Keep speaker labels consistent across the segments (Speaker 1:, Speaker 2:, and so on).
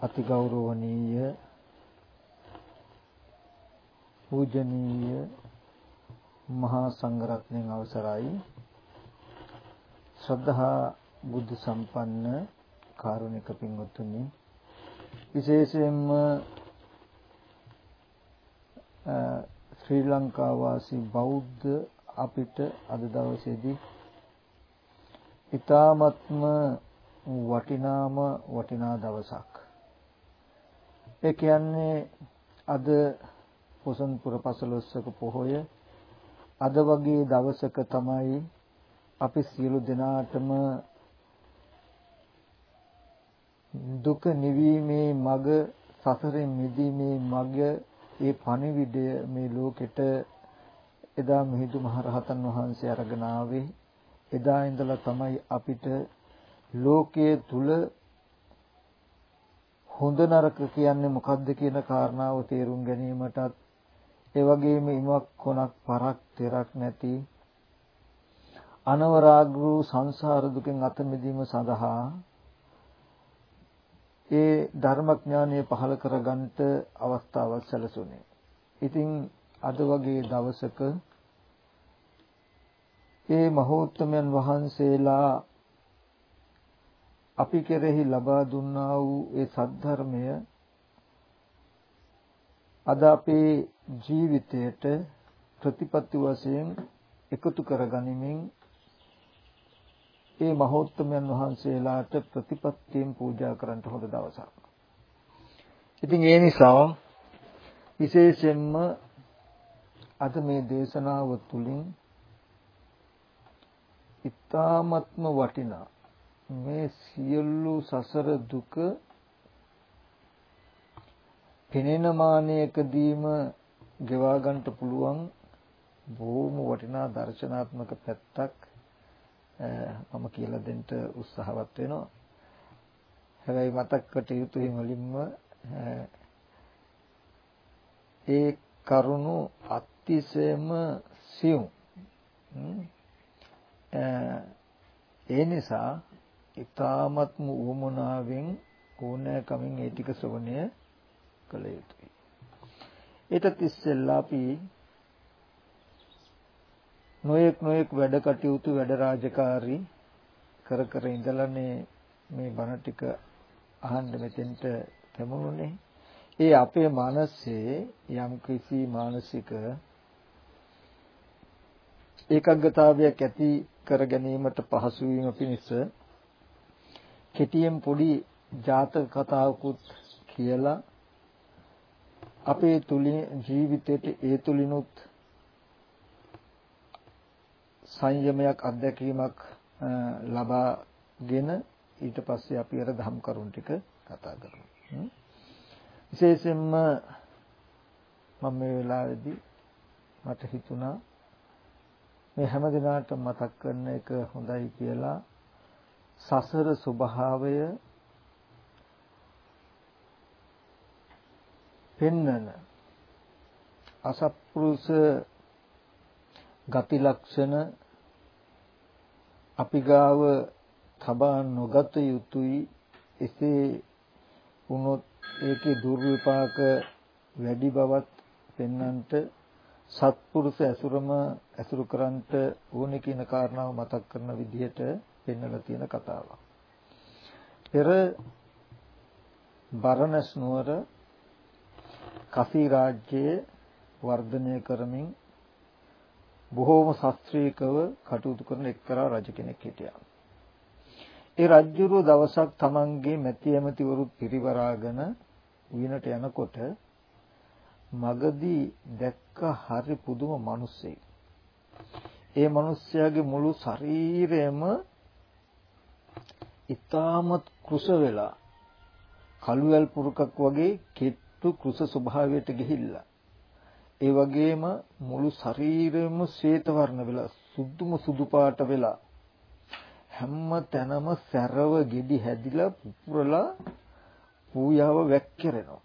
Speaker 1: අතිගෞරවනීය පූජනීය මහා සංඝරත්නයන් අවසරයි ශ්‍රද්ධා බුද්ධ සම්පන්න කාරුණික පින්වත්නි විශේෂයෙන්ම ශ්‍රී ලංකා වාසී බෞද්ධ අපිට අද දවසේදී ඊ타ත්ම වටිනාම වටිනා දවසක්. ඒ කියන්නේ අද පොසොන් පුර පසළොස්වක පොහොය අද වගේ දවසක තමයි අපි සියලු දෙනාටම දුක නිවීමේ මඟ සසරෙන් මිදීමේ මඟ ඒ පණිවිඩය මේ ලෝකෙට එදා මිහිඳු මහරහතන් වහන්සේ අරගෙන ආවේ. එදා ඉඳලා තමයි අපිට ලෝකයේ තුල හොඳ නරක කියන්නේ මොකක්ද කියන කාරණාව තේරුම් ගැනීමටත් ඒ වගේම ඉමක් කොනක් පරක් තෙරක් නැති අනවරාග්‍රු සංසාර දුකෙන් අත මිදීම සඳහා ඒ ධර්මඥානය පහළ කරගන්නට අවස්ථාවක් සැලසුණේ. ඉතින් අද වගේ දවසක ඒ මහෝත්තමයන් වහන්සේලා අපි කෙරෙහි ලබා දුන්නා වූ ඒ සද්ධර්මය අද අපේ ජීවිතයට ප්‍රතිපත්ති වශයෙන් එකතු කරගනිමින් ඒ මහෝත්තමයන් වහන්සේලාට ප්‍රතිපත්තියෙන් පූජා කරන්න හොඳ දවසක්. ඉතින් ඒ නිසා විශේෂයෙන්ම අද මේ දේශනාව තුළින් ඊ타ත්ම වටිනා මේ සියලු සසර දුක පෙනෙන මානයකදීම ගෙවා ගන්නට පුළුවන් බොහොම වටිනා දර්ශනාත්මක පැත්තක් මම කියලා දෙන්න උත්සාහවත් වෙනවා. හැබැයි මතක් කොට යුතුයි මුලින්ම ඒ කරුණු අතිශයම සියුම්. ඒ නිසා ඊ타මත්ම උවමනාවෙන් ඕනෑකමින් ඒ ටික ශ්‍රවණය කළ යුතුයි. ඒතත් ඉස්සෙල්ලා අපි නොයෙක් නොයෙක් වැඩ කටයුතු වැඩ රාජකාරී කර කර ඉඳලානේ මේ බණ ටික අහන්න මෙතෙන්ට පැමුණුනේ. ඒ අපේ මනසේ යම් කිසි මානසික ඒකග්ගතාවයක් ඇති කර ගැනීමට පහසු වීම පිණිස කෙටියෙන් පොඩි ජාතක කතාවකුත් කියලා අපේ තුලින් ජීවිතේට ඒ තුලිනුත් සංයමයක් අත්දැකීමක් ලබාගෙන ඊට පස්සේ අපි අර ධම් කරුණ ටික කතා කරමු. විශේෂයෙන්ම මම මේ වෙලාවේදී මට හිතුණා මේ හැම දිනාට මතක් කරන එක හොඳයි කියලා සසර ස්වභාවය පෙන්නන අසත්පුරුෂ ගති ලක්ෂණ අපි ගාව තබා නොගත යුතුයි. එසේ වුණොත් ඒකේ දුර්විපාක වැඩි බවත් පෙන්වන්නට සත්පුරුෂ ඇසුරම ඇසුරු කරන්ට ඕනේ කියන කාරණාව මතක් කරන විදිහට පෙන්වලා තියෙන කතාවක්. පෙර බරණස් නුවර කසී රාජ්‍යයේ වර්ධනය කරමින් බොහෝම ශාස්ත්‍රීයකව කටයුතු කරන එක්තරා රජ කෙනෙක් හිටියා. ඒ රජුරුව දවසක් තමන්ගේ මැති ඇමතිවරුත් පිරිවරාගෙන විනට යනකොට මගදී දැක්ක හරි පුදුම මිනිස්සෙක්. ඒ මිනිස්යාගේ මුළු ශරීරයම ඊටමත් කුස වෙලා කළුවැල් පුරුකක් වගේ කෙට්ටු කුස ස්වභාවයට ගිහිල්ලා. ඒ වගේම මුළු ශරීරෙම ශ්වේත වර්ණ වෙලා සුදුම සුදු පාට වෙලා හැම තැනම සැරව ගෙඩි හැදිලා පුපුරලා පූයාව වැක්කිරෙනවා.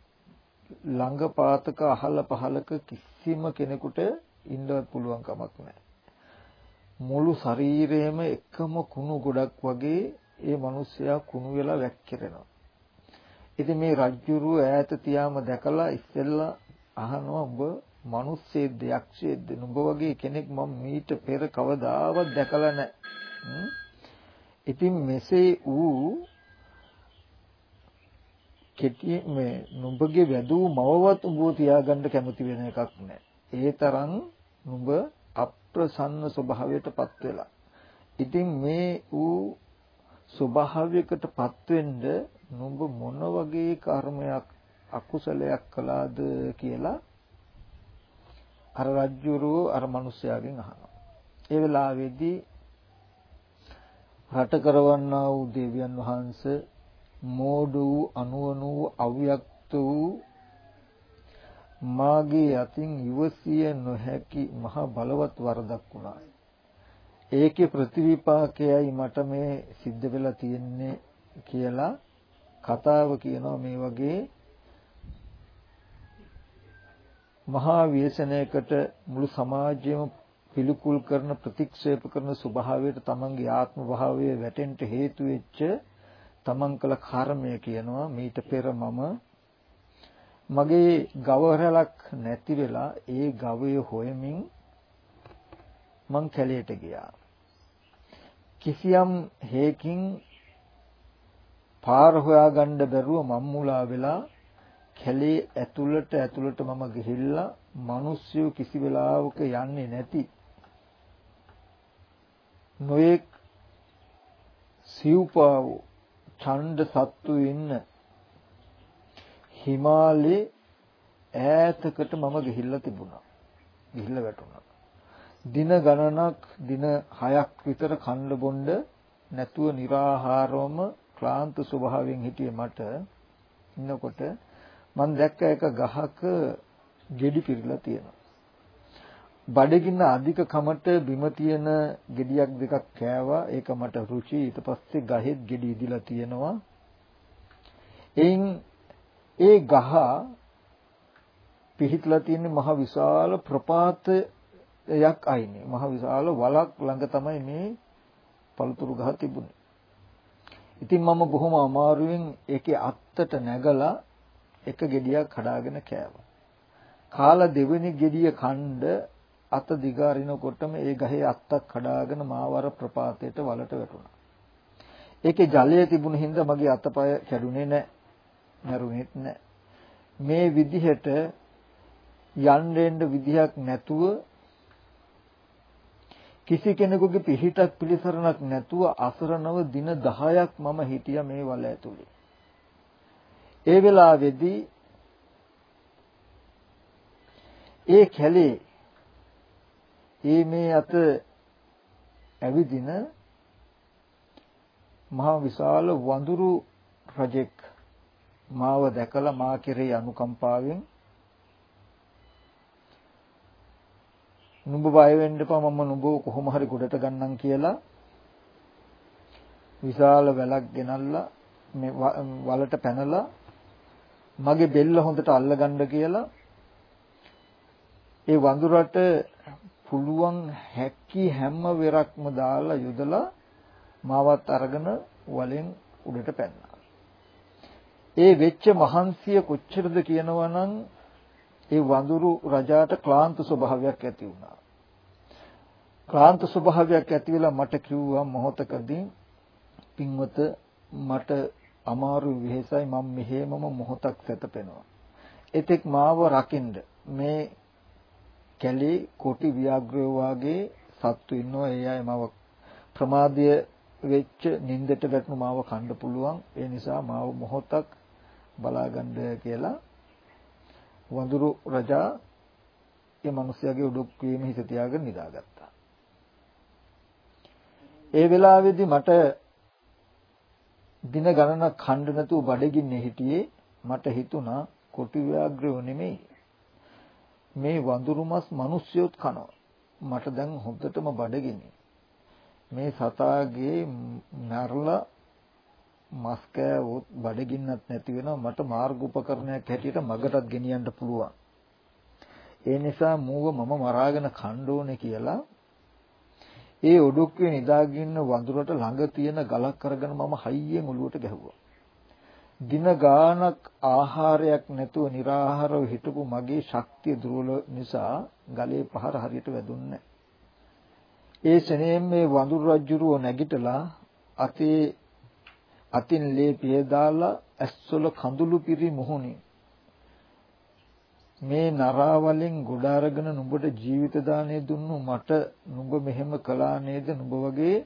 Speaker 1: ළඟ පාතක අහල පහලක කිසිම කෙනෙකුට ඉන්නවත් පුළුවන් කමක් නැහැ. මුළු ශරීරයම එකම කුණු ගොඩක් වගේ ඒ මිනිස්සයා කුණු වෙලා වැක්කිරෙනවා ඉතින් මේ රජ්ජුරුව ඈත තියාම දැකලා ඉස්සෙල්ලා අහනවා ඔබ මිනිස්සෙක්ද යක්ෂයෙක්ද නුඹ වගේ කෙනෙක් මම මීට පෙර කවදාවත් දැකලා නැහැ. ඉතින් මෙසේ ඌ කෙටි මේ නුඹගේ වැදූ මවවත් උඹව තියාගන්න කැමති වෙන එකක් නැහැ. ඒ තරම් නුඹ අප්‍රසන්න ස්වභාවයටපත් වෙලා. ඉතින් මේ ඌ ස්වභාවයකටපත් වෙන්න නුඹ මොන වගේ කර්මයක් අකුසලයක් කළාද කියලා අර රජ්ජුරුව අර මිනිස්යාගෙන් අහනවා. ඒ වෙලාවේදී රට කරවන්නා වූ දෙවියන් වහන්සේ මෝඩ වූ අනුවන වූ අව්‍යක්ත වූ මාගේ අතින් ඉවසිය නොහැකි මහ බලවත් වරදක් වුණා. ඒකේ ප්‍රතිවිපාකයයි මට මේ සිද්ධ වෙලා තියෙන්නේ කියලා කතාව කියනවා මේ වගේ මහා ව්‍යසනයකට මුළු සමාජයම පිළිකුල් කරන ප්‍රතික්ෂේප කරන ස්වභාවයට තමන්ගේ ආත්ම භාවය වැටෙන්න හේතු වෙච්ච තමන් කළ කර්මය කියනවා මීට පෙර මම මගේ ගවරලක් නැති වෙලා ඒ ගවය හොයමින් මං කැලයට ගියා. කිසියම් හේකින් පාර හොයාගන්න බැරුව මම්මුලා වෙලා කැලේ ඇතුළට ඇතුළට මම ගිහිල්ලා මිනිස්සු කිසි වෙලාවක යන්නේ නැති නොඑක් සිව්පාවෝ ඡණ්ඩ සත්තු ඉන්න හිමාලේ ඈතකට මම ගිහිල්ලා තිබුණා. ගිහිල්ලා වැටුණා. දින ගණනක් දින 6ක් විතර කන්න බොන්න නැතුව निराහාරවම ක්ලාන්ත ස්වභාවයෙන් හිටියේ මට ඉන්නකොට මම දැක්ක එක ගහක ගෙඩි පිරලා තියෙනවා. බඩගින්න අධික කමට බිම තියෙන ගෙඩියක් දෙකක් කෑවා ඒක මට රුචි ඊට පස්සේ ගහෙත් ගෙඩි ඉදිලා තියෙනවා එයින් ඒ ගහ පිහිටලා තියෙන මහ විශාල ප්‍රපාතයක් අයිනේ මහ විශාල වලක් ළඟ තමයි මේ පළතුරු ගහ තිබුණේ ඉතින් මම බොහොම අමාරුවෙන් ඒකේ අත්තට නැගලා එක ගෙඩියක් කඩාගෙන කෑවා කාලා දෙවෙනි ගෙඩිය කණ්ඩ අත දිගාරිනකොටම ඒ ගහේ අත්තක් කඩාගෙන මාවර ප්‍රපාතයට වලට වැටුණා. ඒකේ ජලය තිබුණ හින්දා මගේ අතපය කැඩුනේ නැහැ. මරුනේත් නැහැ. මේ විදිහට යන්න විදිහක් නැතුව කිසි කෙනෙකුගේ පිහිටක් පිළිසරණක් නැතුව අසරණව දින 10ක් මම හිටියා මේ වල ඇතුලේ. ඒ වෙලාවේදී ඒ කැලේ ඒ මේ අත ඇවිදින මහා විශාල වඳුරු රජෙක් මාව දැකලා මා කෙරෙහි අනුකම්පාවෙන් නුඹ බය වෙන්න එපා මම නුඹව කොහොම හරි ගොඩට ගන්නම් කියලා විශාල වැලක් ගෙනල්ලා මේ වලට පැනලා මගේ බෙල්ල හොඳට අල්ලගන්න කියලා ඒ වඳුරට පුළුවන් හැකි හැම වෙරක්ම දාලා යොදලා මාවත් අරගෙන වලෙන් උඩට පැන්නා. ඒ වෙච්ච මහන්සිය කොච්චරද කියනවනම් ඒ වඳුරු රජාට ක්ලාන්ත ස්වභාවයක් ඇති වුණා. ක්ලාන්ත ස්වභාවයක් ඇති වෙලා මට කිව්වා මොහොතකදී පින්වත මට අමාරු වෙහෙසයි මම මෙහෙමම මොහොතක් සැතපෙනවා. එතෙක් මාව රකින්න මේ කැලේ කොටි ව්‍යාග්‍රය වාගේ සත්තු ඉන්නවා ඒ අය මාව ප්‍රමාදය වෙච්ච නින්දට වැටුණු මාව කන්න පුළුවන් ඒ නිසා මාව මොහොතක් බලාගන්න කියලා වඳුරු රජා ඒ මිනිස්යාගේ උඩුක් වීම හිත තියාගෙන නිදාගත්තා. ඒ වෙලාවේදී මට දින ගණනක් ඛණ්ඩ නැතුව බඩගින්නේ හිටියේ මට හිතුණා කොටි ව්‍යාග්‍රය නෙමෙයි මේ වඳුරු මස් මිනිස්සුයොත් කනවා. මට දැන් හොඳටම බඩගිනි. මේ සතාගේ නරලා මස් කෑවොත් බඩගින්නක් නැති වෙනවා මට මාර්ග උපකරණයක් හැටියට මගටත් ගෙනියන්න පුළුවන්. ඒ නිසා මූව මම මරාගෙන කන්න ඕනේ කියලා ඒ ඔඩොක්කේ නිදාගෙන වඳුරට ළඟ තියෙන ගලක් අරගෙන මම හයියෙන් ඔලුවට ගැහුවා. දින ගානක් ආහාරයක් නැතුව निराහාරව හිටපු මගේ ශක්තිය දුර්වල නිසා ගලේ පහර හරියට වැදුන්නේ ඒ ශනේම් මේ වඳුරු රජුරෝ නැගිටලා අතේ අතින් ලේ පිය දාලා ඇස්වල කඳුළු පිරි මුහුණේ. මේ නරාවලින් ගොඩ අරගෙන නුඹට ජීවිත දාණය දුන්නු මට නුඹ මෙහෙම කළා නේද? නුඹ වගේ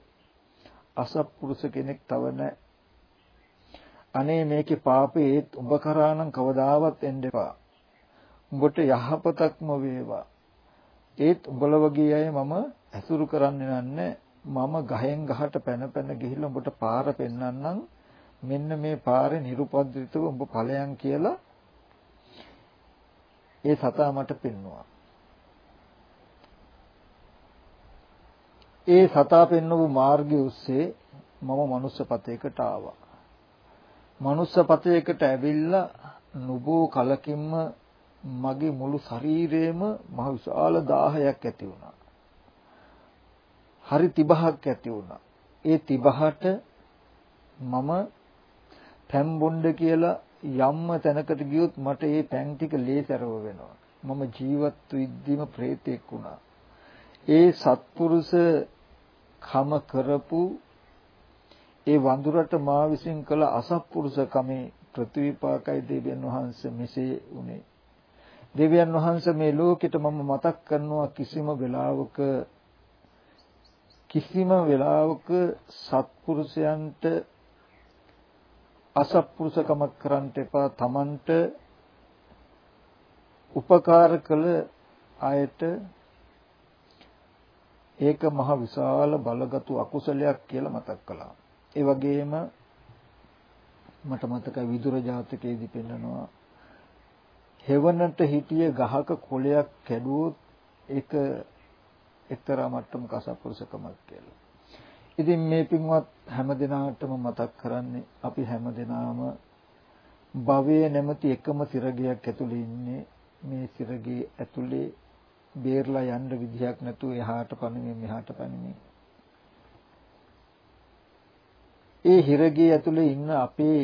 Speaker 1: අසත්පුරුෂ කෙනෙක් තව නැහැ අනේ මේකේ පාපේ උඹ කරා නම් කවදාවත් එන්න එපා. උඹට යහපතක්ම වේවා. ඒත් උඹල වගේ අය මම ඇසුරු කරන්නේ නැහැ මම ගහෙන් ගහට පැන පැන ගිහිල්ලා උඹට පාර පෙන්වන්නම් මෙන්න මේ පාරේ nirupadritaව උඹ ඵලයන් කියලා ඒ සතා මට පෙන්නවා. ඒ සතා පෙන්වපු මාර්ගය ඔස්සේ මම මනුස්සපතයකට ආවා. මනුස්සපතයකට ඇවිල්ලා නුබෝ කලකින්ම මගේ මුළු ශරීරේම මහ විශාල දාහයක් ඇති වුණා. හරි තිබහක් ඇති වුණා. ඒ තිබහට මම පැම්බොණ්ඩ කියලා යම්ම තැනකට ගියොත් මට ඒ පැන් ටික ලේසරව වෙනවා. මම ජීවත් වෙද්දීම ප්‍රේතෙක් වුණා. ඒ සත්පුරුෂ කම කරපු ඒ වඳුරට මා විසින් කළ අසත්පුරුෂ කමේ ප්‍රතිවිපාකයි දෙවියන් වහන්සේ මෙසේ උනේ. දෙවියන් වහන්සේ මේ ලෝකෙට මම මතක් කරනවා කිසිම වෙලාවක කිසිම වෙලාවක සත්පුරුෂයන්ට අසත්පුරුෂකමක් කරන්න එපා තමන්ට උපකාර කළ අයට ඒක මහ විශාල බලගතු අකුසලයක් කියලා මතක් කළා. ඒ වගේම මට මතකයි විදුර ජාතකයේදී පෙන්නනවා හෙවණට හිටිය ගහක කොළයක් කැඩුවොත් ඒක එක්තරා මට්ටමක අසත්පුරුෂකමක් කියලා. ඉතින් මේ පින්වත් හැම දිනාටම මතක් කරන්නේ අපි හැම දිනාම භවයේ නැමැති එකම සිරගයක් ඇතුලේ ඉන්නේ මේ සිරගේ ඇතුලේ බේරලා යන්න විදිහක් නැතුව එහාට පනිමින් මෙහාට පනිමින් ඒ හිරගේ ඇතුලේ ඉන්න අපේ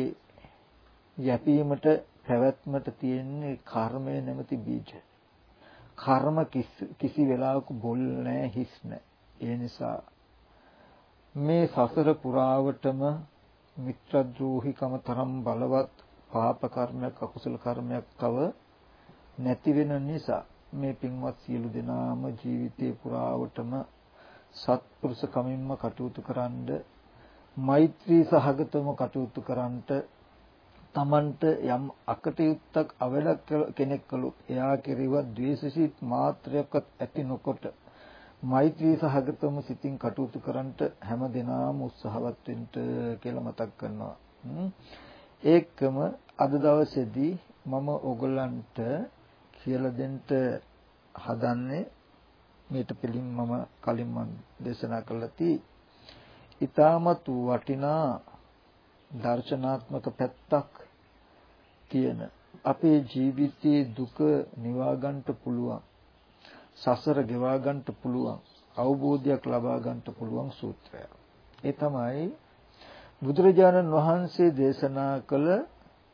Speaker 1: යැපීමට පැවැත්මට තියෙන්නේ කර්මය නැමැති බීජ. කර්ම කිසි වෙලාවක බොල් නැහැ හිස් නැහැ. ඒ නිසා මේ සසර පුරාවටම මිත්‍රද්‍රෝහිකම තරම් බලවත් පාප කර්මයක් අකුසල කර්මයක් තව නැති වෙන නිසා මේ පින්වත් සියලු දෙනාම ජීවිතේ පුරාවටම සත්පුරුෂ කමින්ම කටයුතු කරන්ඩ මෛත්‍රී සහගතවම කටයුතු කරන්ට තමන්ට යම් අකටයුත්තක් අවලක් කෙනෙක් කළොත් එයා කෙරෙහිව ද්වේෂසිත මාත්‍රයක්වත් ඇති නොකොට මෛත්‍රී සහගතවම සිතින් කටයුතු කරන්නට හැම දිනම උත්සාහවත් වෙන්න කියලා මතක් කරනවා. ඒකම අද දවසේදී මම ඕගොල්ලන්ට කියලා දෙන්න හදන්නේ මේට පිළින් මම කලින් මම දේශනා කළා තී ඊටමත් වටිනා දර්ශනාත්මක පැත්තක් තියෙන අපේ ජීවිතයේ දුක නිවා ගන්නට පුළුවන් සසර ගෙවා ගන්නට පුළුවන් අවබෝධයක් ලබා ගන්නට පුළුවන් සූත්‍රයක්. ඒ තමයි බුදුරජාණන් වහන්සේ දේශනා කළ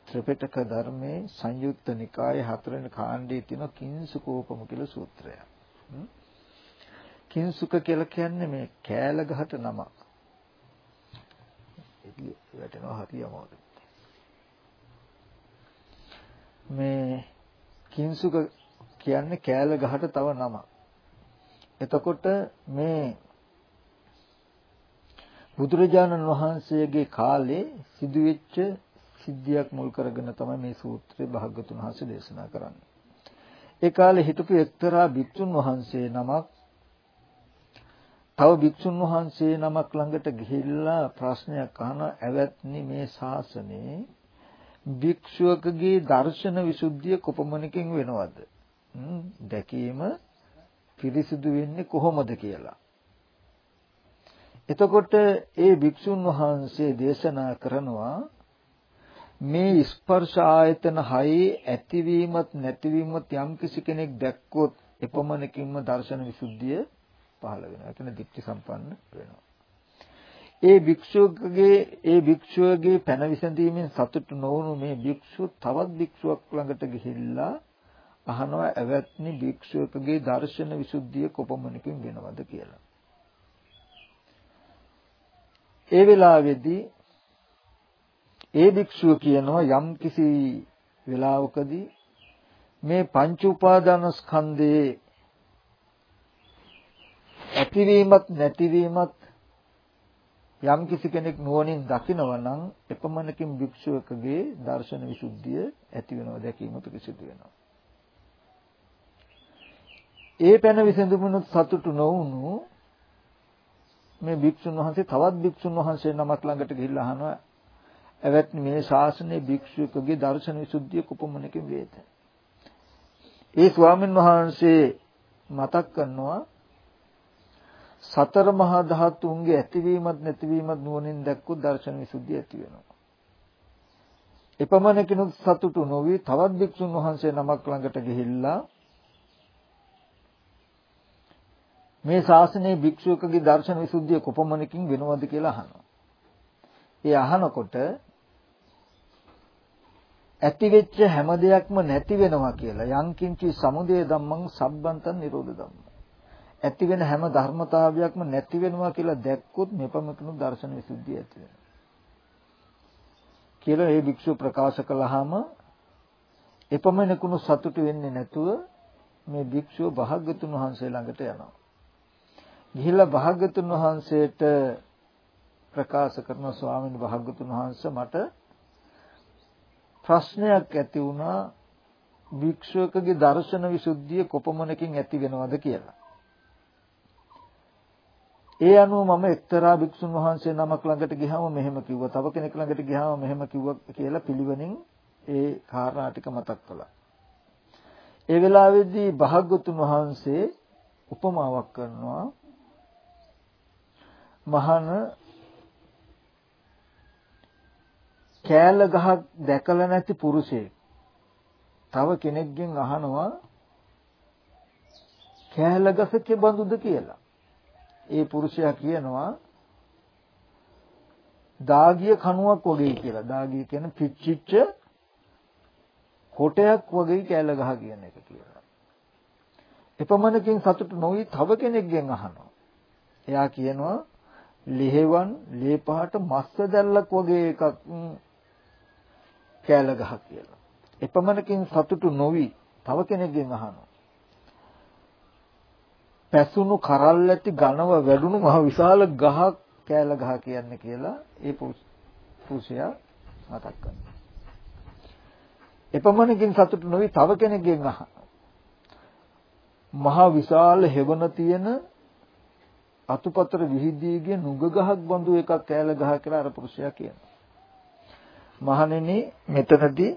Speaker 1: ත්‍රිපිටක ධර්මයේ සංයුක්ත නිකායේ හතරවෙනි කාණ්ඩයේ තියෙන කිංසුකෝපම කියලා සූත්‍රය. කිංසුක කියලා කියන්නේ මේ කෑල ගහට නම. වැටෙනවා හරියම මේ කිංසුක කියන්නේ කෑල ගහට තව නම. එතකොට මේ බුදුරජාණන් වහන්සේගේ කාලේ සිදුවෙච්ච සිද්ධියක් මුල් කරගෙන තමයි මේ සූත්‍රය භාග්‍යතුන් වහන්සේ දේශනා කරන්නේ. ඒ කාලේ හිටපු එක්තරා භික්ෂුන් වහන්සේ නමක් තව භික්ෂුන් වහන්සේ නමක් ළඟට ගිහිල්ලා ප්‍රශ්නයක් අහන ඇවැත්නි මේ ශාසනයේ භික්ෂුවකගේ දර්ශන විසුද්ධිය කොපමණකින් වෙනවද? දැකීම පිරිසිදු වෙන්නේ කොහොමද කියලා. එතකොට ඒ භික්ෂුන් වහන්සේ දේශනා කරනවා මේ ස්පර්ශ ආයතන හයේ ඇතිවීමත් නැතිවීමත් යම් කිසි කෙනෙක් දැක්කොත් එපමණකින්ම දර්ශන විසුද්ධිය පහළ වෙනවා. එතන දික්ටි සම්පන්න වෙනවා. ඒ භික්ෂුවකගේ ඒ භික්ෂුවගේ පැන විසඳීමෙන් සතුටු නොවුණු මේ භික්ෂුව තවත් භික්ෂුවක් ළඟට ගිහිල්ලා අහනවා ඇවැත්නි භික්ෂුවකගේ දර්ශන විසුද්ධිය කොපමණකින් වෙනවද කියලා. ඒ වෙලාවේදී ඒ භික්ෂුව කියනවා යම් කිසි වෙලාවකදී මේ පංච උපාදාන ස්කන්ධයේ ඇතිවීමත් නැතිවීමත් යම් කිසි කෙනෙක් නුවණින් දකිනවා නම් එපමණකින් භික්ෂුවකගේ දර්ශන විසුද්ධිය ඇති වෙනවා දැකීම පිරිසිදු වෙනවා. ඒ පැන විසඳුමුණුත් සතුටු නොවුණු මේ භික්ෂුන් වහන්සේ තවත් භික්ෂුන් වහන්සේ නමක් ළඟට ගිහිල්ලා අහනවා එවත්නි මේ ශාසනයේ භික්ෂුවකගේ දර්ශන විසුද්ධිය කුපමණකින් වේද? ඒ ස්වාමීන් වහන්සේ මතක් කරනවා සතර මහා ධාතුන්ගේ ඇතිවීමත් නැතිවීමත් නුවණින් දැක්කොත් දර්ශන විසුද්ධිය ඇති වෙනවා. එපමණකිනුත් සතුටු නොවි තවත් භික්ෂුන් වහන්සේ නමක් ළඟට ගිහිල්ලා මේ ශාසනයේ භික්ෂුවකගේ දර්ශන විසුද්ධිය කොපමණකින් වෙනවද කියලා අහනවා. ඒ අහනකොට ඇති වෙච්ච හැම දෙයක්ම නැති වෙනවා කියලා යංකින්චි සමුදය ධම්මං සබ්බන්තං නිරෝධ ධම්ම. ඇති වෙන හැම ධර්මතාවයක්ම නැති වෙනවා කියලා දැක්කොත් මෙපමණකණු දර්ශන විසුද්ධිය ඇති වෙනවා. කියලා මේ භික්ෂුව ප්‍රකාශ කළාම එපමණකුණු සතුටු වෙන්නේ නැතුව මේ භික්ෂුව භාග්‍යතුන් වහන්සේ ළඟට යනවා. ගිහිල්ලා භාග්‍යතුන් වහන්සේට ප්‍රකාශ කරන ස්වාමීන් භාග්‍යතුන් වහන්සේ මට ප්‍රශ්නයක් ඇති වුණා භික්ෂුවකගේ දර්ශන විසුද්ධිය කොපමණකින් ඇති වෙනවද කියලා. ඒ අනුව මම එක්තරා භික්ෂුන් වහන්සේ නමක් ළඟට ගියාම මෙහෙම කිව්වා. තව කෙනෙක් ළඟට ගියාම මෙහෙම කිව්වා කියලා පිළිවෙලින් ඒ කාරණා ටික මතක් කළා. ඒ වෙලාවේදී භාග්‍යතුන් වහන්සේ උපමාවක් කරනවා මහාන කෑල ගහක් දැකලා නැති පුරුෂයෙක් තව කෙනෙක්ගෙන් අහනවා කෑල ගස කෙබඳුද කියලා. ඒ පුරුෂයා කියනවා දාගිය කණුවක් වගේ කියලා. දාගිය කියන්නේ පිච්චිච්ච කොටයක් වගේ කෑල ගහ කියන එක කියලා. එපමණකින් සතුට නොවි තව කෙනෙක්ගෙන් අහනවා. එයා කියනවා ලිහෙවන් ලේ පහට මස්ස දැල්ලක් වගේ එකක් කෑල ගහ කියලා. එපමණකින් සතුටු නොවි තව කෙනෙක්ගෙන් අහනවා. පැසුණු කරල් ඇති ඝනව වැඩුණු මහ විශාල ගහක් කෑල ගහ කියන්නේ කියලා ඒ පුරුෂයා මතක් කරනවා. එපමණකින් සතුටු නොවි තව කෙනෙක්ගෙන් අහනවා. මහ විශාල හෙවණ තියෙන අතුපතර විහිදීගේ නුග ගහක් බඳු එකක් කෑල ගහ කියලා අර පුරුෂයා කියනවා. මහණෙනි මෙතනදී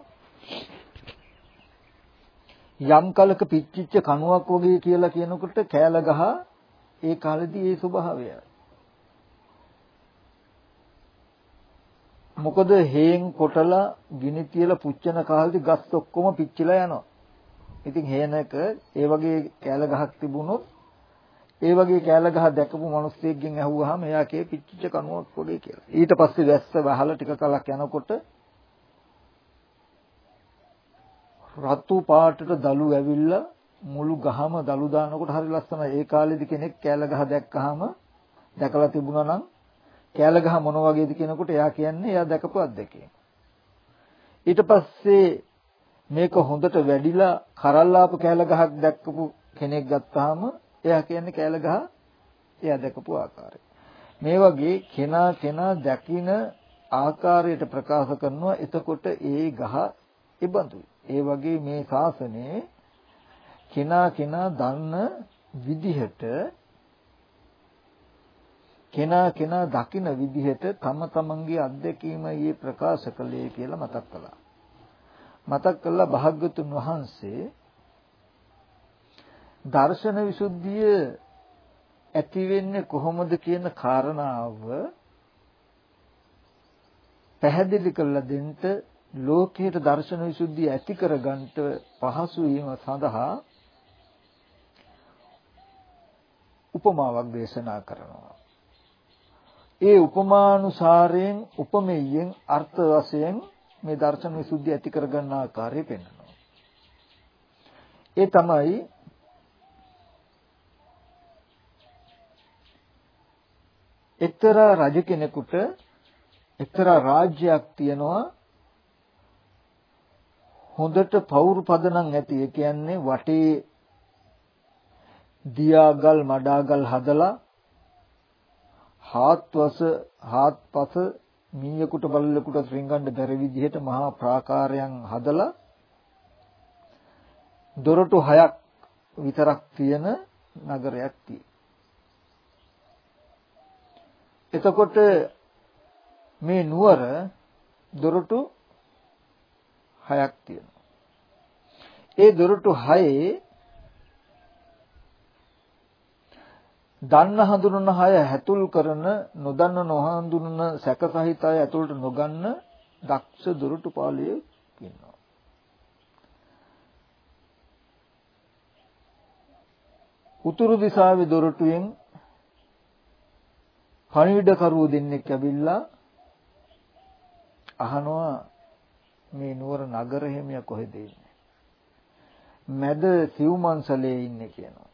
Speaker 1: යම් කලක පිච්චිච්ච කණුවක් වගේ කියලා කියනකොට කෑල ගහ ඒ කාලෙදී ඒ ස්වභාවයයි. මොකද හේන් කොටලා ගිනි තියලා පුච්චන කාලෙදි ගස් ඔක්කොම පිච්චිලා යනවා. ඉතින් හේනක ඒ වගේ කෑල ගහක් තිබුණොත් ඒ වගේ කෑල ගහ දැකපු මිනිස්සෙක්ගෙන් ඇහුවාම එයා කේ පිච්චිච්ච කණුවක් වගේ කියලා. ඊට පස්සේ වැස්ස වහලා ටික කලක් යනකොට රතු පාටට දලු ඇවිල්ලා මුළු ගහම දලු දානකොට හරි ලස්සනයි. ඒ කාලෙදි කෙනෙක් කෑල ගහ දැක්කහම දැකලා තිබුණා නම් කෑල ගහ මොන වගේද කියනකොට එයා කියන්නේ එයා දැකපු අත්දැකීම. ඊට පස්සේ මේක හොඳට වැඩිලා කරල්ලාපු කෑල ගහක් දැක්කපු කෙනෙක් ගත්තාම එයා කියන්නේ කෑල ගහ එයා දැකපු ආකාරය. මේ වගේ කෙනා කෙනා දකින ආකාරයට ප්‍රකාශ කරනවා එතකොට ඒ ගහ ඉබඳුයි. ඒ වගේ මේ ශාසනයේ කෙනා කෙනා දන්න විදිහට කෙනා කෙනා දකින විදිහට තම තමන්ගේ අත්දැකීම ඊ ප්‍රකාශ කළේ කියලා මතක් කළා. මතක් කළා භාග්‍යතුන් වහන්සේ දර්ශන විසුද්ධිය ඇති වෙන්නේ කොහොමද කියන කාරණාව පැහැදිලි කරලා දෙන්න ලෝකයට දර්ශන විසුද්ධිය ඇති කරගන්නට පහසු වීම සඳහා උපමාවක් දේශනා කරනවා. ඒ උපමානුසාරයෙන් උපමෙය්යෙන් අර්ථ වශයෙන් මේ දර්ශන විසුද්ධිය ඇති කරගන්න ආකාරය පෙන්වනවා. ඒ තමයි එක්තරා රජ කෙනෙකුට එක්තරා රාජ්‍යයක් තියෙනවා හොඳට පවුරු පදනම් ඇති. ඒ කියන්නේ වටේ දියාගල් මඩාගල් හදලා හාත්වස හාත්පස මීයකට බල්ලෙකුට රින්ගන්න බැරි විදිහට මහා ප්‍රාකාරයන් හදලා දොරටු හයක් විතරක් තියෙන නගරයක් තියෙනවා. එතකොට මේ නුවර දොරටු හයක් තියෙනවා. ඒ දොරටු හයේ දන්න හඳුනන හය හැතුල් කරන නොදන්න නොහඳුනන සැක සහිත අය ඇතුළට නොගන්න දක්ෂ දොරටු පාලියෙ ඉන්නවා. උතුරු දිශාවේ දොරටුවෙන් පණිවිඩකරුවෝ දෙන්නෙක් ඇවිල්ලා අහනවා මේ නුවර නගර හිමිය කොහෙද ඉන්නේ? මැද සිව්මන්සලේ ඉන්නේ කියනවා.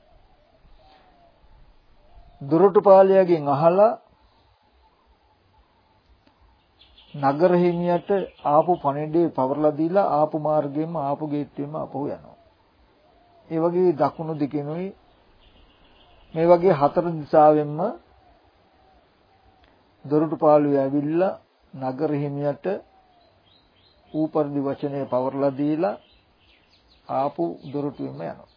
Speaker 1: දොරටුපාලයාගෙන් අහලා නගර හිමියට ආපු පණිඩේ පවර්ලා දීලා ආපු මාර්ගයෙන්ම ආපු ගේට්ටුවෙන්ම අපහු යනවා. ඒ වගේ දකුණු දිකිනුයි මේ වගේ හතර දිශාවෙන්ම දොරටුපාලුව ඇවිල්ලා නගර හිමියට ඌ පරිදි වචනේ පවර්ලා දීලා ආපු දොරටුවෙම යනවා.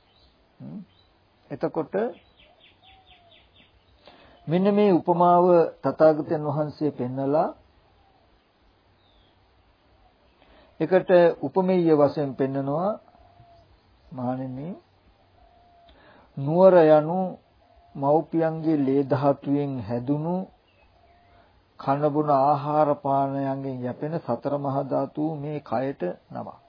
Speaker 1: එතකොට මෙන්න මේ උපමාව තථාගතයන් වහන්සේ පෙන්නලා එකට උපමේය වශයෙන් පෙන්නනවා මහණෙනි නුවර යනු මව්පියන්ගේ ලේ ධාතුවෙන් හැදුණු කනබුන ආහාර පානයන්ගෙන් යැපෙන සතර මහා ධාතු මේ කයට නමක්.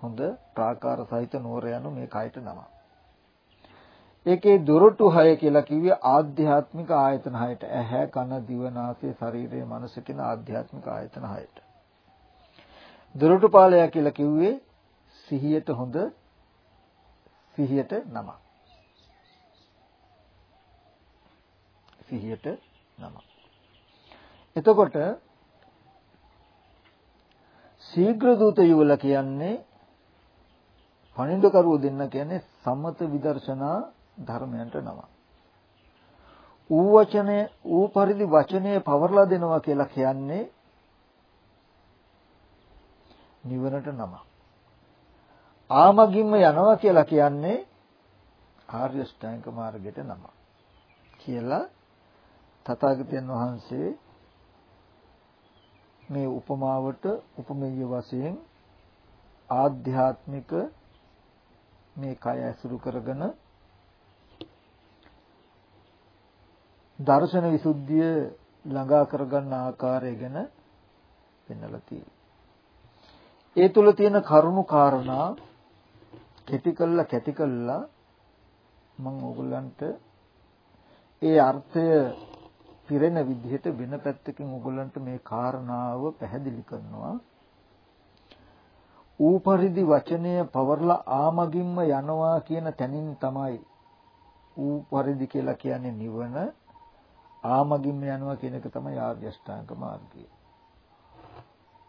Speaker 1: හොඳ ප්‍රාකාර සහිත නුවර යනු මේ කයට නමක්. ඒකේ දොරටු 6 කියලා කිව්වේ ආධ්‍යාත්මික ආයතන 6ට. ඇහැ, කන, දිව, නාසය, ශරීරය, මනස කියන ආධ්‍යාත්මික ආයතන 6ට. දොරටු පාලය කියලා කිව්වේ සිහියට හොඳ සිහියට නමක්. සිහියට නමක්. එතකොට ශීඝ්‍ර දූත යුවල කියන්නේ පණිඩකරුවෝ දෙන්න කියන්නේ සමත විදර්ශනා ධර්මයන්ට නම. ඌ වචනය ඌ පරිදි වචනය පවර්ලා දෙනවා කියලා කියන්නේ නිවනට නම. ආමගින්ම යනවා කියලා කියන්නේ ආර්ය ශ්‍රැංක මාර්ගයට නම. කියලා තථාගතයන් වහන්සේ මේ උපමාවට උපමේය වශයෙන් ආධ්‍යාත්මික මේ කය ඇසුරු කරගෙන දර්ශන විසුද්ධිය ළඟා කරගන්න ආකාරය ගැන පෙන්වලා තියෙනවා. ඒ තුල තියෙන කරුණු කාරණා කැටි කළා කැටි කළා මම ඕගොල්ලන්ට ඒ අර්ථය පිරෙන විදිහට වෙන පැත්තකින් ඕගොල්ලන්ට මේ කාරණාව පැහැදිලි කරනවා. ඌ පරිදි වචනය පවර්ලා ආමගින්ම යනවා කියන තැනින් තමයි ඌ පරිදි කියලා කියන්නේ නිවන ආමගින්ම යනවා කියන එක තමයි ආර්ය අෂ්ටාංග මාර්ගය.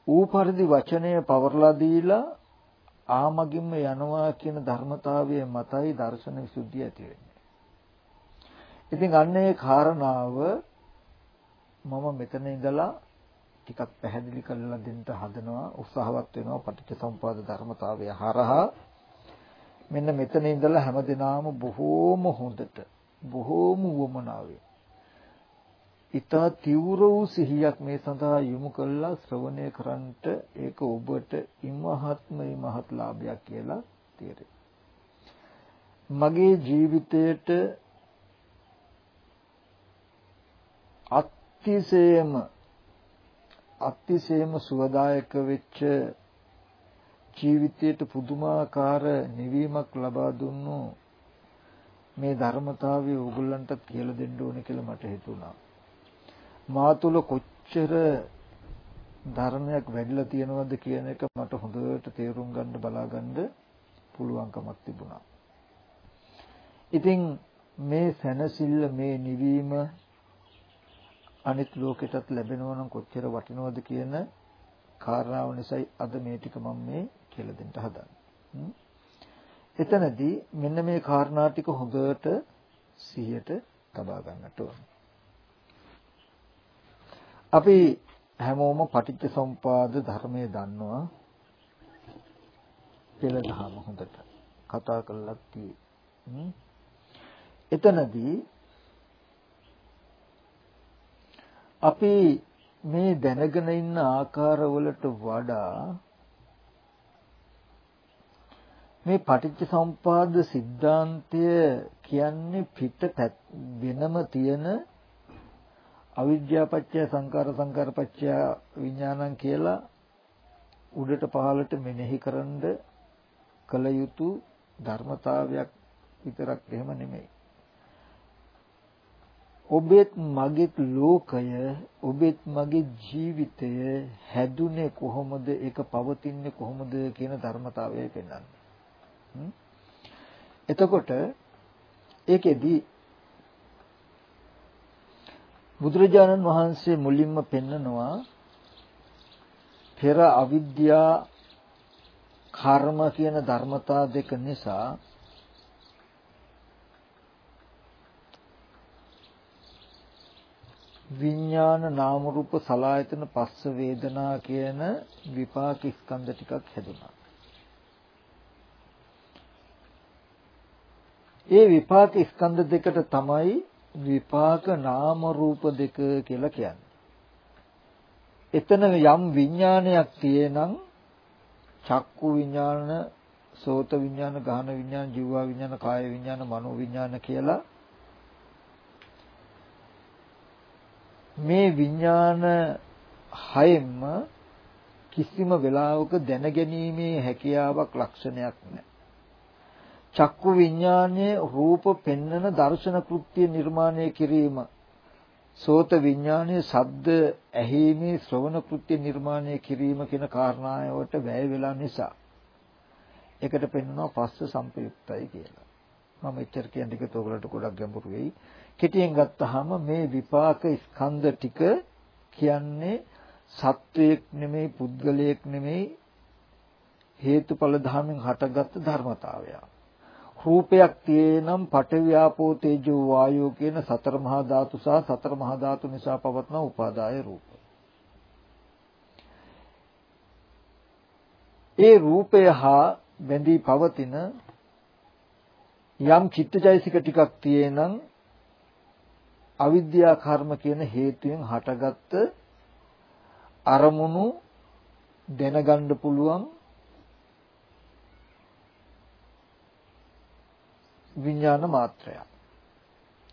Speaker 1: ඌ පරිදි වචනය පවර්ලා දීලා ආමගින්ම යනවා කියන ධර්මතාවය මතයි දර්ශන විසුද්ධිය ඇති වෙන්නේ. ඉතින් අන්න ඒ කාරණාව මම මෙතන ඉඳලා ටිකක් පැහැදිලි කරලා දෙන්න හදනවා උත්සාහවත් වෙනවා පටිච්ච සම්පාද ධර්මතාවය හරහා මෙන්න මෙතන ඉඳලා හැමදෙනාම බොහෝම හොඳට බොහෝම වමනාවේ ඊතා තීව්‍ර වූ සිහියක් මේ සඳහා යොමු කළා ශ්‍රවණය කරන්නට ඒක ඔබට ඉමහත්ම මහත් ලාභයක් කියලා තේරෙයි. මගේ ජීවිතයට අතිශයම අතිශයම සුවදායක වෙච්ච ජීවිතයට පුදුමාකාර නිවීමක් ලබා දුන්නු මේ ධර්මතාවය ඕගොල්ලන්ටත් කියලා දෙන්න ඕනේ කියලා මට හිතුණා. මා තුල කොච්චර ධර්මයක් වැඩිලා තියෙනවද කියන එක මට හොඳට තේරුම් ගන්න බලාගන්න පුළුවන්කමක් තිබුණා. ඉතින් මේ සැනසෙල්ල මේ නිවීම අනිත් ලෝකෙටත් ලැබෙනවා නම් කොච්චර වටිනවද කියන කාරණාව නිසායි අද මේ ටික මම මේ කියලා දෙන්න හදන්නේ. එතනදී මෙන්න මේ කාරණා ටික හොඳට සිහියට තබා ගන්නට ඕන. අපි හැමෝම පටිච්ච සමුපාද ධර්මයේ දන්නවා. පෙළ දහම හොඳට කතා කරලක් තියෙන්නේ. එතනදී අපි මේ දැනගෙන ඉන්න ආකාරවලට වඩා මේ පටිච්ච සම්පාද સિદ્ધාන්තය කියන්නේ පිට වෙනම තියෙන අවිද්‍යාපච්චය සංකාර සංකාරපච්චය විඥානං කියලා උඩට පහළට මෙනෙහි කරන්ඩ කළ යුතු ධර්මතාවයක් විතරක් එහෙම නෙමෙයි. ඔබෙත් මගේත් ලෝකය ඔබෙත් මගේ ජීවිතය හැදුනේ කොහොමද ඒක පවතින්නේ කොහොමද කියන ධර්මතාවය පෙන්වන්නේ. එතකොට ඒකෙදි බුදුරජාණන් වහන්සේ මුලින්ම පෙන්නනවා පෙර අවිද්‍යා කර්ම කියන ධර්මතා දෙක නිසා විඥාන නාම රූප සලායතන පස්ස වේදනා කියන විපාක ස්කන්ධ ටිකක් හැදුනා. ඒ විපාක ස්කන්ධ දෙකට තමයි විපාක නාම රූප දෙක කියලා කියන්නේ. එතන යම් විඥානයක් තියෙනම් චක්කු විඥාන, සෝත විඥාන, ගාහන විඥාන, ජීවා විඥාන, කාය විඥාන, මනෝ විඥාන කියලා මේ විඥාන හයෙන්ම කිසිම වෙලාවක දැනගැනීමේ හැකියාවක් ලක්ෂණයක් නැහැ. චක්කු විඥානයේ රූප පෙන්නන දර්ශන කෘත්‍ය නිර්මාණය කිරීම සෝත විඥානයේ ශබ්ද ඇහිීමේ ශ්‍රවණ කෘත්‍ය නිර්මාණය කිරීම කියන කාරණාවට වැය වෙලා නිසා ඒකට පෙන්වනවා පස්ස සම්පයුක්තයි කියලා. මම එච්චර කියන ටික තෝගලට ගොඩක් ගැඹුරු වෙයි. කෙටියෙන් ගත්තාම මේ විපාක ස්කන්ධ ටික කියන්නේ සත්වයක් නෙමෙයි පුද්ගලයෙක් නෙමෙයි හේතුඵල ධර්මෙන් හටගත් ධර්මතාවයක්. රූපයක් තියෙනම් පඨව්‍යාපෝ තේජෝ වායෝ කියන සතර මහා ධාතු සහ සතර මහා ධාතු නිසා පවත්න උපාදාය රූප. ඒ රූපය හා බැඳී පවතින යම් චිත්තජයසික ටිකක් තියෙනම් අවිද්‍යා කර්ම කියන හේතුයෙන් හටගත්ත අරමුණු දැනගන්න පුළුවන් විඥාන මාත්‍රයක්.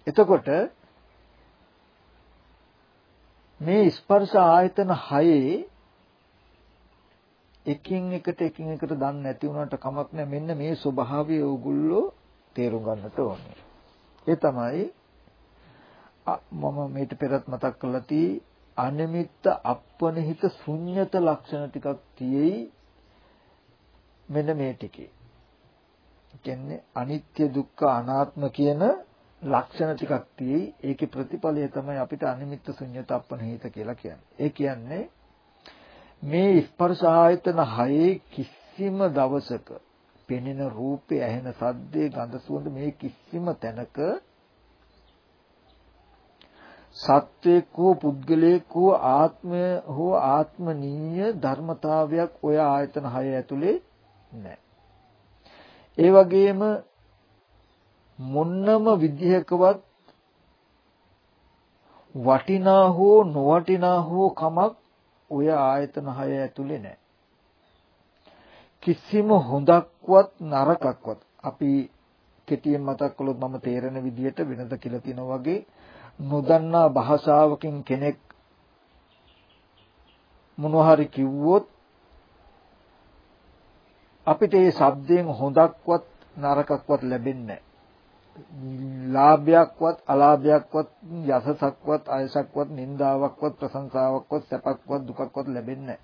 Speaker 1: එතකොට මේ ස්පර්ශ ආයතන හයේ එකින් එකට එකින් එකට දන්නේ නැති වුණාට කමක් නැහැ මෙන්න මේ ස්වභාවය ඕගොල්ලෝ තේරුම් ගන්නට ඕනේ. ඒ තමයි මම මේට පෙරත් මතක් කළා තී අනිමිත්ත අප්පනිහිත ශුන්්‍යත ලක්ෂණ ටිකක් තියෙයි මෙන්න මේ ටිකේ. කියන්නේ අනිත්‍ය දුක්ඛ අනාත්ම කියන ලක්ෂණ ටිකක් තියෙයි. ඒකේ ප්‍රතිඵලය තමයි අපිට අනිමිත්ත ශුන්්‍යත අප්පනිහිත කියලා කියන්නේ. ඒ කියන්නේ මේ ස්පර්ශ ආයතන හයේ කිසිම දවසක පෙනෙන රූපේ ඇහෙන සද්දේ ගඳ සුවඳ මේ කිසිම තැනක සත්වයක් හෝ පුද්ගලයෙක් හෝ ආත්මය හෝ ආත්මනීය ධර්මතාවයක් ඔය ආයතන හය ඇතුලේ නැහැ. ඒ වගේම මොන්නම විදිහකවත් වටිනා හෝ නොවටිනා හෝ කමක් ඔය ආයතන හය ඇතුලේ නැහැ. කිසිම හොඳක්වත් නරකක්වත් අපි කෙටියෙන් මතක් කළොත් මම තේරෙන විදිහට වෙනද කියලා තියෙනවා වගේ නොදන්නා භාෂාවකින් කෙනෙක් මොනවා හරි කිව්වොත් අපිට ඒ ශබ්දයෙන් හොඳක්වත් නරකක්වත් ලැබෙන්නේ නැහැ. ලාභයක්වත් අලාභයක්වත් යසසක්වත් අයසක්වත් නින්දාවක්වත් ප්‍රශංසාවක්වත් සැපක්වත් දුකක්වත් ලැබෙන්නේ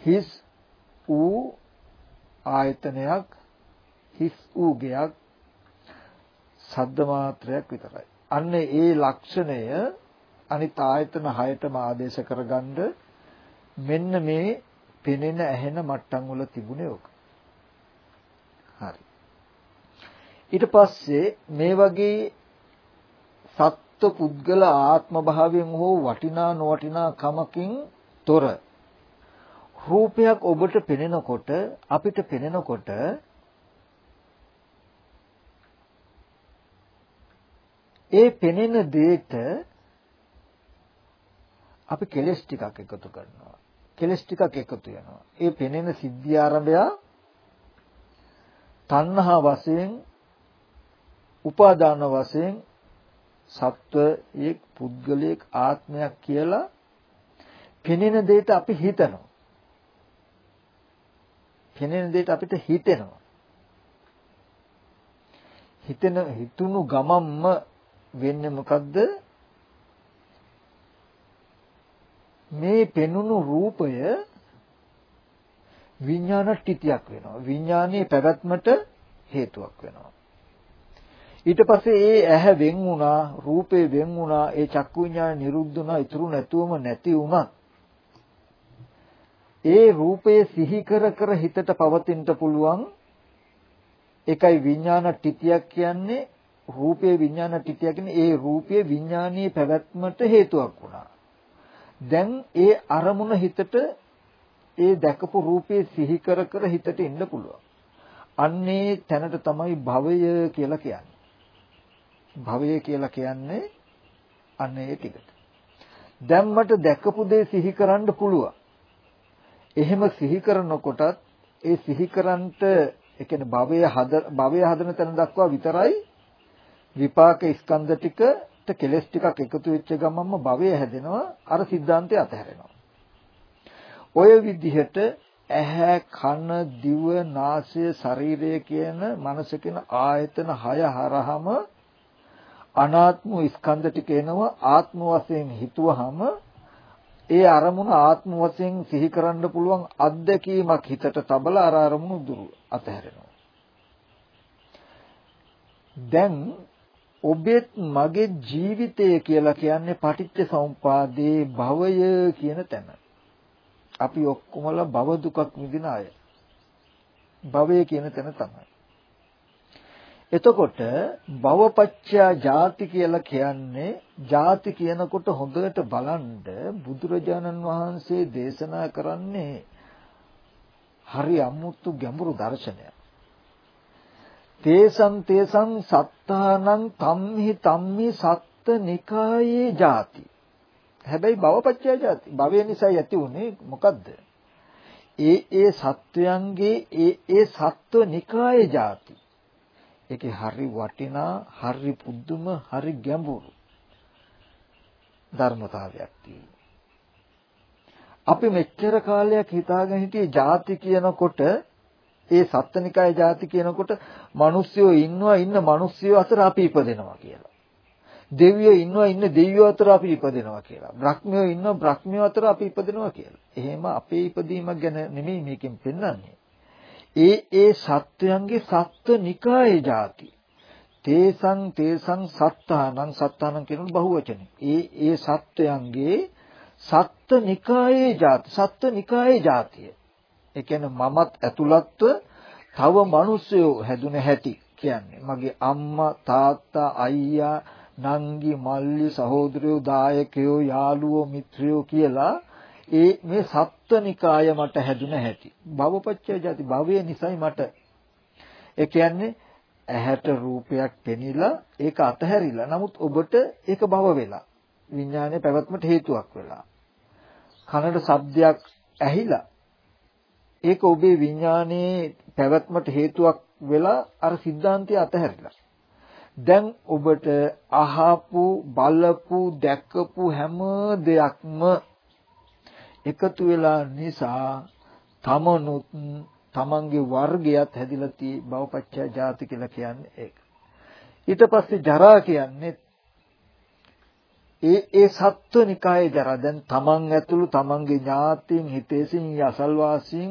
Speaker 1: හිස් වූ ආයතනයක් හිස් වූ ගයක් සද්ද මාත්‍රයක් විතරයි. අන්න ඒ ලක්ෂණය අනිත් ආයතන හයටම ආදේශ කරගන්න මෙන්න මේ පෙනෙන ඇහෙන මට්ටම් වල තිබුණේ ඕක. හරි. ඊට පස්සේ මේ වගේ සත්ව පුද්ගල ආත්ම භාවයෙන් හෝ වටිනා නොවටිනා කමකින් තොර රූපයක් ඔබට පෙනෙනකොට අපිට පෙනෙනකොට ඒ පෙනෙන දෙයට අපි කෙලස් ටිකක් එකතු කරනවා. කෙලස් ටිකක් එකතු වෙනවා. ඒ පෙනෙන සිද්ධි ආරම්භය තණ්හා වශයෙන් උපාදාන වශයෙන් සත්වයෙක් පුද්ගලයෙක් ආත්මයක් කියලා පෙනෙන දෙයට අපි හිතනවා. පෙනෙන දෙයට අපිට හිතෙනවා. හිතෙන හිතුණු ගමම්ම වෙන්නේ මොකද්ද? මේ පෙනුණු රූපය විඥාන ටිතියක් වෙනවා. විඥානයේ පැවැත්මට හේතුවක් වෙනවා. ඊට පස්සේ ඒ ඇහැ වෙන් වුණා, රූපේ වෙන් වුණා, ඒ චක්කු විඥාන නිරුද්ධ වුණා, ඉතුරු නැතුවම නැති වුණා. ඒ රූපය සිහි කර කර හිතට පවතින්න පුළුවන් ඒකයි විඥාන ටිතියක් කියන්නේ රූපේ විඥාන ටිතිය කියන්නේ ඒ රූපයේ විඥානීය පැවැත්මට හේතුවක් වුණා. දැන් ඒ අරමුණ හිතට ඒ දැකපු රූපේ සිහි කර කර හිතට ඉන්න පුළුවන්. අන්නේ තැනට තමයි භවය කියලා කියන්නේ. භවය කියලා කියන්නේ අන්නේ ටිකට. දැන් මට දැකපු දේ සිහි කරන්න පුළුවන්. එහෙම සිහි කරනකොටත් ඒ සිහි කරන්ට ඒ කියන්නේ භවය හද භවය හදන තැන දක්වා විතරයි විපාක ස්කන්ධ ටිකට කෙලස් ටිකක් එකතු වෙච්ච ගමන්ම භවය හැදෙනවා අර සිද්ධාන්තය අතහැරෙනවා. ඔය විදිහට ඇහැ කන දිව නාසය ශරීරය කියන මනස කියන ආයතන හය හරහම අනාත්ම ස්කන්ධ ටික එනවා ආත්ම වශයෙන් හිතුවහම ඒ අරමුණ ආත්ම වශයෙන් සිහි කරන්න පුළුවන් අත්දැකීමක් හිතට තබලා අර අරමුණු දුරු අතහැරෙනවා. දැන් ඔබෙත් මගේ ජීවිතය කියලා කියන්නේ පටිච්ච සමුපාදේ භවය කියන තැන. අපි ඔක්කොමලා භව දුකක් විඳින අය. භවය කියන තැන තමයි. එතකොට භවපච්චයා ජාති කියලා කියන්නේ ජාති කියනකොට හොඳට බලන්න බුදුරජාණන් වහන්සේ දේශනා කරන්නේ හරි අමුතු ගැඹුරු දර්ශනයක්. තේසං තේසං සත්තානං තම්හි තම්හි සත්ත නිකායේ ජාති. හැබැයි භවපච්චය ජාති. භවය නිසා ඇති උනේ මොකද්ද? ඒ ඒ සත්වයන්ගේ ඒ ඒ සත්ව නිකායේ ජාති. ඒකේ හරි වටිනා, හරි පුදුම, හරි ගැඹුරු ධර්මතාවයක් තියෙනවා. අපි මෙච්චර කාලයක් හිතාගෙන හිටියේ ಜಾති කියනකොට ඒ සත්තනිකාය ಜಾති කියනකොට මිනිස්සුયો ඉන්නවා ඉන්න මිනිස්සුયો අතර අපි ඉපදෙනවා කියලා. දෙවියෝ ඉන්නවා ඉන්න දෙවියෝ අතර අපි ඉපදෙනවා කියලා. බ්‍රහ්මයෝ ඉන්නවා බ්‍රහ්මයෝ අතර අපි ඉපදෙනවා කියලා. එහෙම අපේ ඉපදීම ගැන නෙමෙයි මේකෙන් පෙන්වන්නේ. ඒ ඒ සත්වයන්ගේ සත්වනිකායේ ಜಾති. තේසං තේසං සත්තානං සත්තානං කියනොත් බහුවචනේ. ඒ ඒ සත්වයන්ගේ සත්ත්වනිකායේ ಜಾති සත්ත්වනිකායේ ಜಾතිය ඒ කියන්නේ මමත් ඇතුළත්ව තව මිනිස්සුયો හැදුන හැටි කියන්නේ. මගේ අම්මා තාත්තා අයියා නංගි මල්ලි සහෝදරයෝ දායකයෝ යාළුවෝ මිත්‍රයෝ කියලා ඒ මේ සත්ත්වනිකාය මට හැදුන හැටි. භවපච්චය ජාති භවය නිසයි මට. ඒ කියන්නේ ඇහැට රූපයක් පෙනිලා ඒක අතහැරිලා. නමුත් ඔබට ඒක භව වෙලා. විඥානයේ පැවැත්මට හේතුවක් වෙලා. කනට ශබ්දයක් ඇහිලා ඒක ඔබේ විඥානයේ පැවැත්මට හේතුවක් වෙලා අර සිද්ධාන්තය අතහැරිලා. දැන් ඔබට අහපු බලපු දැකපු හැම දෙයක්ම එකතු වෙලා නිසා තමනුත් තමන්ගේ වර්ගයත් හැදිලා tie භවපච්චය ජාති කියලා කියන්නේ ඒක. ඊට පස්සේ ජරා කියන්නේ ඒ ඒ සත්වනිකායේ ජරා දැන් තමන් ඇතුළු තමන්ගේ ඥාතීන් හිතේසින් යසල්වාසීන්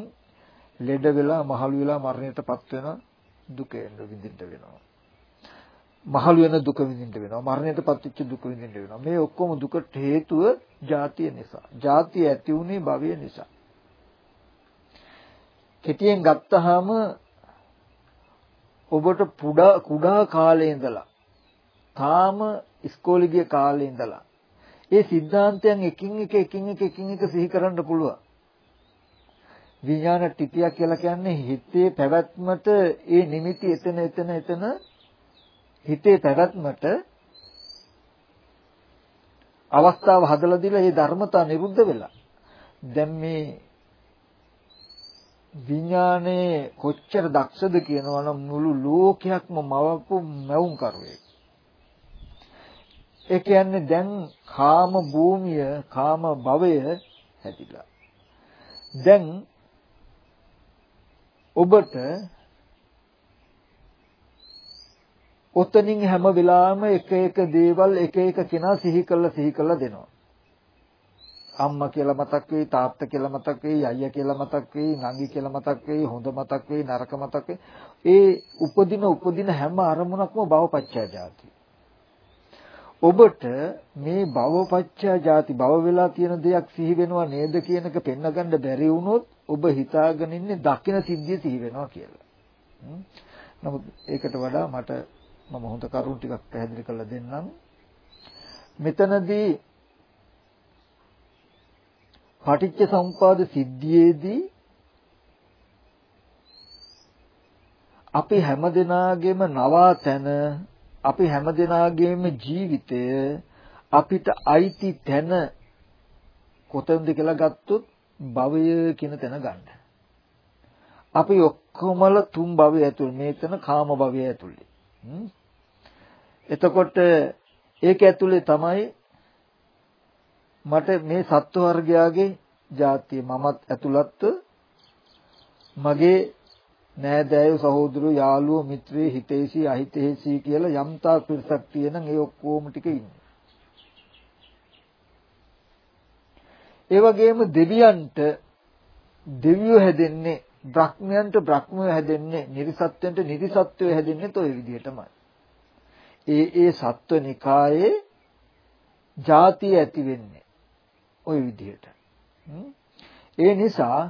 Speaker 1: ලෙඩ වෙලා මහලු වෙලා මරණයටපත් වෙන දුක විඳින්න වෙනවා. මහලු වෙන දුක විඳින්න වෙනවා. මරණයටපත් වෙච්ච දුක විඳින්න වෙනවා. මේ ඔක්කොම දුකට හේතුව ජාතිය නිසා. ජාතිය ඇති වුනේ භවය නිසා. කෙටියෙන් ගත්තාම ඔබට පුඩා කුඩා කාලේ ඉඳලා තාම ඉස්කෝලේ ගිය කාලේ ඉඳලා ඒ සිද්ධාන්තයන් එකින් එක එකින් එක එකින් එක සිහි කරන්න පුළුවන්. විඥාන ටිතිය කියලා කියන්නේ හිතේ පැවැත්මට ඒ නිමිති එතන එතන එතන හිතේ පැවැත්මට අවස්ථාව හදලා දීලා මේ ධර්මතා නිරුද්ධ වෙලා දැන් මේ විඥානයේ කොච්චර දක්ෂද කියනවනම් මුළු ලෝකයක්ම මවපු මැවුම් කරුවෙක්. ඒ කියන්නේ දැන් කාම භූමිය, කාම භවය හැදිලා. දැන් ඔබට ඔතනින් හැම වෙලාවෙම එක එක දේවල් එක එක කෙනා සිහි කළා සිහි කළා දෙනවා. අම්මා කියලා මතක් වෙයි තාත්තා කියලා මතක් වෙයි අයියා කියලා මතක් වෙයි නංගි කියලා මතක් වෙයි හොඳ මතක් වෙයි නරක මතක් වෙයි ඒ උපදින උපදින හැම අරමුණක්ම භවපච්චය જાති ඔබට මේ භවපච්චය જાති භව වෙලා තියෙන දෙයක් සිහි වෙනවා නේද කියන එක පෙන්නගන්න බැරි වුණොත් ඔබ හිතාගෙන ඉන්නේ දකින සිද්ධිය සිහි වෙනවා කියලා. නමුත් ඒකට වඩා මට මම හොඳ කරුණු ටිකක් පැහැදිලි කරලා දෙන්නම්. මෙතනදී පටිච්ච සමුපාද සිද්ධියේදී අපි හැමදෙනාගේම නවාතන අපි හැමදෙනාගේම ජීවිතය අපිට අයිති තැන කොතනද කියලා ගත්තොත් භවය කියන තැන ගන්න. අපි ඔක්කොමල තුන් භවය ඇතුළේ මේතන කාම භවය ඇතුළේ. එතකොට ඒක ඇතුලේ තමයි මට මේ සත්ව වර්ගයාගේ ජාතිය මමත් ඇතුළත් මගේ නෑදෑයෝ සහෝදරයෝ යාළුවෝ මිත්‍රයෝ හිතේසි අහිතේසි කියලා යම්තා පිරිසක් තියෙනන් ඒ ඔක්කොම ටික ඉන්නේ. ඒ වගේම දෙවියන්ට දෙවියෝ හැදෙන්නේ බ්‍රහ්මයන්ට බ්‍රහ්මයෝ හැදෙන්නේ නිර්සත්ත්වයන්ට නිර්සත්ත්වයෝ හැදෙන්නේ toy විදිහටමයි. ඒ ඒ සත්වනිකායේ ಜಾති ඇති වෙන්නේ ওই විදිහට. ඒ නිසා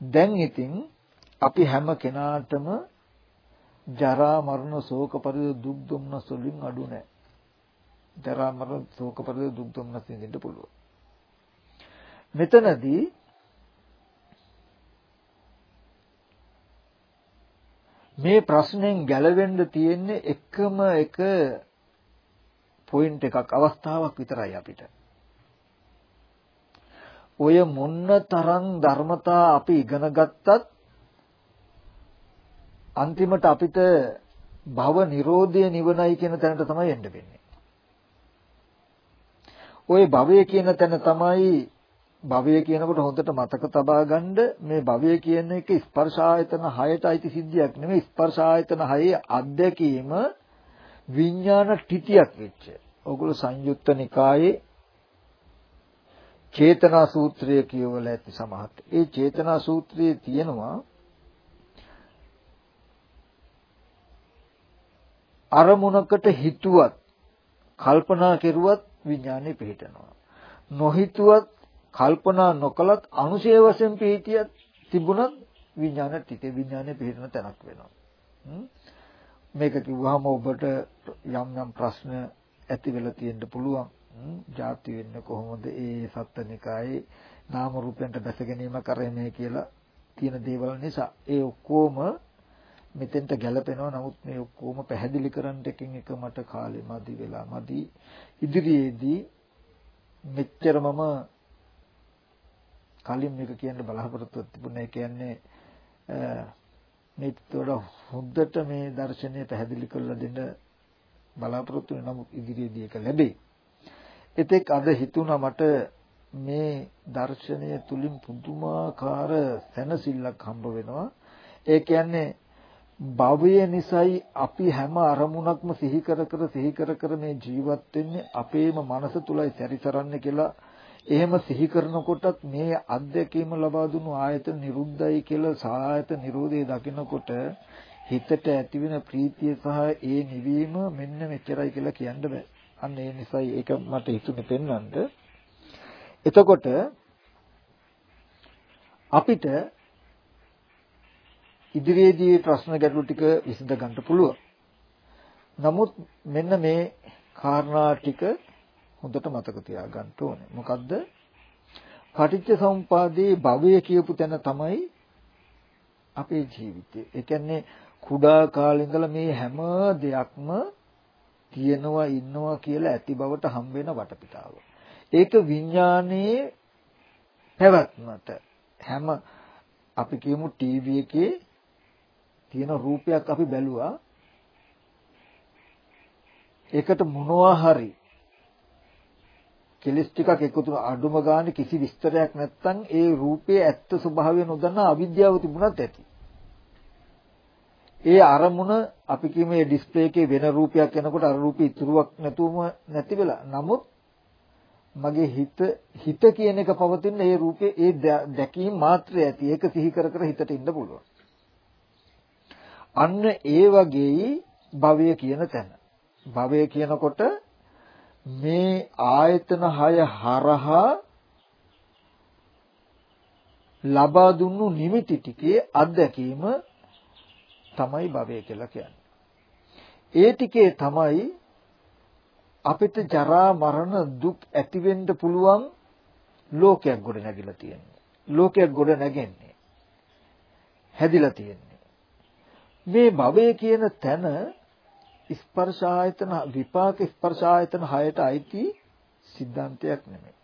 Speaker 1: දැන් ඉතින් අපි හැම කෙනාටම ජරා මරණ ශෝක පරිද දුක් දුම්නස් වලින් අඩු නැහැ. ජරා මරණ ශෝක පරිද දුක් දුම්නස් විඳින්න පුළුවන්. මෙතනදී මේ ප්‍රශ්නෙන් ගැලවෙන්න තියෙන්නේ එකම එක පොයින්ට් එකක් අවස්ථාවක් විතරයි අපිට. ඔය මොන්න තරම් ධර්මතා අපි ඉගෙන ගත්තත් අන්තිමට අපිට භව නිරෝධය නිවනයි කියන තැනට තමයි එන්න වෙන්නේ. ওই භවය කියන තැන තමයි භවය කියනකොට හොඳට මතක තබා ගන්න මේ භවය කියන එක ස්පර්ශ ආයතන 6ට අයිති සිද්ධියක් නෙමෙයි ස්පර්ශ ආයතන 6 අධ්‍යක්ීම විඥාන ටිතියක් වෙච්ච. ඕගොල්ලෝ සංයුත්ත නිකායේ චේතනා සූත්‍රය කියවල ඇති සමහරට. ඒ චේතනා සූත්‍රයේ තියෙනවා අරමුණකට හිතුවත් කල්පනා කෙරුවත් විඥානේ පිහිටනවා. නොහිතුවත් කල්පනා නොකලත් අනුශය වශයෙන් පිහිටියත් තිබුණත් විඥාන ටිකේ විඥානේ පිහිටන තැනක් වෙනවා. මේක කිව්වහම ඔබට යම් යම් ප්‍රශ්න ඇති වෙලා තියෙන්න පුළුවන්. ಜಾති වෙන්නේ කොහොමද? ඒ සත්ත්වනිකායේ නාම රූපයන්ට දැස ගැනීම කරන්නේ කියලා තියෙන දේවල් නිසා ඒ ඔක්කොම මෙතෙන්ට ගැලපෙනවා. නමුත් මේ ඔක්කොම පැහැදිලි කරන්න එකින් එක මට කාලෙ මදි වෙලා මදි. ඉදිරියේදී මෙච්චර මම කලින් මේක කියන්න බලාපොරොත්තු තිබුණේ ඒ කියන්නේ මේකට හොඳට මේ දර්ශනය පැහැදිලි කරලා දෙන්න බලාපොරොත්තු වෙන නමුත් ඉදිරියේදී ඒක ලැබෙයි. එතෙක් අද හිතුණා මට මේ දර්ශනය තුලින් පුදුමාකාර සැනසෙල්ලක් හම්බ වෙනවා. ඒ කියන්නේ භවය නිසායි අපි හැම අරමුණක්ම සිහි කර කර සිහි කර කර මේ ජීවත් වෙන්නේ අපේම මනස තුලයි සැරිසරන්නේ කියලා එහෙම සිහි කරනකොටත් මේ අත්දැකීම ලබා දුන්නු ආයතන නිරුද්ධයි කියලා සායත නිරෝධය දකිනකොට හිතට ඇතිවෙන ප්‍රීතිය සහ ඒ නිවීම මෙන්න මෙච්චරයි කියලා කියන්න බෑ. අන්න ඒ නිසායි ඒක මට හිතුනේ පෙන්වන්න. එතකොට අපිට ඉදිරියේදී ප්‍රශ්න ගැටළු ටික විසඳ ගන්න පුළුවන්. නමුත් මෙන්න මේ කාරණා ටික හොඳට මතක තියාගන්න ඕනේ. මොකද්ද? පටිච්ච සමුපාදයේ භවය කියපු තැන තමයි අපේ ජීවිතය. ඒ කියන්නේ කුඩා කාලේ ඉඳලා මේ හැම දෙයක්ම තියෙනවා ඉන්නවා කියලා ඇති බවට හම් වෙන වටපිටාව. ඒක විඥානයේ පැවැත්මට හැම අපි කියමු ටීවී එකේ තියෙන රූපයක් අපි බැලුවා ඒකට මොනවා හරි කෙලස් ටිකක් එකතු අඩුම ගානේ කිසි විස්තරයක් නැත්නම් ඒ රූපයේ ඇත්ත ස්වභාවය නොදන්නා අවිද්‍යාව තිබුණත් ඇති. ඒ අරමුණ අපි කියමු මේ ඩිස්ප්ලේ එකේ වෙන රූපයක් එනකොට අර රූපේ ඉතුරුවක් නැතුවම නැති වෙලා. නමුත් මගේ හිත හිත කියන එක පවතින ඒ රූපේ ඒ දැකීම මාත්‍රය ඇති. ඒක සිහි කර කර හිතට ඉන්න පුළුවන්. අන්න ඒ වගේයි භවය කියන තැන. භවය කියනකොට මේ ආයතන හය හරහා ලබා දුන්නු නිමිති ටිකේ අත්දැකීම තමයි භවය කියලා කියන්නේ. ඒ ටිකේ තමයි අපිට ජරා මරණ දුක් ඇති වෙන්න පුළුවන් ලෝකයක් ගොඩ නැගිලා තියෙන්නේ. ලෝකයක් ගොඩ නැගෙන්නේ. හැදිලා තියෙන්නේ. මේ භවය කියන තැන ස්පර්ශ ආයතන විපාක ස්පර්ශ ආයතන හයට අයිති සිද්ධාන්තයක් නෙමෙයි.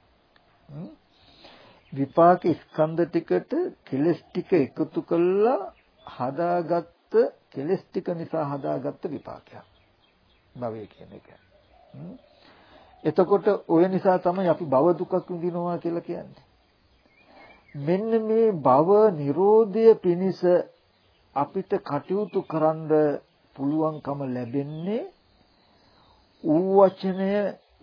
Speaker 1: විපාක ස්කන්ධ ටිකට කෙලස් ටික එකතු කළා හදාගත්ත කෙලස් ටික නිසා හදාගත්ත විපාකයක්. භවය කියන එක. එතකොට ওই නිසා තමයි අපි භව දුකක් විඳිනවා කියලා කියන්නේ. මෙන්න මේ භව නිරෝධය පිණිස අපිට කටයුතු කරන්න පුළුවන්කම ලැබෙන්නේ ඌ වචනය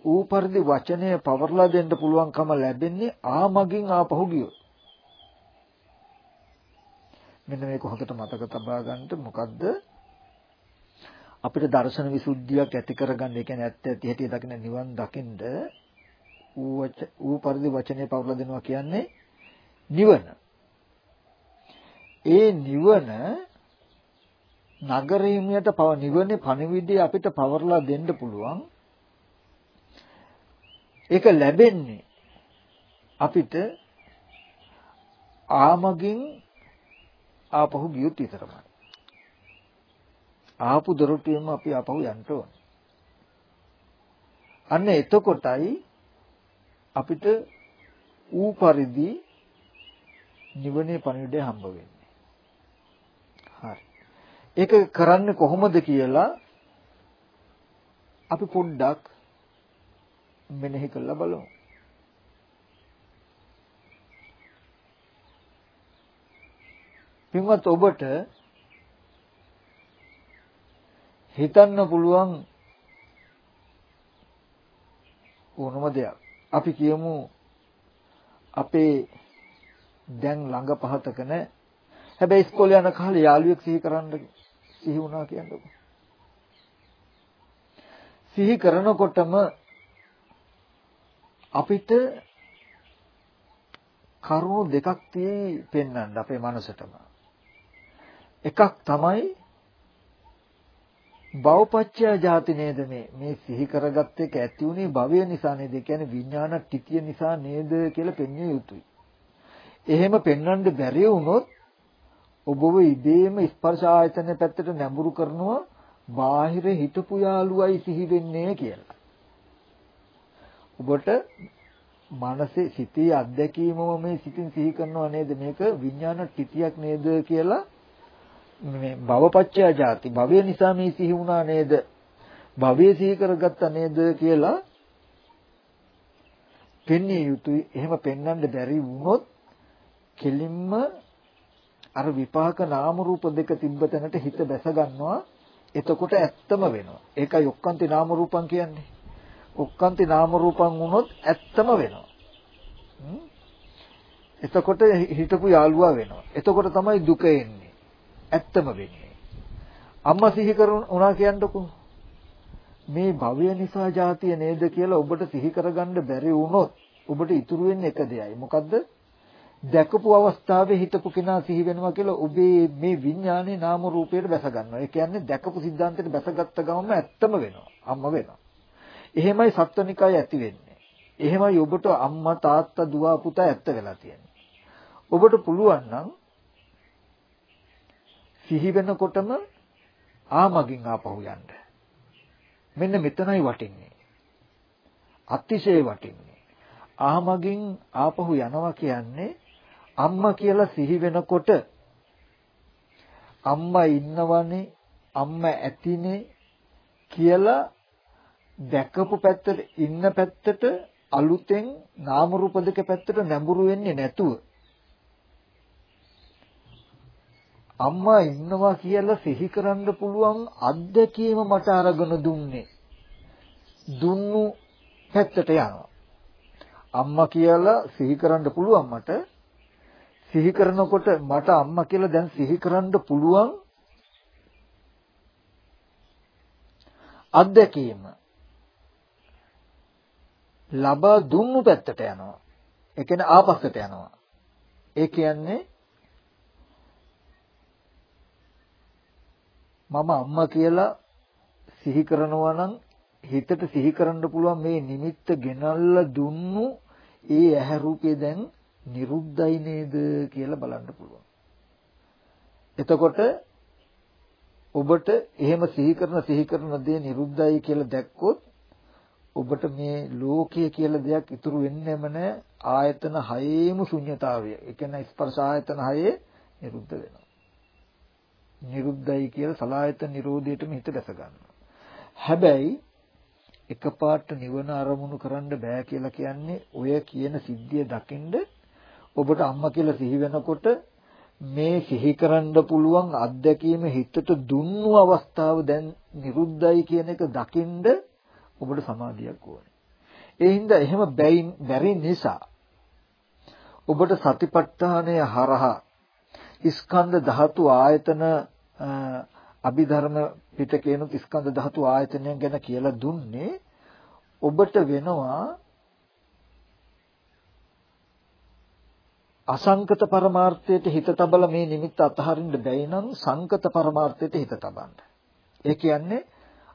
Speaker 1: ඌ පරිදි වචනය පවර්ලා දෙන්න පුළුවන්කම ලැබෙන්නේ ආමගින් ආපහු ගියොත්. මෙන්න මේක හොඳට මතක තබා ගන්නට මොකද්ද අපිට දර්ශන විසුද්ධියක් ඇති කරගන්න ඒ කියන්නේ ඇත්ත ඇති හැටි දකින නිවන් දකින්න ඌ ඌ පරිදි වචනේ පවරලා දෙනවා කියන්නේ නිවන. ඒ නිවන නගරීමියට පව නිවනේ පණිවිඩය අපිට පවරලා දෙන්න පුළුවන්. ඒක ලැබෙන්නේ අපිට ආමගින් ආපහු ගියොත් විතරමයි. ආපු දොරටුවෙම අපි ආපහු යන්න ඕන. අන්න එතකොටයි අපිට ඌ පරිදි නිවනේ පණිවිඩය හම්බ වෙන්නේ. හරි. ඒක කරන්නේ කොහොමද කියලා අපි පොඩ්ඩක් මෙනෙහි කරලා බලමු. පින්වත් ඔබට හිතන්න පුළුවන් ඕනම දෙයක්. අපි කියමු අපේ දැන් ළඟ පහතක නැ හැබැයි ඉස්කෝලේ යන කාලේ යාළුවෙක් සිහි කරන්න සිහි වුණා කියන්නකො. සිහි කරනකොටම අපිට කරුණු දෙකක් තියෙයි පෙන්වන්න අපේ මනසටම. එකක් තමයි භවපච්චය ජාති නේද මේ මේ සිහි කරගත්ත එක ඇති උනේ භවය නිසා නේද කියන්නේ විඥාන ටිතිය නිසා නේද කියලා පෙන්විය යුතුයි. එහෙම පෙන්වන්න බැරි වුණොත් ඔබව ඉබේම ස්පර්ශ ආයතන පැත්තට නැඹුරු කරනවා බාහිර හිතපු යාළුවයි සිහි වෙන්නේ කියලා. ඔබට මනසේ සිතේ අත්දැකීමම මේ සිතින් සිහි කරනව නේද? මේක විඥාන ටිතියක් නේද කියලා මේ භවපච්චය ජාති භවය නිසා මේ සිහි වුණා නේද? භවය සිහි කරගත්තා නේද කියලා පෙන්විය යුතුයි. එහෙම පෙන්වන්න බැරි වුණොත් කෙලින්ම අර විපාක නාම රූප දෙක තිබ්බ තැනට හිත බැස ගන්නවා. එතකොට ඇත්තම වෙනවා. ඒකයි ඔක්කාන්ති නාම රූපං කියන්නේ. ඔක්කාන්ති නාම රූපං වුණොත් ඇත්තම වෙනවා. එතකොට හිතපු යාළුවා වෙනවා. එතකොට තමයි දුක එන්නේ. ඇත්තම වෙන්නේ. අම්මා සිහි කරුණා කියන්නකෝ. මේ භවය නිසා ජාතිය නේද කියලා ඔබට සිහි කරගන්න බැරි වුණොත් ඔබට ඉතුරු වෙන්නේ එක දෙයයි. මොකද්ද? දැකපු අවස්ථාවේ හිතපු කෙනා සිහි වෙනවා කියලා ඔබේ මේ විඥානේ නාම රූපයට බැස ගන්නවා. ඒ කියන්නේ දැකපු සිද්ධාන්තයට බැසගත්ත ගමන්ම ඇත්තම වෙනවා. අම්ම වෙනවා. එහෙමයි සත්වනිකය ඇති වෙන්නේ. එහෙමයි ඔබට අම්මා තාත්තා දුව පුතා ඇත්ත වෙලා තියෙන්නේ. ඔබට පුළුවන් නම් සිහි වෙනකොටම ආමගින් ආපහු යන්න. මෙන්න මෙතනයි වටින්නේ. අතිශය වටින්නේ. ආමගින් ආපහු යනවා කියන්නේ අම්මා කියලා සිහි වෙනකොට අම්මා ඉන්නවනේ අම්මා ඇතිනේ කියලා දැකපු පැත්තට ඉන්න පැත්තට අලුතෙන් නාම රූප දෙක පැත්තට නැඹුරු වෙන්නේ නැතුව අම්මා ඉන්නවා කියලා සිහි කරන්න පුළුවන් අත්දැකීම මට අරගෙන දුන්නේ. දුන්නු පැත්තට යනවා. අම්මා කියලා සිහි කරන්න පුළුවන් මට. සිහි කරනකොට මට අම්මා කියලා දැන් සිහි කරන්න පුළුවන් අත්දැකීම ලබා දුන්නු පැත්තට යනවා. ඒ කියන්නේ ආපස්සට යනවා. ඒ කියන්නේ මම අම්මා කියලා සිහි කරනවා නම් හිතට සිහි කරන්න පුළුවන් මේ නිමිත්ත ගෙනල්ලා දුන්නු ඒ ඇහැ රූපේ දැන් නිරුද්ධයි නේද කියලා බලන්න පුළුවන්. එතකොට ඔබට එහෙම සිහි කරන සිහි කරන දේ නිරුද්ධයි කියලා දැක්කොත් ඔබට මේ ලෝකය කියලා දෙයක් ඉතුරු වෙන්නේම නැහැ ආයතන හයේම ශුන්්‍යතාවය. ඒ කියන්නේ ස්පර්ශ ආයතන හයේ නිරුද්ධ වෙනවා. නිරුද්ධයි කියලා සලායතන නිරෝධයටම හිත දැස ගන්නවා. හැබැයි එකපාරට නිවන අරමුණු කරන්න බෑ කියලා කියන්නේ ඔය කියන සිද්ධිය දකින්ද ඔබට අම්මා කියලා සිහි වෙනකොට මේ සිහි කරන්න පුළුවන් අත්දැකීම හිතට දුන්නු අවස්ථාව දැන් නිරුද්ධයි කියන එක දකින්ද ඔබට සමාධියක් ඕනේ. ඒ හින්දා එහෙම බැරි නිසා ඔබට සතිපට්ඨානය හරහා ස්කන්ධ ධාතු ආයතන අභිධර්ම පිටකේනොත් ස්කන්ධ ධාතු ආයතනයන් ගැන කියලා දුන්නේ ඔබට වෙනවා අසංකත පරමාර්ථයට හිත තබල මේ නිමිත්ත අතහරින්න බැයි නම් සංකත පරමාර්ථයට හිත තබන්න. ඒ කියන්නේ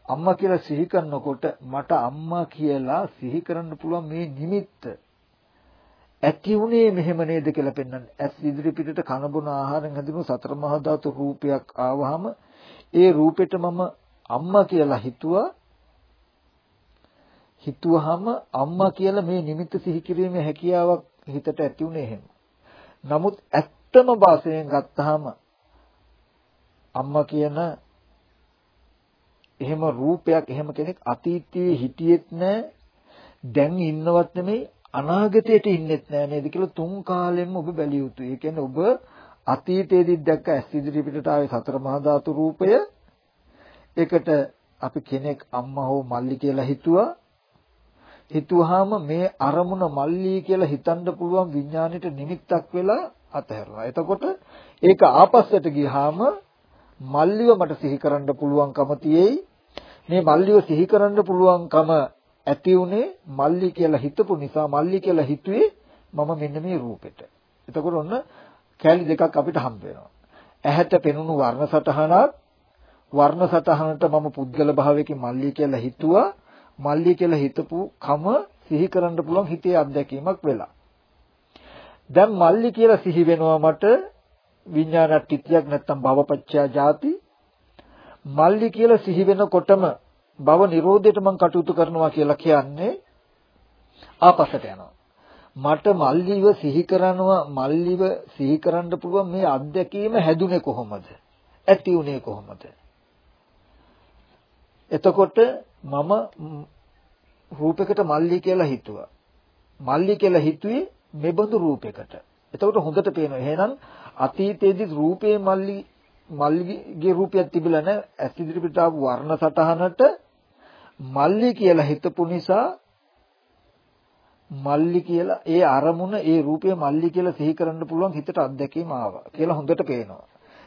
Speaker 1: අම්මා කියලා සිහි කරනකොට මට අම්මා කියලා සිහි කරන්න පුළුවන් මේ නිමිත්ත ඇති උනේ මෙහෙම නේද කියලා පෙන්වන්නේ. ඇස් ඉදිරි පිටට කන බොන ආහාරයෙන් හැදුණු සතර මහා ධාතු රූපයක් ආවහම ඒ රූපෙට මම අම්මා කියලා හිතුවා. හිතුවහම අම්මා කියලා මේ නිමිත්ත සිහි කිරීමේ හැකියාවක් හිතට ඇති උනේ එහෙම. නමුත් ඇත්තම වාසයෙන් ගත්තාම අම්මා කියන එහෙම රූපයක් එහෙම කෙනෙක් අතීතයේ හිටියෙත් නැහැ දැන් ඉන්නවත් නෙමෙයි අනාගතයට ඉන්නෙත් නෑ නේද කියලා තුන් කාලෙම ඔබ බැලිය යුතුයි. ඒ කියන්නේ ඔබ අතීතයේදී දැක්ක ඇස් ඉදිරි පිටට ආවේ සතර මහා ධාතු රූපය. ඒකට අපි කෙනෙක් අම්මා හෝ මල්ලි කියලා හිතුවා. හිතුවාම මේ අරමුණ මල්ලි කියලා හිතන්න පුළුවන් විඥාණයට නිමිත්තක් වෙලා අතහැරලා. එතකොට ඒක ආපස්සට ගියාම මල්ලිව මට සිහි කරන්න පුළුවන්කම තියෙයි. මේ මල්ලිව සිහි කරන්න පුළුවන්කම ඇති උනේ මල්ලි කියලා හිතපු නිසා මල්ලි කියලා හිතුවේ මම මෙන්න මේ රූපෙට. එතකොට ඔන්න කැලි දෙකක් අපිට හම්බ වෙනවා. ඇහැට පෙනුණු වර්ණ සටහනක් වර්ණ සටහනට මම පුද්ගල භාවයකින් මල්ලි කියලා හිතුවා මල්ලි කියලා හිතපු කම සිහි කරන්න පුළුවන් හිතේ අත්දැකීමක් වෙලා. දැන් මල්ලි කියලා සිහි වෙනවා මට විඥානට්ටියක් නැත්තම් භවපච්චයා ಜಾති මල්ලි කියලා සිහි වෙනකොටම භව නිරෝධයට මම කටයුතු කරනවා කියලා කියන්නේ ආපස්සට යනවා. මට මල්ලිව සිහි කරනවා මල්ලිව සිහි කරන්න පුළුවන් මේ අත්දැකීම හැදුනේ කොහොමද? ඇති උනේ කොහොමද? එතකොට මම රූපයකට මල්ලි කියලා හිතුවා. මල්ලි කියලා හිතුවේ මෙබඳු රූපයකට. එතකොට හොඳට පේනවා. එහෙනම් අතීතයේදී රූපේ මල්ලි මල්ලිගේ රූපයක් තිබිලා නැහැ. ඇස් ඉදිරිපිට ආපු වර්ණ සටහනට මල්ලි කියලා හිතපු නිසා මල්ලි කියලා ඒ අරමුණ ඒ රූපය මල්ලි කියලා සිහි කරන්න පුළුවන් හිතට අත්දැකීම ආවා කියලා හොඳට පේනවා.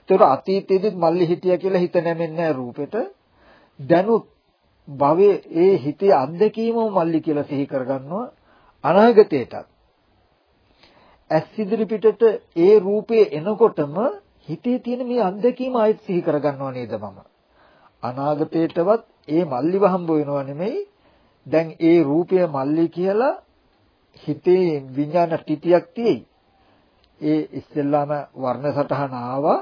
Speaker 1: ඒකට අතීතයේදීත් මල්ලි හිටියා කියලා හිත නැමෙන්නේ රූපෙට. දැනුත් භවයේ ඒ හිතේ අත්දැකීමම මල්ලි කියලා සිහි කරගන්නවා අනාගතයටත්. ඇස් ඉදිරි පිටට ඒ රූපේ එනකොටම හිතේ තියෙන මේ අත්දැකීම ආයෙත් සිහි කරගන්නව නේද මම. අනාගතයටවත් ඒ මල්ලිව හම්බ වෙනව නෙමෙයි. දැන් ඒ රූපය මල්ලි කියලා හිතේ විඥාන ටිතියක් තියෙයි. ඒ ඉස්සෙල්ලාම වර්ණ සටහන ආවා.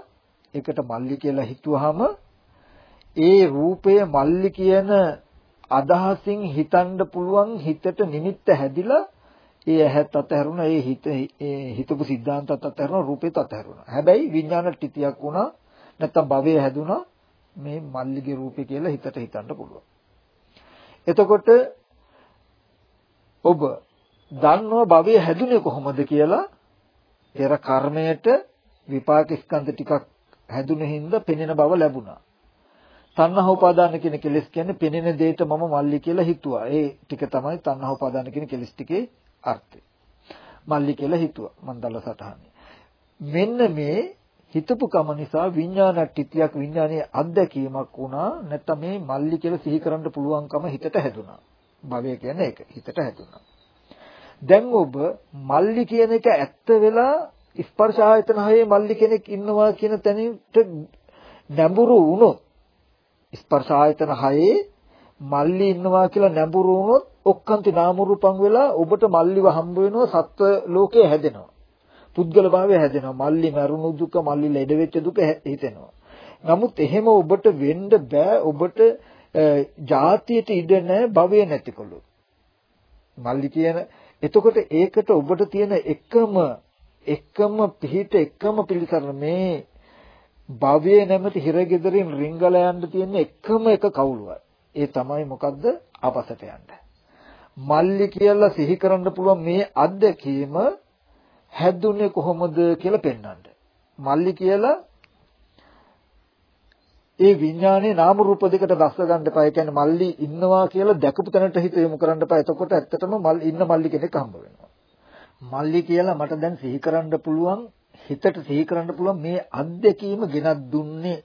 Speaker 1: ඒකට මල්ලි කියලා හිතුවාම ඒ රූපය මල්ලි කියන අදහසින් හිතන්න පුළුවන් හිතට නිමිත්ත හැදිලා ඒ ඇහත් අතහැරුණා ඒ හිත ඒ හිතපු සිද්ධාන්තත් අතහැරුණා රූපෙත් අතහැරුණා. හැබැයි විඥාන ටිතියක් වුණා නැත්තම් භවය හැදුනා මේ මල්ලිගේ රූපේ කියලා හිතට හිතන්න පුළුවන්. එතකොට ඔබ දන්නව භවය හැදුනේ කොහොමද කියලා පෙර කර්මයට විපාක ස්කන්ධ ටිකක් හැදුනේ හින්දා පෙනෙන බව ලැබුණා. තණ්හා උපාදාන කියන කෙලෙස් කියන්නේ පෙනෙන දෙයට මම මල්ලි කියලා හිතුවා. ඒ ටික තමයි තණ්හා උපාදාන කියන කෙලෙස් ටිකේ අර්ථය. මල්ලි කියලා හිතුවා මන්දල සටහනේ. මෙන්න මේ හිතපු කම නිසා විඥානට්ටිතියක් විඥානයේ අත්දැකීමක් වුණා නැත්නම් මේ මල්ලි කියලා සිහි කරන්න පුළුවන්කම හිතට හැදුනා. භවය කියන්නේ ඒක හිතට හැදුනා. දැන් ඔබ මල්ලි කියන එක ඇත්ත වෙලා ස්පර්ශ ආයතන හයේ මල්ලි කෙනෙක් ඉන්නවා කියන තැනට නැඹුරු වුණොත් ස්පර්ශ ආයතන හයේ මල්ලි ඉන්නවා කියලා නැඹුරු වුණොත් ඔක්කාන්ති නාම රූපං වෙලා ඔබට මල්ලිව හම්බ වෙනවා සත්ව ලෝකයේ හැදෙනවා. පුද්ගල භාවය හැදෙනවා. මල්ලි මරුණු දුක, මල්ලි ලෙඩ වෙච්ච දුක හිතෙනවා. නමුත් එහෙම ඔබට වෙන්න බෑ ඔබට ජාතියට ඉඩ නැහැ භවය නැතිකොළු. මල්ලි කියන එතකොට ඒකට ඔබට තියෙන එකම එකම පිහිට එකම පිළිසරණ මේ භවයේ නැමැති හිරගෙදරින් රිංගල යන්න තියෙන එකම එක කවුළුවයි. ඒ තමයි මොකද්ද? අපසට යන්න. මල්ලි කියලා සිහි කරන්න පුළුවන් මේ අත්දැකීම හැදුනේ කොහොමද කියලා පෙන්වන්න. මල්ලි කියලා ඒ විඥානයේ නාම රූප දෙකට දැස්ස ගන්න එපා. ඒ කියන්නේ මල්ලි ඉන්නවා කියලා දැකපු තැනට හිත යොමු කරන්න එපා. එතකොට ඇත්තටම මල් ඉන්න මල්ලි කෙනෙක් හම්බ වෙනවා. මල්ලි කියලා මට දැන් සිහි කරන්න පුළුවන් හිතට සිහි කරන්න පුළුවන් මේ අත්දැකීම ගෙනත් දුන්නේ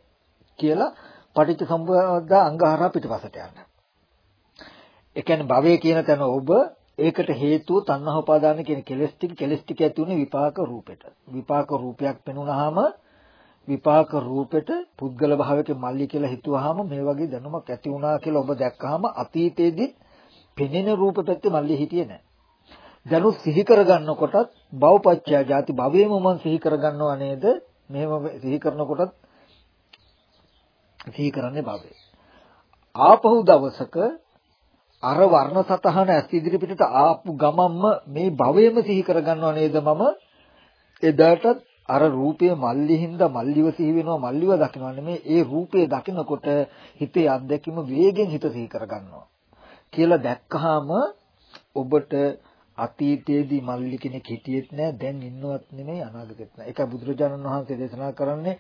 Speaker 1: කියලා පටිච්ච සම්පදා අංගහරා පිටපසට යන්න. ඒ කියන්නේ භවය කියන තැන ඔබ ඒකට හේතුව තණ්හා උපාදාන කියන කෙලස් ටික කෙලස් ටික ඇති උනේ විපාක රූපෙට. විපාක රූපයක් පෙනුනහම විපාක රූපෙට පුද්ගල භාවයක මල්ලි කියලා හිතුවාම මේ වගේ දැනුමක් ඇති වුණා කියලා ඔබ දැක්කහම අතීතයේදී පෙනෙන රූප පැත්තේ මල්ලි හිටියේ නැහැ. දැනුත් සිහි කරගන්නකොටත් භවපච්චය ಜಾති භවයේම මම සිහි කරගන්නවා නේද? මෙහෙම සිහි කරනකොටත් සිහි කරන්නේ භවය. ආපහු දවසක අර වර්ණ සතහන ඇස් ඉදිරි පිටට ආපු ගමම්ම මේ භවයේම සිහි කරගන්නවා නේද මම එදාටත් අර රූපයේ මල්ලි හින්දා මල්ලිව සිහි වෙනවා මල්ලිව දකිනවා නෙමේ ඒ රූපය දකිනකොට හිතේ අත්දැකීම වේගෙන් හිත සිහි කරගන්නවා කියලා දැක්කහම ඔබට අතීතයේදී මල්ලි කෙනෙක් හිටියෙත් නෑ දැන් ඉන්නවත් නෙමෙයි අනාගතෙත් නෑ ඒකයි බුදුරජාණන් වහන්සේ දේශනා කරන්නේ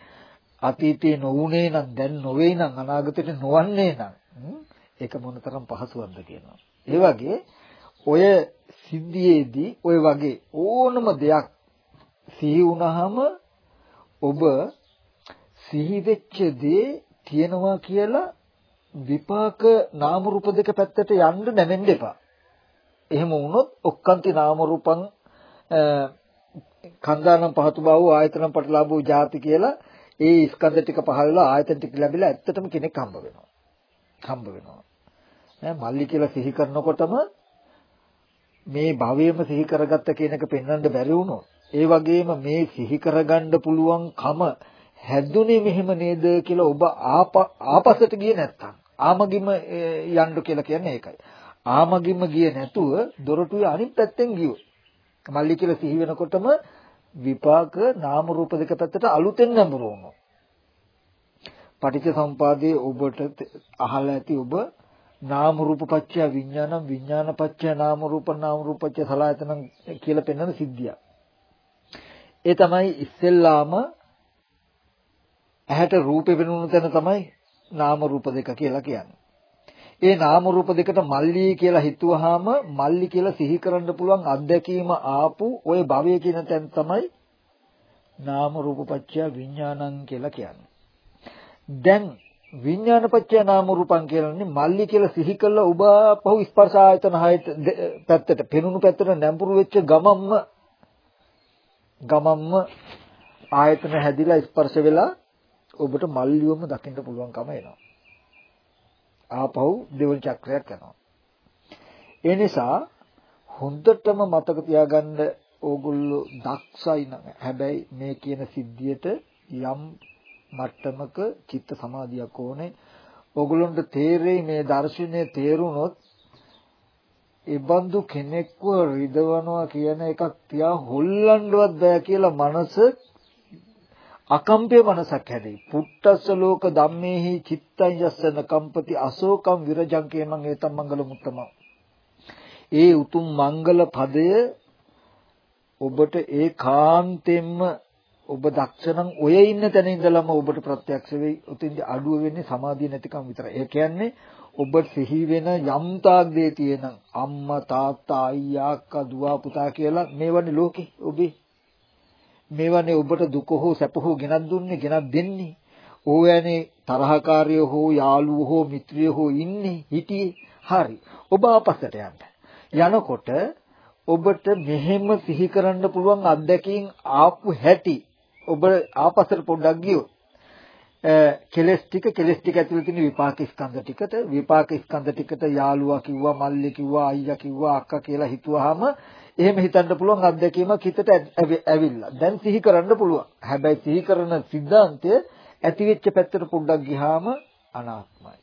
Speaker 1: අතීතේ නොවුනේ නම් දැන් නොවේ නම් අනාගතෙට නොවන්නේ නම් ඒක මොනතරම් පහසුවක්ද කියනවා. ඒ වගේ ඔය සිද්ධියේදී ඔය වගේ ඕනම දෙයක් සිහි වුණාම ඔබ සිහි වෙච්ච දේ තියෙනවා කියලා විපාක නාම රූප දෙක පැත්තට යන්න නැමෙන්න එපා. එහෙම වුණොත් ඔක්කාන්ති නාම රූපං කන්දානම් පහතු බව ආයතනම් පටලබු ಜಾති කියලා ඒ ස්කන්ධ ටික පහළලා ආයතන ටික ලැබිලා ඇත්තටම කෙනෙක් හම්බ වෙනවා. හම්බ වෙනවා. ඈ මල්ලි කියලා සිහි කරනකොටම මේ භවයේම සිහි කරගත්ත කෙනෙක් පෙන්වන්න බැරි වුණොත් ඒ වගේම මේ සිහි කරගන්න පුළුවන් කම හැදුනේ මෙහෙම නේද කියලා ඔබ ආපසට ගියේ නැත්තම් ආමගිම යන්න කියලා කියන්නේ ඒකයි. ආමගිම ගියේ නැතුව දොරටුවේ අනිත් පැත්තෙන් ගියොත් මල්ලි කියලා සිහි වෙනකොටම විපාක නාම රූප දෙක පැත්තට අලුතෙන් නැඹුරු වුණා. පටිච්ච සම්පාදයේ ඔබට අහලා ඇති ඔබ නාම රූප පත්‍ය විඥානම් විඥාන පත්‍ය නාම රූප නාම රූප පත්‍ය සලආයතනම් කියලා පෙන්වන සිද්ධිය. ඒ තමයි ඉස්සෙල්ලාම ඇහැට රූපේ වෙනුණු තැන තමයි නාම රූප දෙක කියලා කියන්නේ. ඒ නාම රූප දෙකට මල්ලි කියලා හිතුවාම මල්ලි කියලා සිහි කරන්න පුළුවන් අත්දැකීම ආපු ওই භවය කියන තැන තමයි නාම රූප පත්‍ය විඥානං කියලා කියන්නේ. දැන් විඥාන පත්‍ය නාම රූපං කියලානේ මල්ලි කියලා සිහි කළා ඔබ පහු ස්පර්ශ ආයතන හයට පැත්තට පෙනුණු පැත්තට නැඹුරු වෙච්ච ගමම්ම ගමම්ම ආයතන හැදිලා ස්පර්ශ වෙලා ඔබට මල්ලියොම දකින්න පුළුවන්කම එනවා. ආපහු දෙවන චක්‍රයක් යනවා. ඒ නිසා හොඳටම මතක තියාගන්න ඕගොල්ලෝ දක්ෂයි නම් හැබැයි මේ කියන සිද්ධියට යම් මට්ටමක චිත්ත සමාධියක් ඕනේ. ඕගොල්ලන්ට තේරෙයි මේ දර්ශනය තේරුනොත් ඉබඳු කෙනෙක්ව රිදවනවා කියන එකක් තියා හොල්ලන්නවත් බෑ කියලා මනස අකම්පේ මනසක් හැදෙයි. පුට්ටස්ස ලෝක ධම්මේහි චිත්තං යස්සන කම්පති අශෝකම් විරජං කේමං ඒතම් මංගල මුත්තම. ඒ උතුම් මංගල පදය ඔබට ඒකාන්තයෙන්ම ඔබ දක්ෂණම් ඔය ඉන්න තැන ඉඳලම ඔබට ප්‍රත්‍යක්ෂ වෙයි. උතින්දී අඩුව වෙන්නේ සමාධිය නැතිකම විතරයි. ඒ කියන්නේ ඔබ සිහි වෙන යම් තාක් දේ තියෙන අම්මා තාත්තා අයියා අක්කා දුව පුතා කියලා මේවනේ ලෝකේ ඔබේ මේවනේ ඔබට දුක හෝ සැප හෝ ගෙනත් දුන්නේ ගෙනත් දෙන්නේ. ඕවැනේ තරහකාරයෝ හෝ යාළුවෝ හෝ මිත්‍රයෝ හෝ ඉන්නේ හිටියේ. හරි. ඔබ ආපස්සට යන්න. යනකොට ඔබට මෙහෙම සිහි කරන්න පුළුවන් අත්දැකීම් ආපු හැටි ඔබ ආපස්සට පොඩ්ඩක් ගියොත්. කෙලස් ටික කෙලස් ටික ඇතුළේ තියෙන විපාක ස්කන්ධ ටිකට විපාක ස්කන්ධ ටිකට යාළුවා කිව්වා මල්ලි කිව්වා අයියා කිව්වා අක්කා කියලා හිතුවාම එහෙම හිතන්න පුළුවන් අත්දැකීමක් හිතට ඇවිල්ලා. දැන් සිහි කරන්න පුළුවන්. හැබැයි සිහි කරන સિદ્ધාන්තය ඇතිවෙච්ච පැත්තට පොඩ්ඩක් ගියාම අනාත්මයි.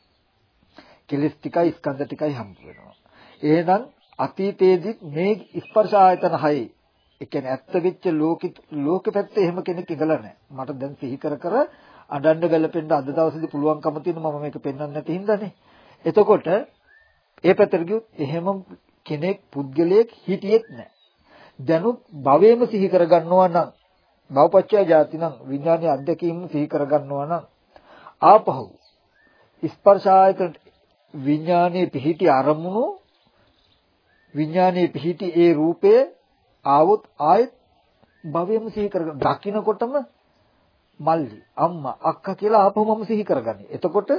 Speaker 1: කෙලස් ටිකයි ස්කන්ධ ටිකයි හම්බ වෙනවා. එහෙනම් අතීතයේදීත් මේ ස්පර්ශ ආයතන හයි ඒ කියන්නේ ඇත්ත වෙච්ච ලෝකෙ ලෝකෙ පැත්තේ එහෙම කෙනෙක් ඉඳලා නැහැ. මට දැන් සිහි කර කර අඬන්න ගැලපෙන්න අද දවසේදී පුළුවන්කම තියෙන මම මේක පෙන්වන්න නැති හින්දානේ. එතකොට ඒ පැත්තට ගියොත් එහෙම කෙනෙක් පුද්ගලයෙක් හිටියෙත් නැහැ. දැනුත් භවයේම සිහි කරගන්නවා නම් භවපච්චය ජාති නම් විඥානයේ අධ්‍යක්ීම් සිහි කරගන්නවා නම් ආපහු ස්පර්ශ ආයතන විඥානයේ පිහිටි අරමුණු විඥානයේ පිහිටි ඒ රූපය ආවොත් ආයෙත් භවයේම සිහි කරගන්න දකින්නකොටම මල්ලි අම්මා අක්කා කියලා ආපහු මම සිහි කරගන්නේ. එතකොට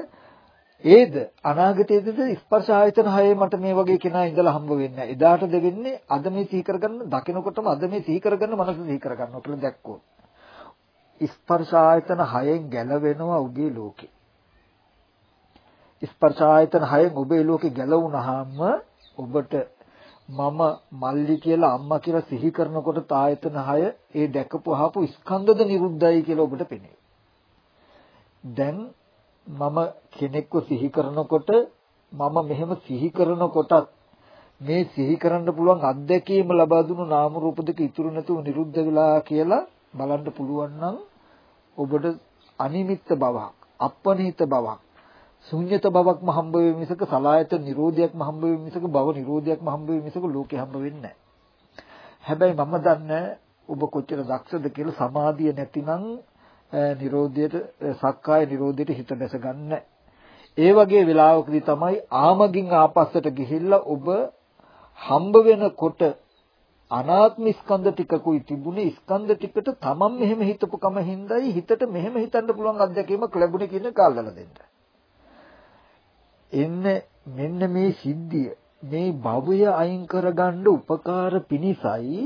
Speaker 1: ඒද අනාගතයේද ස්පර්ශ ආයතන හයේ මට මේ වගේ කෙනා ඉඳලා හම්බ වෙන්නේ එදාට දෙවෙන්නේ අද මේ සිහි කරගන්න දකිනකොටම අද මේ සිහි කරගන්න මනස සිහි කරගන්නවා කියලා දැක්කොත්. ස්පර්ශ ආයතන හයෙන් ගැලවෙනවා ඔබේ ලෝකේ. ස්පර්ශ ආයතන හයෙන් ඔබේ ලෝකේ ගැලවුණාම ඔබට මම මල්ලි කියලා අම්මා කියලා සිහි කරනකොට ආයතන හය ඒ දැකපු අහපු ස්කන්ධද නිරුද්ධයි කියලා ඔබට පෙනේ. දැන් මම කෙනෙක්ව සිහි කරනකොට මම මෙහෙම සිහි කරනකොටත් මේ සිහි කරන්න පුළුවන් අත්දැකීම ලබා දුණු නාම රූප දෙක ඉතුරු නැතුව නිරුද්ධ වෙලා කියලා බලන්න පුළුවන් නම් ඔබට අනිමිත්ත බවක් අපනිහිත බවක් ශුන්්‍යත බවක්ම හම්බ වෙන්නේ මිසක සලායත නිරෝධයක්ම හම්බ වෙන්නේ මිසක භව නිරෝධයක්ම හම්බ වෙන්නේ මිසක ලෝකේ හම්බ වෙන්නේ නැහැ. හැබැයි මම දන්නේ ඔබ කොච්චර දක්ෂද කියලා සමාධිය නැතිනම් නිරෝධයට සක්කාය නිරෝධයට හිත දැස ගන්න. ඒ වගේ වෙලාවකදී තමයි ආමගින් ආපස්සට ගිහිල්ලා ඔබ හම්බ වෙනකොට අනාත්ම ස්කන්ධ ටිකකුයි තිබුණේ ස්කන්ධ ටිකට තමන් මෙහෙම හිතපු කම හින්දායි හිතට මෙහෙම හිතන්න පුළුවන් අත්දැකීමක් ලැබුණේ කියන කාලවල දෙන්න. එන්න මෙන්න මේ සිද්ධිය මේ භවය අයින් කරගන්න උපකාර පිණිසයි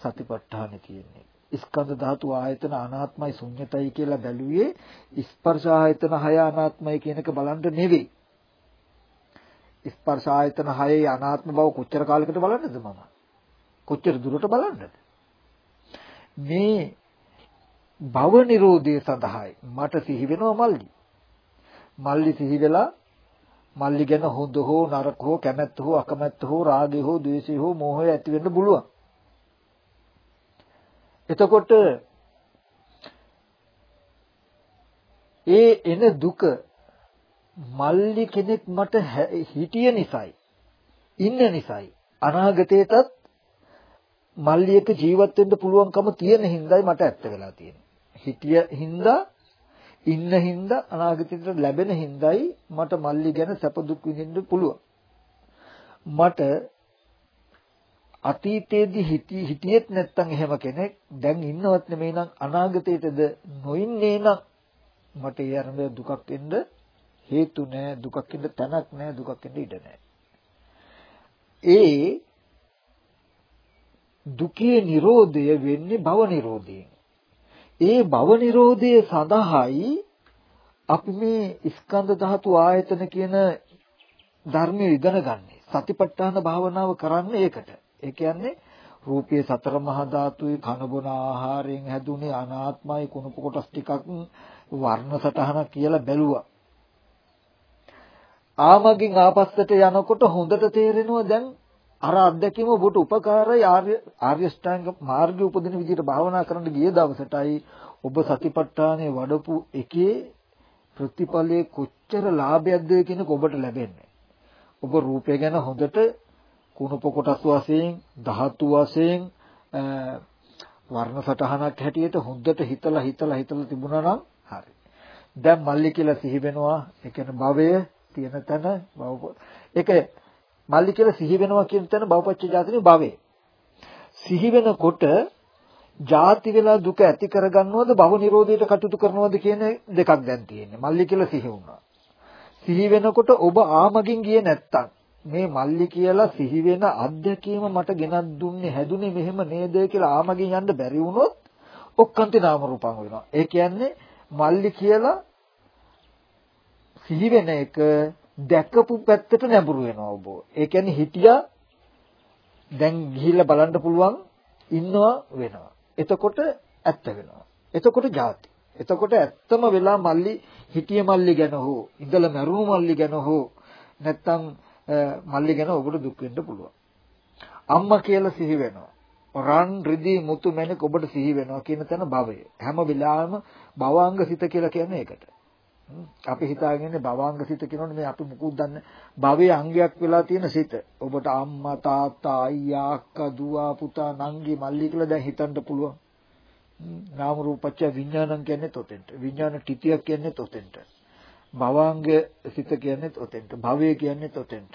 Speaker 1: සතිපට්ඨාන කියන්නේ. ස්කන්ධ ධාතු ආයතන අනාත්මයි ශුන්‍යතයි කියලා බැලුවේ ස්පර්ශ ආයතන හය අනාත්මයි කියන එක බලන්න නෙවෙයි. ස්පර්ශ ආයතන හයේ අනාත්ම බව කොච්චර කාලයකට බලන්නද මම? කොච්චර දුරට බලන්නද? මේ භව නිරෝධය සඳහායි මට සිහි වෙනවා මල්ලි. මල්ලි සිහි වෙලා මල්ලි ගැන හොඳ හෝ නරක හෝ කැමැත්ත හෝ අකමැත්ත හෝ රාගය හෝ ද්වේෂය හෝ මෝහය ඇති වෙන්න පුළුවන්. එතකොට ඒ එන දුක මල්ලි කෙනෙක් මට හිටිය නිසායි ඉන්න නිසායි අනාගතේටත් මල්ලියක ජීවත් වෙන්න පුළුවන්කම තියෙන හින්දායි මට ඇත්ත වෙලා තියෙන්නේ. හිටිය හින්දා ඉන්න හින්දා අනාගතයට ලැබෙන හින්දායි මට මල්ලි ගැන සැප දුක් විඳින්න පුළුවන්. මට අතීතයේදී හිටියෙත් නැත්තම් එහෙම කෙනෙක් දැන් ඉන්නවත් නෙමෙයි නම් අනාගතයේද නොඉන්නේ නම් මට ඒ අරඹය දුකක් එන්න හේතු නැහැ දුකක් එන්න තැනක් නැහැ දුකක් එන්න ඉඩ නැහැ. ඒ දුකේ Nirodhaය වෙන්නේ භව Nirodhaයෙන්. ඒ භව Nirodhaය සඳහායි අපි මේ ස්කන්ධ ධාතු ආයතන කියන ධර්මය ඉගෙන ගන්නේ. සතිපට්ඨාන භාවනාව කරන්නේ ඒකට. ඒ කියන්නේ රූපයේ සතර මහා ධාතුයි කන බොන ආහාරයෙන් හැදුනේ අනාත්මයි කුණප කොටස් ටිකක් වර්ණ සටහනක් කියලා බැලුවා. ආමගින් ආපස්සට යනකොට හොඳට තේරෙනවා දැන් අර අත්දැකීම ඔබට උපකාරයි ආර්ය ආර්ය ශ්‍රාංග මාර්ගය උපදින විදිහට භාවනා කරන්න ගිය දවසටයි ඔබ සතිපට්ඨානය වඩපු එකේ ප්‍රතිඵලයේ කොච්චර ලාභයක්ද කියන ඔබට ලැබෙන්නේ. ඔබ රූපය ගැන හොඳට කුණප කොටස් වශයෙන් ධාතු වශයෙන් වර්ණ සටහනක් හැටියට හොඳට හිතලා හිතලා හිතලා තිබුණා නම් හරි. දැන් මල්ලි කියලා සිහි වෙනවා. ඒ කියන්නේ භවය තියෙන තැන භව ඒක මල්ලි කියලා සිහි වෙනවා කියන තැන භවපච්ච ජාතිනේ භවය. සිහි වෙනකොට ಜಾති වෙලා දුක ඇති කරගන්නවද භව නිරෝධයට කටයුතු කරනවද කියන දෙකක් දැන් තියෙන්නේ. මල්ලි කියලා සිහි වුණා. සිහි වෙනකොට ඔබ ආමගින් ගියේ නැත්තම් මේ මල්ලි කියලා සිහි වෙන අත්දැකීම මට ගෙනත් දුන්නේ හැදුනේ මෙහෙම නේද කියලා ආමගින් යන්න බැරි වුණොත් ඔක්කාන්ති නාම රූපං වෙනවා. ඒ කියන්නේ මල්ලි කියලා සිහි වෙන එක දැකපු පැත්තට නැඹුරු වෙනවා ඔබ. ඒ කියන්නේ හිටියා දැන් ගිහිල්ලා බලන්න පුළුවන් ඉන්නවා වෙනවා. එතකොට ඇත්ත වෙනවා. එතකොට ಜಾති. එතකොට ඇත්තම වෙලා මල්ලි හිටිය මල්ලි ගැන හෝ ඉඳලා මරුණු මල්ලි ගැන හෝ නැත්තම් මල්ලි ගැන ඔබට දුක් වෙන්න පුළුවන්. අම්මා කියලා සිහි වෙනවා. රන් රිදී මුතු මැණික ඔබට සිහි වෙනවා කියන තැන භවය. හැම වෙලාවෙම භවාංග සිත කියලා කියන්නේ ඒකට. අපි හිතාගෙන ඉන්නේ භවාංග සිත කියනෝනේ මේ අපි මුකුත් දන්නේ භවයේ අංගයක් වෙලා තියෙන සිත. ඔබට අම්මා තාත්තා අයියා අක්කා දුව පුතා නංගි මල්ලි කියලා දැන් හිතන්න පුළුවන්. නාම රූපච්ච විඥානං කියන්නේ තොතෙන්ට. විඥාන ටිතියක් කියන්නේ තොතෙන්ට. භවාංග සිත කියන්නේ තොතෙන්ට. භවය කියන්නේ තොතෙන්ට.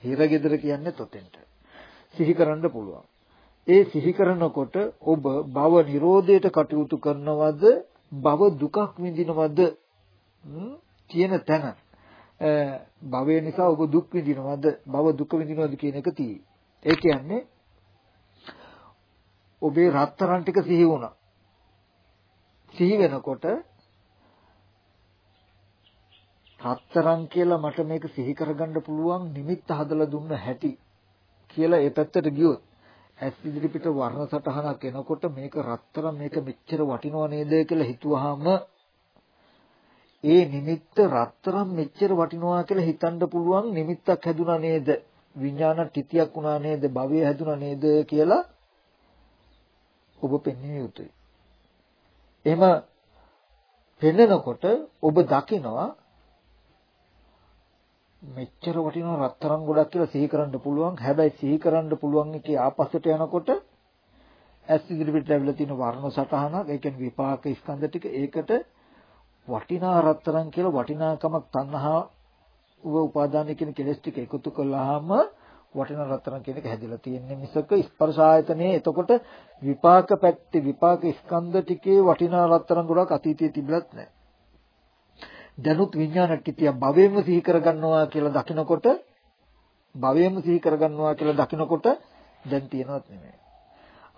Speaker 1: හිරගෙදර කියන්නේ තොතෙන්ට. සිහි කරන්න පුළුවන්. ඒ සිහි කරනකොට ඔබ භව නිරෝධයට කටයුතු කරනවද භව දුකක් විඳිනවද කියන තැන භවය නිසා ඔබ දුක් විඳිනවද භව දුක විඳිනවද කියන එක තියෙයි. ඒ කියන්නේ ඔබේ රත්තරන් ටික සිහි වුණා. සිහි වෙනකොට රත්තරන් කියලා මට මේක සිහි කරගන්න පුළුවන් නිමිත්ත හදලා දුන්න හැටි කියලා ඒ පැත්තට ගියොත් ඇස් ඉදිරි පිට වර්ණ සටහනක් එනකොට මේක රත්තරන් මේක මෙච්චර වටිනව නේද කියලා හිතුවාම ඒ නිමිත්ත රත්තරන් මෙච්චර වටිනවා කියලා හිතන්න පුළුවන් නිමිත්තක් හැදුනා නේද විඥාන ටිතියක් වුණා නේද භවය හැදුනා නේද කියලා ඔබ පෙන්විය යුතුයි. එහෙම පෙන්නකොට ඔබ දකිනවා මෙච්චර වටිනා රත්තරන් ගොඩක් කියලා සිහි කරන්න පුළුවන්. හැබැයි සිහි කරන්න පුළුවන් එකේ ආපස්සට යනකොට ඇස් ඉදිරියට ලැබිලා තියෙන වර්ණ සටහනක්, ඒ කියන්නේ විපාක ස්කන්ධ ටික ඒකට වටිනා රත්තරන් කියලා වටිනාකමක් තණ්හා ව උපාදාන කියන කෙලස් ටික එකතු කළාම වටිනා රත්තරන් කියන එක හැදිලා තියෙන්නේ මිසක ස්පර්ශ ආයතනයේ එතකොට විපාක පැත්තේ විපාක ස්කන්ධ ටිකේ වටිනා රත්තරන් ගොඩක් අතීතයේ තිබලත් නැහැ. දැනුත් විඥාන ටිකිය භවයෙන්ම සිහි කරගන්නවා කියලා දකිනකොට භවයෙන්ම සිහි කරගන්නවා කියලා දකිනකොට දැන් තියනවත් නෙමෙයි.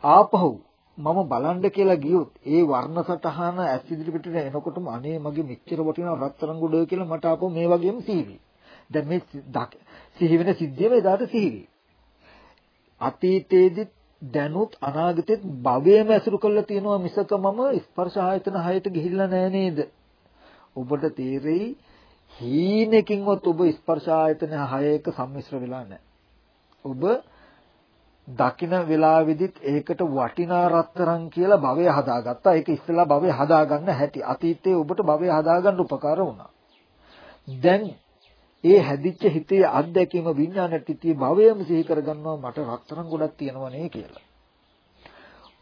Speaker 1: ආපහු මම බලන්න කියලා ගියොත් ඒ වර්ණ සටහන ඇස් ඉදිරි පිටට එනකොටම අනේ මගේ මෙච්චර වටිනා රත්තරන් ගොඩ කියලා මට ආපහු මේ වගේම සිහිවි. දැන් මේ සිහි වෙන සිද්ධියම එදාට සිහිවි. අතීතයේදී දැනුත් අනාගතෙත් භවයේම ඇසුරු කරලා තියෙනවා මිසක මම ස්පර්ශ ආයතන හයට ගිහිල්ලා නෑ නේද? ඔබට තේරෙයි හීනකින්වත් ඔබ ස්පර්ශ ආයතන හයක සම්මිශ්‍ර වෙලා නැහැ. ඔබ දකින වෙලාවෙදිත් ඒකට වටිනා රත්තරන් කියලා භවය හදාගත්තා. ඒක ඉස්සෙල්ලා භවය හදාගන්න හැටි. අතීතයේ ඔබට භවය හදාගන්න උපකාර වුණා. දැන් ඒ හැදිච්ච හිතේ අත්දැකීම විඥාන ටිතිය භවයම සිහි කරගන්නවා මට රත්තරන් ගොඩක් තියෙනවා නේ කියලා.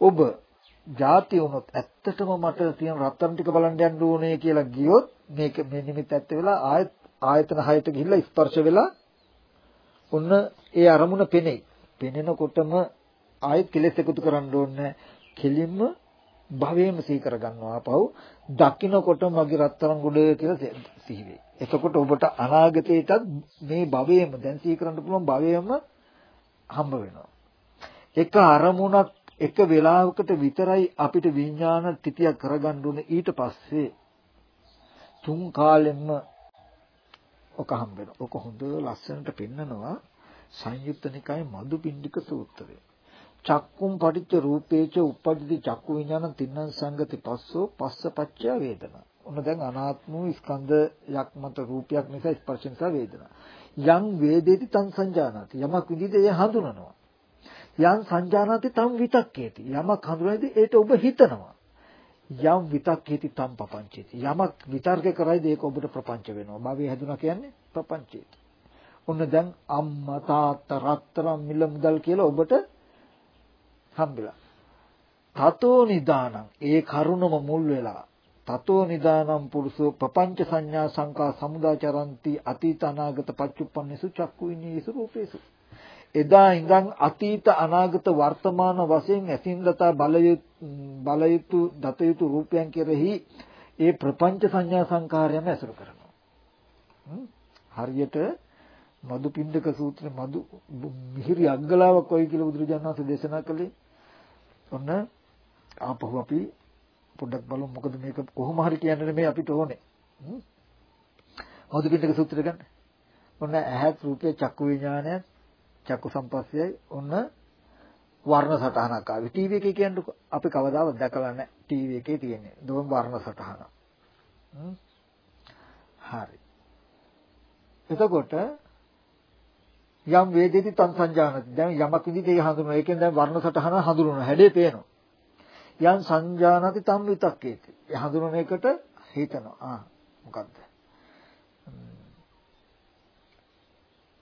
Speaker 1: ඔබ ಜಾති වුණොත් ඇත්තටම මට තියෙන රත්තරන් ටික බලන්න යන්න ඕනේ කියලා ගියොත් මේක මේ නිමිත්ත ඇත්ත වෙලා ආයත් ආයතන හයට ගිහිල්ලා ස්පර්ශ වෙලා ඔන්න ඒ අරමුණ පෙනෙයි. පෙනෙනකොටම ආයෙත් කෙලෙස් එකතු කරන්න ඕනේ. කෙලින්ම භවයේම සිහි කර ගන්නවා පව් දකින්නකොට මගේ රත්තරන් ගොඩ කියලා සිහි වෙයි. එතකොට ඔබට අනාගතයටත් මේ භවයේම දැන් සිහි කරන්න පුළුවන් භවයේම හම්බ වෙනවා. එක අරමුණක් එක වෙලාවකට විතරයි අපිට විඥාන තිතිය කරගන්න ඕනේ ඊට පස්සේ තුන් කාලෙන්න ඔක හම්බ වෙනවා. ඔක හොඳ ලස්සනට පෙන්නනවා සංයුත්ත නිකායේ මදුපිණ්ඩික සූත්‍රය. චක්කුම් පටිච්ච රූපේච උප්පජ්ජති චක්කු විඥාන තින්නං සංගති පස්සෝ පස්සපච්චය වේදනා. ඔන්න දැන් අනාත්ම වූ ස්කන්ධයක් මත රූපයක් නිසා ස්පර්ශ නිසා වේදනා. යම් වේදේති තං සංජානාති. යමක් විදිහට එය හඳුනනවා. යම් සංජානති තම් විතක්කේති. යමක් හඳුනයිද ඒට ඔබ හිතනවා. යම් විතක්කේති තම් පపంචේති. යමක් විතර්ක කරයිද ඒක ඔබට ප්‍රපංච වෙනවා. භවය හැදුනා කියන්නේ ප්‍රපංචේති. ඔන්න දැන් අම්මා තාත්තා රත්තරන් මිල මුදල් කියලා ඔබට හම්බෙලා. තතෝ නිදානං ඒ කරුණම මුල් වෙලා තතෝ නිදානම් පුරුෂෝ පపంచ සංඥා සංකා සමුදාචරಂತಿ අතීත අනාගත පච්චුප්පන්නේසු චක්කු විඤ්ඤේසු රූපේසු එදා ඉඳන් අතීත අනාගත වර්තමාන වශයෙන් ඇසින්දතා බලයුතු දතයුතු රූපයන් කෙරෙහි ඒ ප්‍රපංච සංඥා සංකාරයම ඇසුරු කරනවා හරියට මදුපිණ්ඩක සූත්‍රයේ මදු මිහිරි අග්ගලාවක් වයි කියලා බුදුරජාණන් වහන්සේ දේශනා කළේ ඔන්න ආපහු අපි පොඩ්ඩක් බලමු මොකද මේක කොහොම හරි කියන්නේ මේ අපිට ඕනේ. මොකද පිටක සූත්‍රය ගන්න. ඔන්න ඇහත් රූපේ චක්කු විඥානය චක්කු සම්පස්සයයි ඔන්න වර්ණ සටහනක් ආවේ. ටීවී එකේ කියන්නේ අපි කවදාවත් දැකලා නැහැ. ටීවී එකේ තියෙන්නේ. දොම් වර්ණ සටහන. හරි. එතකොට යම් වේදේති තන් සංජානති. දැන් යමක් විදිහට ඒ හඳුනන. ඒකෙන් දැන් වර්ණ සටහන හඳුනන. හැඩේ පේනවා. යම් සංජානති තම් විතක්කේති. ඒ හඳුනන එකට හිතනවා. ආ මොකද්ද?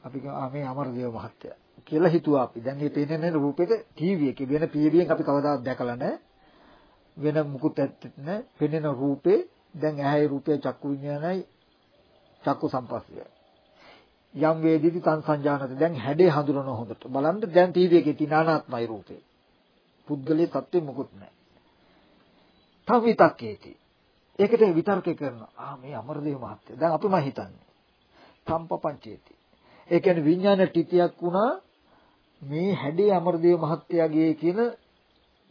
Speaker 1: අපි ආ මේ අමරදේව මහත්තයා කියලා හිතුවා අපි. දැන් මේ පේන්නේ රූපෙට ටීවී එකේ වෙන පීඩියෙන් අපි කවදාවත් දැකලා නැහැ. වෙන මුකුත් ඇත්තෙත් නැහැ. පෙනෙන රූපේ දැන් ඇහැයි රූපේ චක්කු විඥානයි චක්කු සම්පස්සය. යම් වේදිති තන් සංජානති දැන් හැඩේ හඳුනන හොඳට. බලන්න දැන් ටීවී එකේ තියෙන අනාත්මයි රූපේ. පුද්ගලයේ සත්‍යෙ මුකුත් නැහැ. තව විතක්කේති. ඒකට විතර්කේ කරනවා. ආ මේ අමරදේව මහත්තයා. දැන් අපි මම හිතන්නේ. සම්පපංචේති. ඒ කියන්නේ විඥාන ටිතියක් වුණා මේ හැඩේ අමරදේව මහත්තයාගේ කියන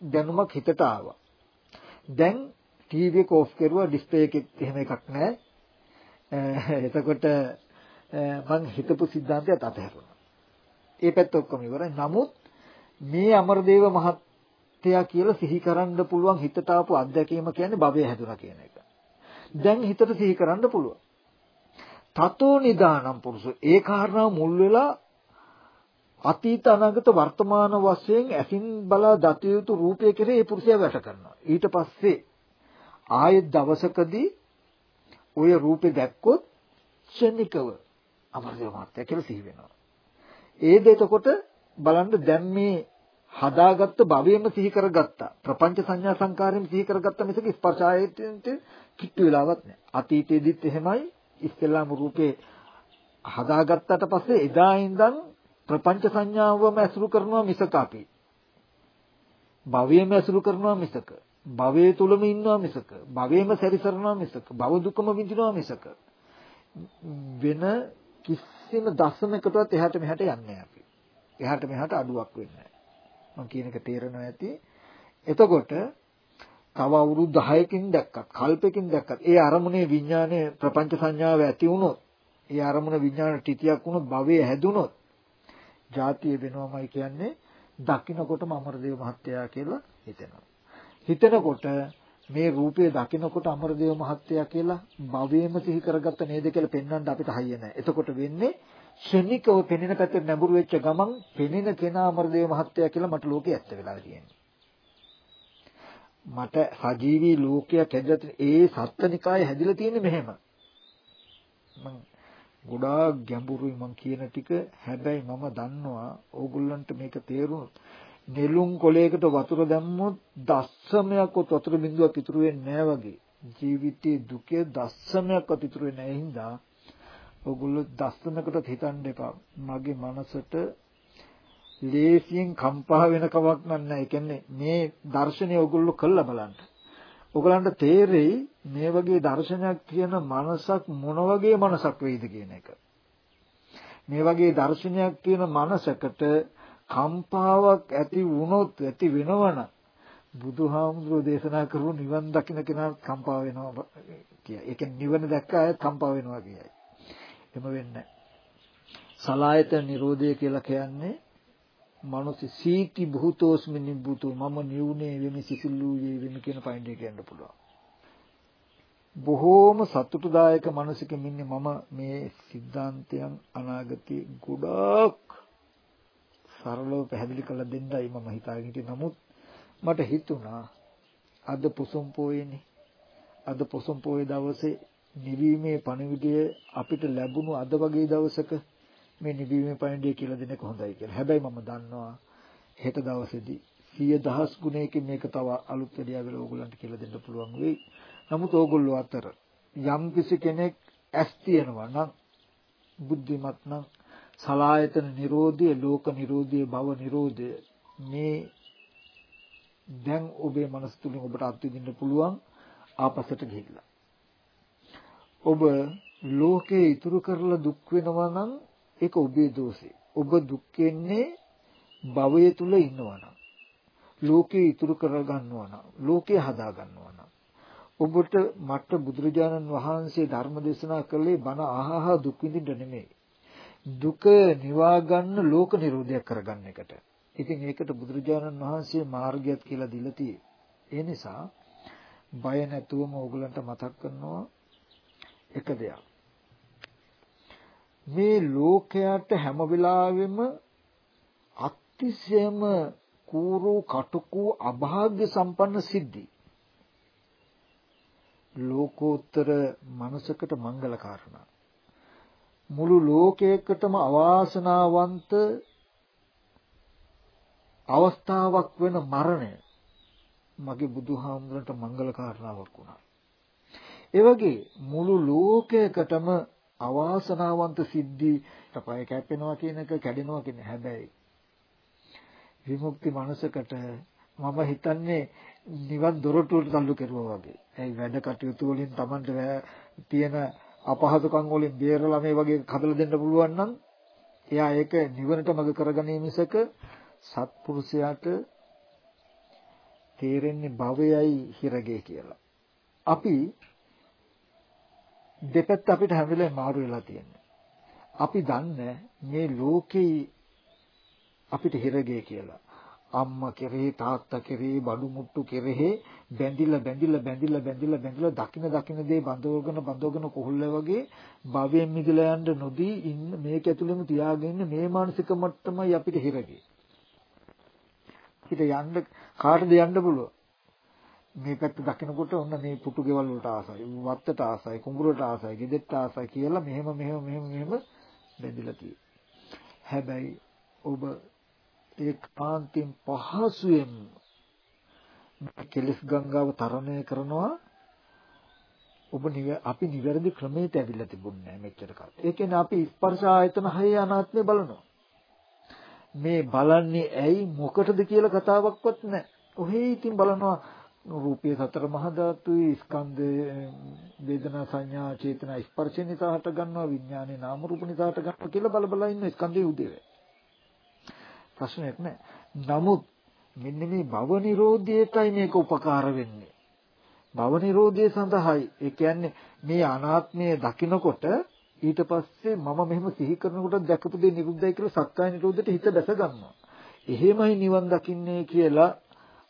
Speaker 1: දැනුමක් හිතට ආවා. දැන් ටීවී එක ඕෆ් කරුවා ඩිස්ප්ලේ එකෙත් එහෙම එකක් නැහැ. එතකොට මං හිතපු સિદ્ધාන්තයත් අතහැරුණා. ඒ පැත්ත ඔක්කොම ඉවරයි. නමුත් මේ අමරදේව මහත්තයා කියලා සිහි කරන්න පුළුවන් හිතට ආපු අත්දැකීම කියන්නේ භවය හැදුනා කියන එක. දැන් හිතට සිහි කරන්න පුළුවන්. තතෝ නිදානම් පුරුෂ ඒ කාරණාව මුල් වෙලා අතීත අනාගත වර්තමාන වශයෙන් ඇසින් බලා දත යුතු රූපය කෙරේ ඒ පුරුෂයා වැට කරනවා. ඊට පස්සේ ආයෙත් දවසකදී ඔය රූපේ දැක්කොත් ක්ෂණිකව අමරදේව මහත්තයා කියලා සිහි වෙනවා. ඒ දෙතකොට බලන්න දැන් මේ හදාගත්ත භවයෙන්ම සිහි කරගත්තා. ප්‍රපංච සංඥා සංකාරයෙන් සිහි කරගත්ත මිසක ස්පර්ශ ආයතනට කිට්ටු වෙලාවක් නැහැ. අතීතයේදීත් එහෙමයි ඉස්සෙල්ලාම රූපේ හදාගත්තට පස්සේ එදා ඉඳන් ප්‍රපංච සංඥාවම ඇසුරු කරනවා මිසක අපි. භවයෙන්ම ඇසුරු කරනවා මිසක. භවයේ තුලම ඉන්නවා මිසක. භවයෙන්ම සැරිසරනවා මිසක. භව දුකම විඳිනවා මිසක. වෙන කිසිම දසමකටවත් එහාට මෙහාට යන්නේ නැහැ අපි. එහාට මෙහාට අඩුවක් වෙන්නේ මම කියන එක තේරෙනවා ඇති. එතකොට තව අවුරුදු 10කින් දැක්කත් කල්පකින් දැක්කත් ඒ අරමුණේ විඥානයේ ප්‍රපංච සංඥාව ඇති වුණොත් ඒ අරමුණ විඥාන ටිතියක් වුණොත් භවයේ හැදුනොත් ජාතිය වෙනවමයි කියන්නේ දකින්නකොටම අමරදේව මහත්තයා කියලා හිතෙනවා. හිතනකොට මේ රූපය දකිනකොට අමරදේව මහත්තයා කියලා භවයේම සිහි කරගත්ත නේද කියලා පෙන්වන්න අපිට හයිය නැහැ. එතකොට වෙන්නේ ශනිකව පෙනෙන පැත්තට නැඹුරු වෙච්ච ගමන් පෙනෙන කෙනා අමරදේව මහත්තයා කියලා මට ලෝකේ ඇත්ත වෙලා තියෙනවා. මට සජීවී ලෝකයක් හැදලා ඒ සත්ත්වනිකාය හැදිලා තියෙන්නේ මෙහෙම. මම ගොඩාක් ගැඹුරුයි මම කියන ටික හැබැයි මම දන්නවා ඕගොල්ලන්ට මේක තේරුණොත් නෙළුම් කොලයකට වතුර දැම්මොත් දස්සමයක්වත් වතුර බිඳුවක් ඉතුරු වෙන්නේ නැහැ වගේ. ජීවිතයේ දුකේ දස්සමයක්වත් ඉතුරු වෙන්නේ නැහැ හින්දා ඔගොල්ලෝ දස්සමකට හිතන්න එපා. මගේ මනසට ලේසියෙන් කම්පා වෙන කමක් නැහැ. ඒ කියන්නේ මේ දර්ශනය ඔගොල්ලෝ කළා බලන්න. ඔයගලන්ට තේරෙයි මේ වගේ දර්ශනයක් කියන මනසක් මොන වගේ මනසක් වෙයිද කියන එක. මේ වගේ දර්ශනයක් තියෙන මනසකට කම්පාවක් ඇති වුණොත් ඇති වෙනවන බුදුහාමුදුරෝ දේශනා කරපු නිවන් දකින්න කෙනා කම්පා වෙනවා කියයි. ඒ කියන්නේ නිවන දැක්ක අය කම්පා වෙනවා කියයි. එම වෙන්නේ සලායත නිරෝධය කියලා කියන්නේ මනස සීති භූතෝස්මි නිබ්බුතු මම නියුනේ වෙමි සිසිල්ලුයේ වෙමි කියන පයින්ට් එක යන්න පුළුවන්. බොහෝම සතුටුදායක මනසකින් ඉන්නේ මම මේ සිද්ධාන්තයන් අනාගතේ ගොඩක් සරලව පැහැදිලි කරලා දෙන්නයි මම හිතාගෙන හිටියේ. නමුත් මට හිතුණා අද පොසොන් පෝයේනේ. අද පොසොන් පෝයේ දවසේ නිවීමේ පණිවිඩය අපිට ලැබුණු අද වගේ දවසක මේ නිවීමේ පණිවිඩය කියලා දෙන එක හොඳයි කියලා. හැබැයි මම දන්නවා හෙට දවසේදී සිය දහස් ගුණයකින් මේක තව අලුත් වැඩියා වෙලා ඕගොල්ලන්ට කියලා දෙන්න පුළුවන් වෙයි. නමුත් ඕගොල්ලෝ අතර යම් කිසි කෙනෙක් ඇස් තියනවා නම් බුද්ධිමත් නම් සලායතන නිරෝධය, ලෝක නිරෝධය, භව නිරෝධය මේ දැන් ඔබේ මනස තුලින් ඔබට අත්විඳින්න පුළුවන් ආපස්සට ගිහිල්ලා. ඔබ ලෝකේ ඉතුරු කරලා දුක් වෙනවා නම් ඒක ඔබේ දෝෂේ. ඔබ දුක් වෙන්නේ භවය තුල ඉන්නවා නම්. ලෝකේ ඉතුරු කර ගන්නවා නම්, ලෝකේ හදා ගන්නවා නම්. ඔබට මට බුදුරජාණන් වහන්සේ ධර්ම දේශනා කළේ බණ අහහා දුක් විඳින්න නෙමෙයි. දුක නිවා ගන්න ලෝක නිරෝධයක් කරගන්න එකට. ඉතින් ඒකට බුදුරජාණන් වහන්සේ මාර්ගයක් කියලා දීලා තියෙන්නේ. ඒ නිසා බය නැතුවම ඕගලන්ට මතක් කරනවා එක දෙයක්. මේ ලෝකයට හැම වෙලාවෙම අතිශයම කූරු කටුකු අභාග්‍ය සම්පන්න සිද්ධි ලෝකෝත්තර මනසකට මංගල කාරණා මුළු ලෝකයකටම අවාසනාවන්ත අවස්ථාවක් වෙන මරණය මගේ බුදුහාමුදුරන්ට මංගල කාරණාවක් වුණා. ඒ වගේ මුළු ලෝකයකටම අවාසනාවන්ත සිද්ධි පය කැපෙනවා කියන එක කැඩෙනවා කියන හැබැයි විමුක්ති මනසකට මම හිතන්නේ නිවන් දොරටුවට තල්ලු කෙරුවා වගේ. ඒ වැඩ කටයුතු වලින් Tamanට තියෙන අපහසුකම් වලින් බේරලා මේ වගේ හදලා දෙන්න පුළුවන් නම් එයා ඒක නිවනට මඟ කරගන්නේ මිසක සත්පුරුෂයාට තේරෙන්නේ භවයයි හිරගේ කියලා. අපි දෙපැත්ත අපිට හැම වෙලේම මාරු වෙලා තියෙනවා. අපි දන්නේ මේ ලෝකේ අපිට හිරගේ කියලා. අම්මා කෙරෙහි තාත්තා කෙරෙහි බඩු මුට්ටු කෙරෙහි බැඳිලා බැඳිලා බැඳිලා බැඳිලා බැඳිලා දකින දකින දේ බඳවගෙන බඳවගෙන කොහොල්ල වගේ භවයෙන් මිදලා යන්න නොදී ඉන්න මේක ඇතුළෙම තියාගෙන මේ මානසික මට්ටමයි අපිට හිරගේ. අපිට යන්න කාටද යන්න පුළුවන්? මේ පැත්ත දකිනකොට ඔන්න මේ පුටු ගෙවල් වලට ආසයි, වත්තට ආසයි, කුඹුරට ආසයි, ගෙදෙට්ට ආසයි කියලා මෙහෙම මෙහෙම මෙහෙම මෙහෙම බෙදලා තියෙනවා. හැබැයි ඔබ ඒකාන්තයෙන් පහසුවෙන් කෙලස් ගංගාව තරණය කරනවා ඔබ අපි නිවැරදි ක්‍රමයට ඇවිල්ලා තිබුණේ නැහැ මෙච්චර කාලෙ. ඒ කියන්නේ අපි ස්පර්ශ ආයතන හයේ අනාත්මය බලනවා. මේ බලන්නේ ඇයි මොකටද කියලා කතාවක්වත් නැහැ. ඔහේ ඉතින් බලනවා රූපයේ සතර මහා ධාතුයි ස්කන්ධ වේදනා සංඥා චේතනා ස්පර්ශ නිසා හට ගන්නවා විඥානේ නාම රූප නිසා හට ගන්නවා කියලා බල බල ඉන්න ස්කන්ධයේ උදේව ප්‍රශ්නයක් නැහැ නමුත් මෙන්න මේ භව නිරෝධයටයි මේක උපකාර වෙන්නේ. භව නිරෝධය සඳහායි. ඒ කියන්නේ මේ අනාත්මය දකිනකොට ඊට පස්සේ මම මෙහෙම සිහි කරනකොට දැකපු දේ නිරුද්ධයි කියලා සත්‍යය නිරෝධයට හිත දැස ගන්නවා. එහෙමයි නිවන් දකින්නේ කියලා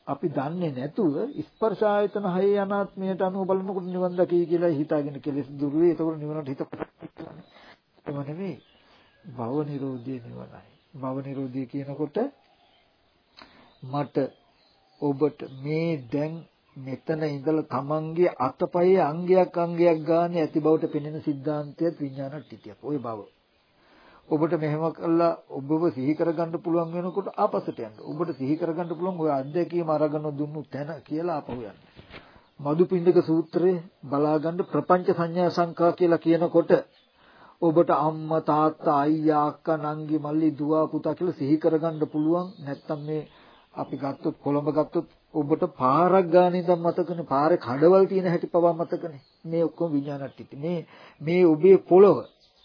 Speaker 1: අපි දන්නේ නැතුව ස්පර්ශ ආයතන හයේ අනාත්මයට අනුව බලනකොට නිවන් දකී කියලා හිතාගෙන කෙලෙස් දුර වේ. ඒතකොට නිවනට හිත ප්‍රතික්‍රියා නෙවෙයි. භව නිරෝධය නිවනයි. භව නිරෝධය කියනකොට මට ඔබට මේ දැන් මෙතන ඉඳලා තමන්ගේ අතපයේ අංගයක් අංගයක් ගන්න ඇති බවට පෙනෙන සිද්ධාන්තයත් විඥානට්ටිතියක්. ওই භව ඔබට මෙහෙම කළා ඔබව සිහි කරගන්න පුළුවන් වෙනකොට ආපස්සට යන්න. ඔබට සිහි කරගන්න පුළුවන් ඔය අධ්‍යක්ීම අරගෙන දුන්නු තැන කියලා ආපහු යන්න. මදුපිණ්ඩක සූත්‍රයේ බලාගන්න ප්‍රපංච සංඥා සංකා කියලා කියනකොට ඔබට අම්මා තාත්තා අයියා අක්කා නංගි මල්ලි දුව පුතා කියලා සිහි කරගන්න පුළුවන්. නැත්තම් මේ අපි ගත්තොත් කොළඹ ගත්තොත් ඔබට පාරක් ගානේ ඉඳන් මතකනේ. පාරේ කඩවල් තියෙන හැටි පවා මතකනේ. මේ ඔක්කොම විඥානට්ටි මේ මේ ඔබේ පොළව.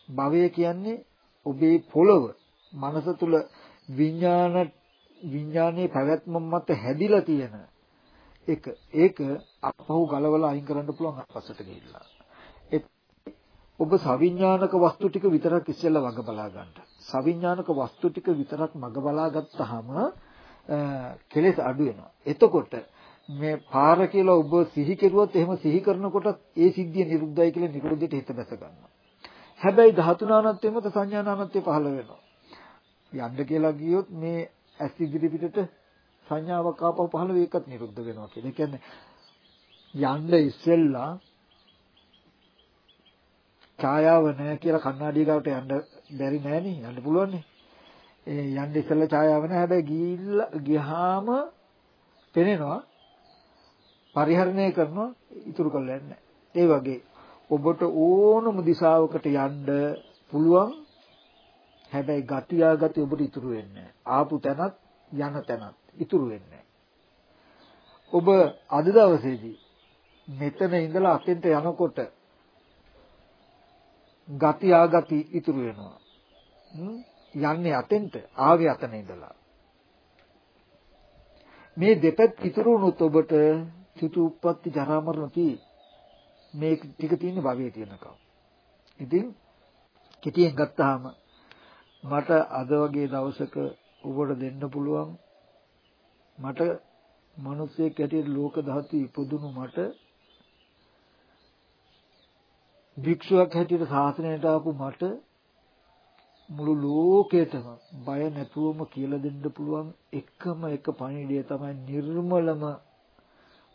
Speaker 1: භවය කියන්නේ ඔබේ පොළව මනස තුල විඥාන විඥානයේ පැවැත්ම මත හැදිලා තියෙන එක ඒක අපහු ගලවලා අයින් කරන්න පුළුවන් අපස්සට ගිහිල්ලා ඔබ සවිඥානික වස්තු ටික විතරක් ඉස්සෙල්ලා වග බලා ගන්න. සවිඥානික වස්තු ටික විතරක් මග බලා ගත්තාම කෙලෙස් අඩු වෙනවා. එතකොට මේ පාර කියලා ඔබ සිහි කෙරුවොත් එහෙම සිහි කරනකොට ඒ සිද්ධිය නිරුද්ධයි කියලා නිරෝධයට හිත බැස ගන්නවා. හැබැයි ධාතුනානත්වයේ මත සංඥානානත්වයේ පහළ වෙනවා. යන්න කියලා ගියොත් මේ ඇස් ඉදිරි පිටට සංඥාවක් ආපහු පහළ වෙ එකත් නිරුද්ධ වෙනවා කියලා. ඒ කියන්නේ යන්න ඉස්සෙල්ලා ඡායාව නැහැ කියලා කණ්ණාඩිය ගාවට යන්න බැරි නෑනේ යන්න පුළුවන්නේ. ඒ යන්න ඉස්සෙල්ලා ඡායාව නැහැ හැබැයි ගිහිල්ලා ගියාම පෙනෙනවා පරිහරණය කරනවා ඉතුරු කරලා නැහැ. ඒ වගේ ඔබට ඕනම දිශාවකට යන්න පුළුවන් හැබැයි ගතියා ගති ඔබට ඉතුරු වෙන්නේ ආපු තැනත් යන තැනත් ඉතුරු වෙන්නේ ඔබ අද දවසේදී මෙතන ඉඳලා අතෙන්ට යනකොට ගති ආගති ඉතුරු වෙනවා. යන්නේ අතෙන්ට ආවේ අතන ඉඳලා. මේ දෙපැත්ත ඉතුරු වුණොත් ඔබට චුතු උප්පත්ති ජරා මරණ තියෙයි. මේ ටික තියෙන භවයේ තියෙනකම්. ඉතින් කෙටියෙන් ගත්තාම මට අද වගේ දවසක ඔබට දෙන්න පුළුවන් මට මිනිස්සෙක් ඇටියට ලෝක ධාතු ඉපදුණු මට භික්ෂුවක් හැටියට ශාසනයට ආපු මට මුළු ලෝකෙටම බය නැතුවම කියලා දෙන්න පුළුවන් එකම එක පණිවිඩය තමයි නිර්මලම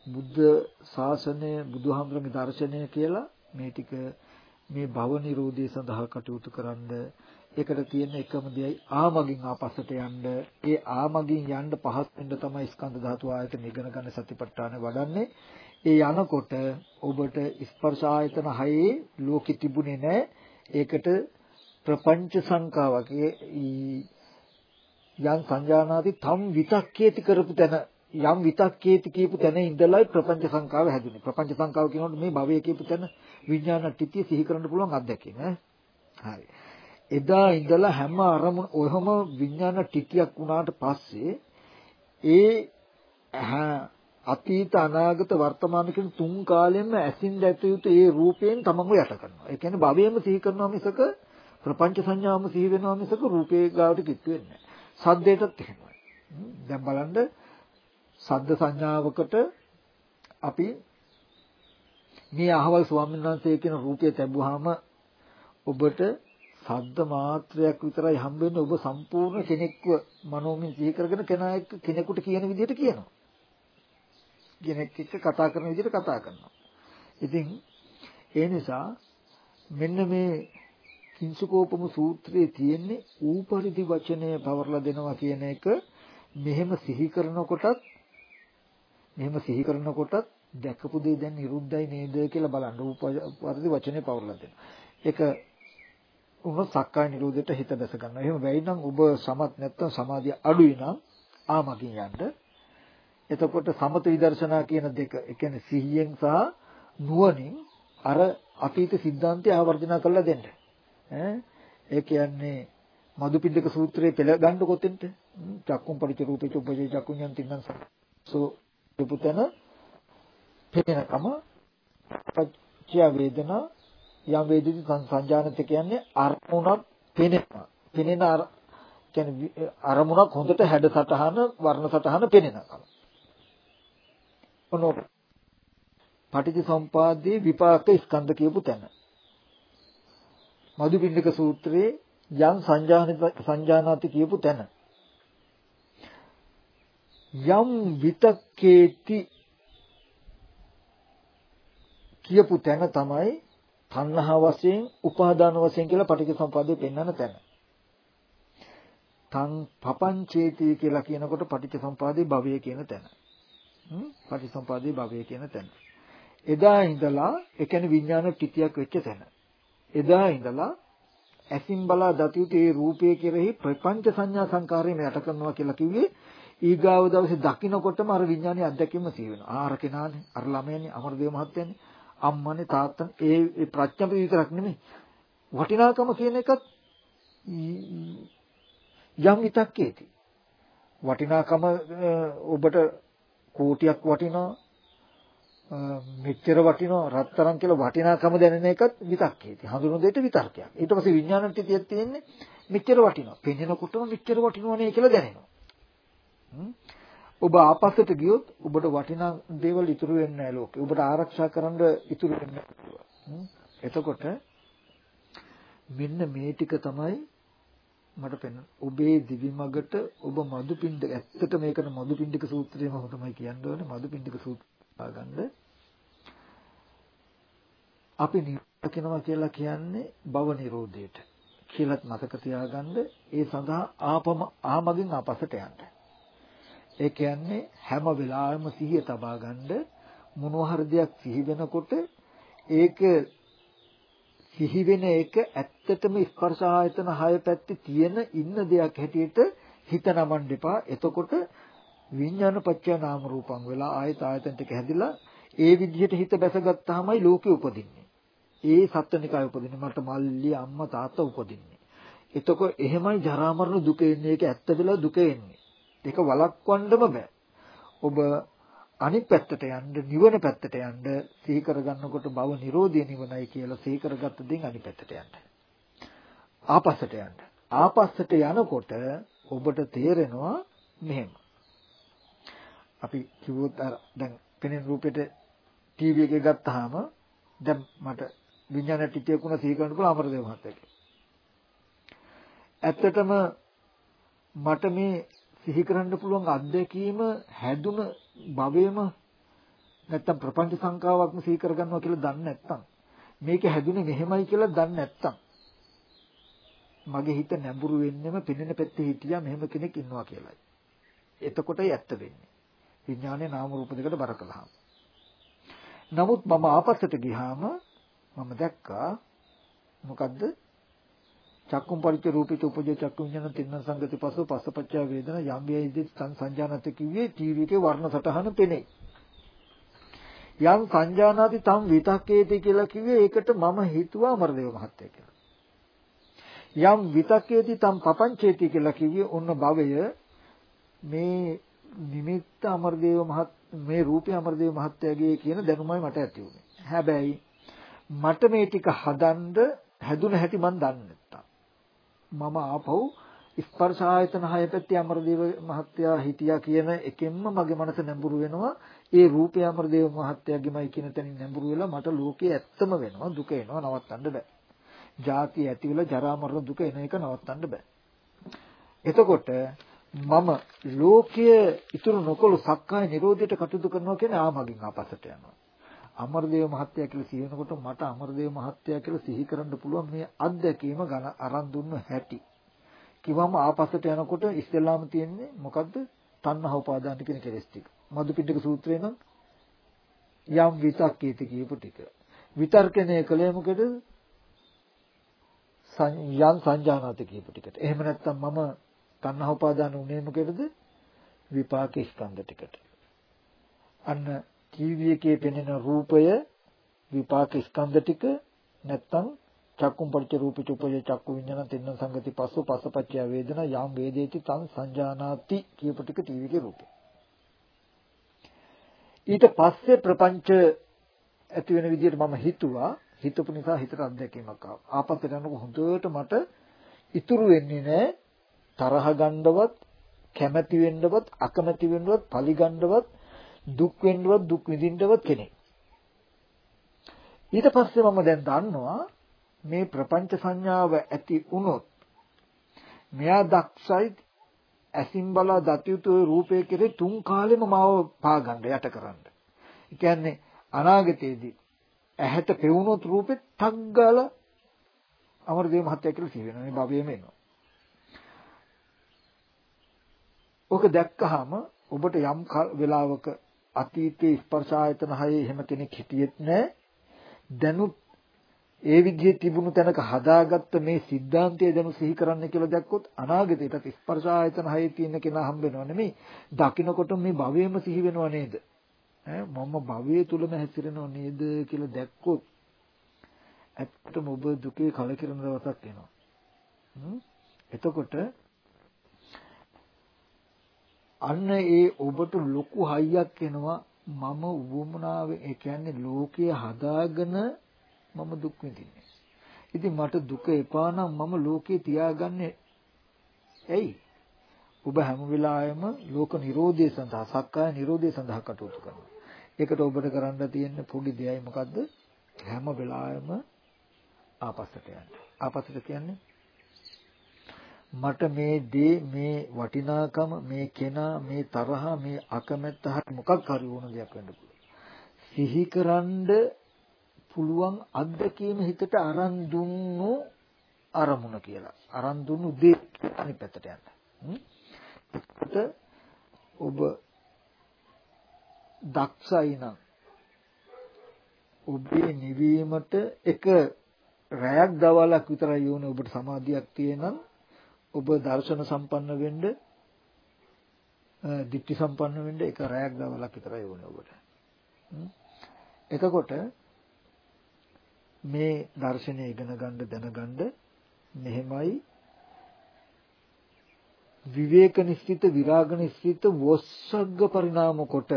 Speaker 1: බුද්ධ ශාසනය බුදුහාමුදුරන්ගේ දර්ශනය කියලා මේ ටික මේ භව නිරෝධය සඳහා කටයුතු කරන්න ඒකට තියෙන එකම දෙයයි ආමගින් ආපස්සට යන්න ඒ ආමගින් යන්න පහත් වෙන්න තමයි ස්කන්ධ ධාතු ආයතන ඉගෙන ගන්න සතිපට්ඨාන වඩන්නේ ඒ යනකොට ඔබට ස්පර්ශ ආයතන හයේ ලෝකෙ තිබුණේ නැහැ. ඒකට ප්‍රපංච සංකාවක් යම් සංජානාති තම් විතක්කේති කරපු තැන යම් විතක්කේති කියපු තැන ඉඳලා ප්‍රපංච සංකාව හැදුනේ. ප්‍රපංච සංකාව කියනකොට මේ භවයේ කියපු තැන විඥාන ටිතිය සිහි කරන්න පුළුවන් අත්දැකීම ඈ. හරි. එදා ඉඳලා හැම අරමුණ ඔයම විඥාන ටිතියක් වුණාට පස්සේ ඒ අතීත අනාගත වර්තමාන කියන තුන් කාලෙම ඇසින් දැක යුතු ඒ රූපයෙන් තමන්ව යට කරනවා. ඒ කියන්නේ භවයම සිහි කරනවා මිසක ප්‍රපංච සංඥාවම සිහි වෙනවා මිසක රූපේ ගාවට කිට්ටු වෙන්නේ නැහැ. සද්දේටත් එහෙමයි. දැන් බලන්න සද්ද සංඥාවකට අපි මේ අහවල් ස්වාමීන් වහන්සේ කියන රූපය ලැබුවාම ඔබට සද්ද මාත්‍රයක් විතරයි හම්බෙන්නේ ඔබ සම්පූර්ණ කෙනෙක්ව මනෝමින් සිහි කරගෙන කෙනෙකුට කියන විදිහට කියනවා. කෙනෙක් එක්ක කතා කරන විදිහට කතා කරනවා. ඉතින් ඒ නිසා මෙන්න මේ කිංසුකෝපම සූත්‍රයේ තියෙන්නේ ඌපරිදි වචනය පවර්ලා දෙනවා කියන එක මෙහෙම සිහි කරනකොටත් මෙහෙම සිහි කරනකොට දැකපු දේ දැන් නිරුද්ධයි නේද කියලා බලන්න රූපපරදි වචනේ පවරලා දෙනවා. ඒක උන සක්කාය නිරෝධයට හිත දැස ගන්නවා. එහෙම වෙයි නම් ඔබ සමත් නැත්තම් සමාධිය අඩුයි නම් ආමකින් යන්න. එතකොට සමත විදර්ශනා කියන දෙක, ඒ කියන්නේ සිහියෙන් සහ නුවණින් අර අතීත සිද්ධාන්තය ආවර්ජනා කරලා දෙන්න. ඈ ඒ කියන්නේ මදුපිණ්ඩක සූත්‍රයේ පෙළ ගන්න කොතෙන්ද? චක්කුම් පරිච රූපේච උපජේ චක්කුඤ්ඤං තින්නම් සෝ පුතන පේනකම පච්චය වේදනා යම් වේදිත සංජානත කියන්නේ අරමුණක් පෙනෙනවා. පෙනෙන අර කියන්නේ අරමුණක් හොඳට හැඩ සටහන වර්ණ සටහන පෙනෙනවා. ඔනෝ පටිච්චසමුපාදයේ විපාක ස්කන්ධ කියපු තැන. මදුපිණ්ඩික සූත්‍රයේ යම් සංජානාති කියපු තැන. යම් විතක්කේති කියපු තැන තමයි තණ්හා වශයෙන් උපාදාන වශයෙන් කියලා පටිච්චසමුපාදයේ පෙන්වන තැන. තං පපංචේති කියලා කියනකොට පටිච්චසමුපාදේ භවය කියන තැන. හ්ම් පටිච්චසමුපාදේ භවය කියන තැන. එදා ඉඳලා ඒ කියන්නේ විඥාන ටිතියක් වෙච්ච තැන. එදා ඉඳලා ඇසින් බලා දතියුතු ඒ රූපය කෙරෙහි ප්‍රපංච සංඥා සංකාරයෙන් යට කරනවා කියලා කිව්වේ ඊගාව දවසේ දකින්නකොටම අර විඥානයේ අත්දැකීම සිහි වෙනවා. ආ අර කෙනානේ, අර ළමයානේ, අමරදේව මහත්තයානේ, අම්මනේ, තාත්තනේ ඒ ප්‍රඥප්ති විතරක් නෙමෙයි. වටිනාකම කියන එකත් යම් විතක්කේති. වටිනාකම ඔබට කෝටියක් වටිනවා මෙච්චර වටිනවා රත්තරන් කියලා වටිනාකම දැනෙන එකත් විතක්කේති. හඳුනන දෙයට විතර්කයක්. ඊට පස්සේ විඥාන ටිතියක් තියෙන්නේ මෙච්චර වටිනවා. පෙනෙනකොටම මෙච්චර වටිනවනේ කියලා දැනෙනවා. ඔබ ආපස්සට ගියොත් ඔබට වටිනා දේවල් ඉතුරු වෙන්නේ නැහැ ලෝකේ. ඔබට ආරක්ෂා කරන්න ඉතුරු වෙන්නේ එතකොට මෙන්න මේ ටික තමයි මට පෙන්න. ඔබේ දිවි මගට ඔබ මදුපිණ්ඩ ඇත්තට මේකට මදුපිණ්ඩික සූත්‍රයම තමයි කියන්න ඕනේ. මදුපිණ්ඩික සූත්‍රය ගන්න. අපි නිරකිනවා කියලා කියන්නේ භව නිරෝධයට. කියලාත් මතක තියාගන්න. ඒ සඳහා ආපම ආමගින් ආපසට යන්න. ඒ කියන්නේ හැම වෙලාවෙම සිහිය තබා ගන්න මොනවා හරි දෙයක් සිහි වෙනකොට ඒක සිහි වෙන එක ඇත්තටම ස්පර්ශ ආයතන හය පැත්තේ තියෙන ඉන්න දෙයක් හැටියට හිත නමන්න එපා. එතකොට විඥාන පත්‍ය නාම රූපං වෙලා ආයත ආයතන ටික හැදිලා ඒ විදිහට හිත බැසගත්තාමයි ලෝකෙ උපදින්නේ. ඒ සත්ත්වනිකයි උපදින්නේ. මට මල්ලි අම්මා තාත්තා උපදින්නේ. එතකොට එහෙමයි ජරා මරණ දුක එන්නේ. ඒක ඇත්ත වෙලා දුක එන්නේ. ඒක වළක්වන්නම බෑ. ඔබ අනිත් පැත්තට යන්න නිවන පැත්තට යන්න සිහි කරගන්නකොට භව නිරෝධය නිවනයි කියලා සිහි කරගත්ත දෙයින් අනිත් පැත්තට යන්න. ආපස්සට යන්න. ආපස්සට යනකොට ඔබට තේරෙනවා මෙහෙම. අපි කිව්වොත් දැන් පෙනෙන රූපෙට ටීවී එකේ ගත්තාම දැන් මට විඥාන ටිකකුණ සිහි කරන්න පුළුවන් අමරදේව මහත්තයා. ඇත්තටම මට මේ සිහි කරන්න පුළුවන් අත්දැකීම හැදුන භවයේම නැත්තම් ප්‍රපංච සංකාවක්ම සිහි කරගන්නවා කියලා දන්නේ නැත්තම් මේක හැදුනේ මෙහෙමයි කියලා දන්නේ නැත්තම් මගේ හිත නැඹුරු වෙන්නෙම පෙනෙන පැත්තේ හිටියා මෙහෙම කෙනෙක් ඉන්නවා කියලායි. එතකොටයි ඇත්ත වෙන්නේ. විඥානයේ නාම රූප දෙකට බර කළාම. නමුත් මම ආපස්සට ගියාම මම දැක්කා මොකද්ද චක්කුම් පරිච්ඡ රූපිත උපජේ චක්කු විඤ්ඤාණ තින්න සංගති පසු පස්සපච්චා වේදන යම් වේදි සං සංජානත කිව්වේ ටීවී එකේ වර්ණ සටහන පෙනේ. යම් සංජානාති තම් විතක්කේති කියලා කිව්වේ ඒකට මම හිතුවා අමරදේව මහත්තයා කියලා. යම් විතක්කේති තම් පපංචේති කියලා කිව්වේ ඔන්න භවය මේ නිමිත්ත අමරදේව මහත් මේ රූපේ අමරදේව මහත්තයාගේ කියන දැනුමයි මට ඇති වුනේ. හැබැයි මට මේ ටික හදන්න හැදුන හැටි මන් දන්නේ මම ආපහු ස්පර්ශ ආයතන හය පැත්තේ අමරදේව මහත්තයා හිටියා කියන එකෙන්ම මගේ මනස නැඹුරු වෙනවා. ඒ රූපය අමරදේව මහත්තයාගේමයි කියන තැනින් නැඹුරු වෙලා මට ලෝකයේ ඇත්තම වෙනවා. දුක එනවා නවත්තන්න බෑ. ජාති ඇති වෙලා ජරා මරණ දුක එන එක නවත්තන්න බෑ. එතකොට මම ලෝකයේ ඉතුරු නොකළු සක්කාය නිරෝධයට කටයුතු කරනවා කියන්නේ ආමගින් ආපස්සට යනවා. අමරදේව මහත්තයා කියලා සිහිනකොට මට අමරදේව මහත්තයා කියලා සිහි කරන්න පුළුවන් මේ අත්දැකීම ගණ අරන් දුන්න හැටි. කිව්වම ආපස්සට යනකොට ඉස්ලාම තියෙන්නේ මොකද්ද? තණ්හා උපාදාන කියන කෙලෙස් ටික. මදුපිණ්ඩික සූත්‍රේ නම් යම් විතක්කේති කියපු ටික. විතර්කණය කළේ මොකද? යම් සංජානනාති කියපු ටිකට. එහෙම නැත්නම් මම තණ්හා උපාදාන උනේ මොකේද? විපාක ස්කන්ධ ටිකට. අන්න ටීවී එකේ පෙනෙන රූපය විපාක ස්කන්ධ ටික නැත්තම් චක්කුම් පරිච්ඡ රූපිත උපය චක්කු විඤ්ඤාණ තින්න සංගති පස්සු පස්සපච්චය වේදනා යම් වේදේති තං සංජානාති කියපු ටික ටීවී එකේ රූපය. ඊට පස්සේ ප්‍රපංච ඇති වෙන විදිහට මම හිතුවා හිතපු නිසා හිතට අත්දැකීමක් ආවා. ආපස්සට යනකොට හොඳට මට ඉතුරු වෙන්නේ නැහැ තරහ ගන්නවත් කැමැති වෙන්නවත් අකමැති වෙන්නවත් පරිගන්නවත් දුක් වෙන්නවත් දුක් විඳින්නවත් කෙනෙක්. ඊට පස්සේ මම දැන් දන්නවා මේ ප්‍රපංච සංඥාව ඇති වුණොත් මෙයා දක්ෂයි ඇසින් බලා දතියුතු රූපයේ කෙරේ තුන් කාලෙම මාව පාගන්න යට කරන්න. ඒ කියන්නේ අනාගතයේදී ඇහැට පෙවුනොත් රූපෙත් ටක් ගාලා අමරදේව මහත්තයා කියලා සිහි වෙනවා. මේ භවයේම එනවා. ඔක දැක්කහම ඔබට යම් වෙලාවක අතීතයේ ස්පර්ශ ආයතන හයේ එහෙම කෙනෙක් හිටියෙත් නැහැ. දැනුත් ඒ විදිහේ තිබුණු තැනක හදාගත්ත මේ સિદ્ધාන්තය දැනු සිහි කරන්න කියලා දැක්කොත් අනාගතයටත් ස්පර්ශ ආයතන හයේ තියෙන කෙනා හම්බෙනව නෙමෙයි. දකින්නකොට මේ භවයේම සිහි වෙනව නේද? ඈ මම භවයේ තුලම හැසිරෙනව නේද කියලා දැක්කොත් ඇත්තටම ඔබ දුකේ කලකිරෙන දවසක් එනවා. එතකොට අන්න ඒ ඔබට ලොකු හයියක් එනවා මම උවමනාවේ ඒ කියන්නේ ලෝකයේ හදාගෙන මම දුක් විඳින්නේ. ඉතින් මට දුක එපා නම් මම ලෝකේ තියාගන්නේ ඇයි? ඔබ හැම වෙලාවෙම ලෝක නිරෝධය සඳහා සක්කාය නිරෝධය සඳහා කටයුතු කරනවා. ඒකට ඔබට කරන්න තියෙන පොඩි දෙයයි මොකද්ද? හැම වෙලාවෙම ආපස්සට යන්න. ආපස්සට කියන්නේ මට මේ දේ මේ වටිනාකම මේ කෙනා මේ තරහ මේ අකමැත්ත හරි මොකක් හරි වුණ දෙයක් වෙන්න පුළුවන්. සිහිකරනද පුළුවන් අත්දැකීම හිතට අරන් දුන්නු අරමුණ කියලා. අරන් දුන්නු දේ අනිත් පැත්තට යන්න. එතකොට ඔබ දක්ෂයි නම් ඔබේ නිවීමට එක රැයක් දවලක් විතරයි යෝනේ ඔබට සමාධියක් තියෙනම් ඔබ දර්ශන සම්පන්න වෙන්න දිට්ඨි සම්පන්න වෙන්න එක රැයක් දවලක් විතරයි ඕනේ ඔබට. එතකොට මේ දර්ශනය ඉගෙන ගන්න දැනගන්න මෙහෙමයි විවේක නිස්සිත විරාග නිස්සිත වොස්සග්ග පරිණාම කොට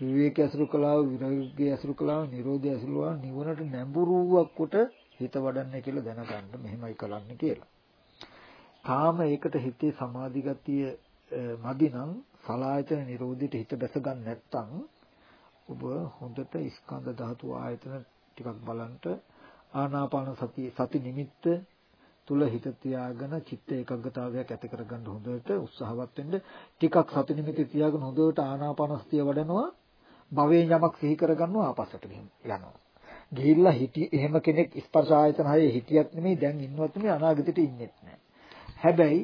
Speaker 1: විවේක ඇසුරු කලාව විරාගය ඇසුරු කලාව නිරෝධය ඇසුරු කලාව නිවනට නැඹුරුවක් කොට හිත වඩන්නේ කියලා දැනගන්න මෙහෙමයි කරන්න කියලා. තාම ඒකට හිතේ සමාධි ගතිය මදි නම් සලායතන නිරෝධයට හිත බැස ගන්න නැත්නම් ඔබ හොඳට ස්කන්ධ ධාතු ආයතන ටිකක් බලන්ට ආනාපාන සති සති නිමිත්ත තුල හිත තියාගෙන චිත්ත ඒකාග්‍රතාවයක් ඇති කරගන්න හොඳට උත්සාහවත් වෙන්න. ටිකක් සති නිමිති තියාගෙන හොඳට ආනාපාන සතිය වඩනවා. භවයෙන් යමක් සිහි කරගන්නවා ආපස්සට යනවා. ගිහිල්ලා හිටි එහෙම කෙනෙක් ස්පර්ශ ආයතන හයේ හිටියක් නෙමෙයි දැන් ඉන්නවත් නෙමෙයි අනාගතෙට ඉන්නෙත් නෑ. හැබැයි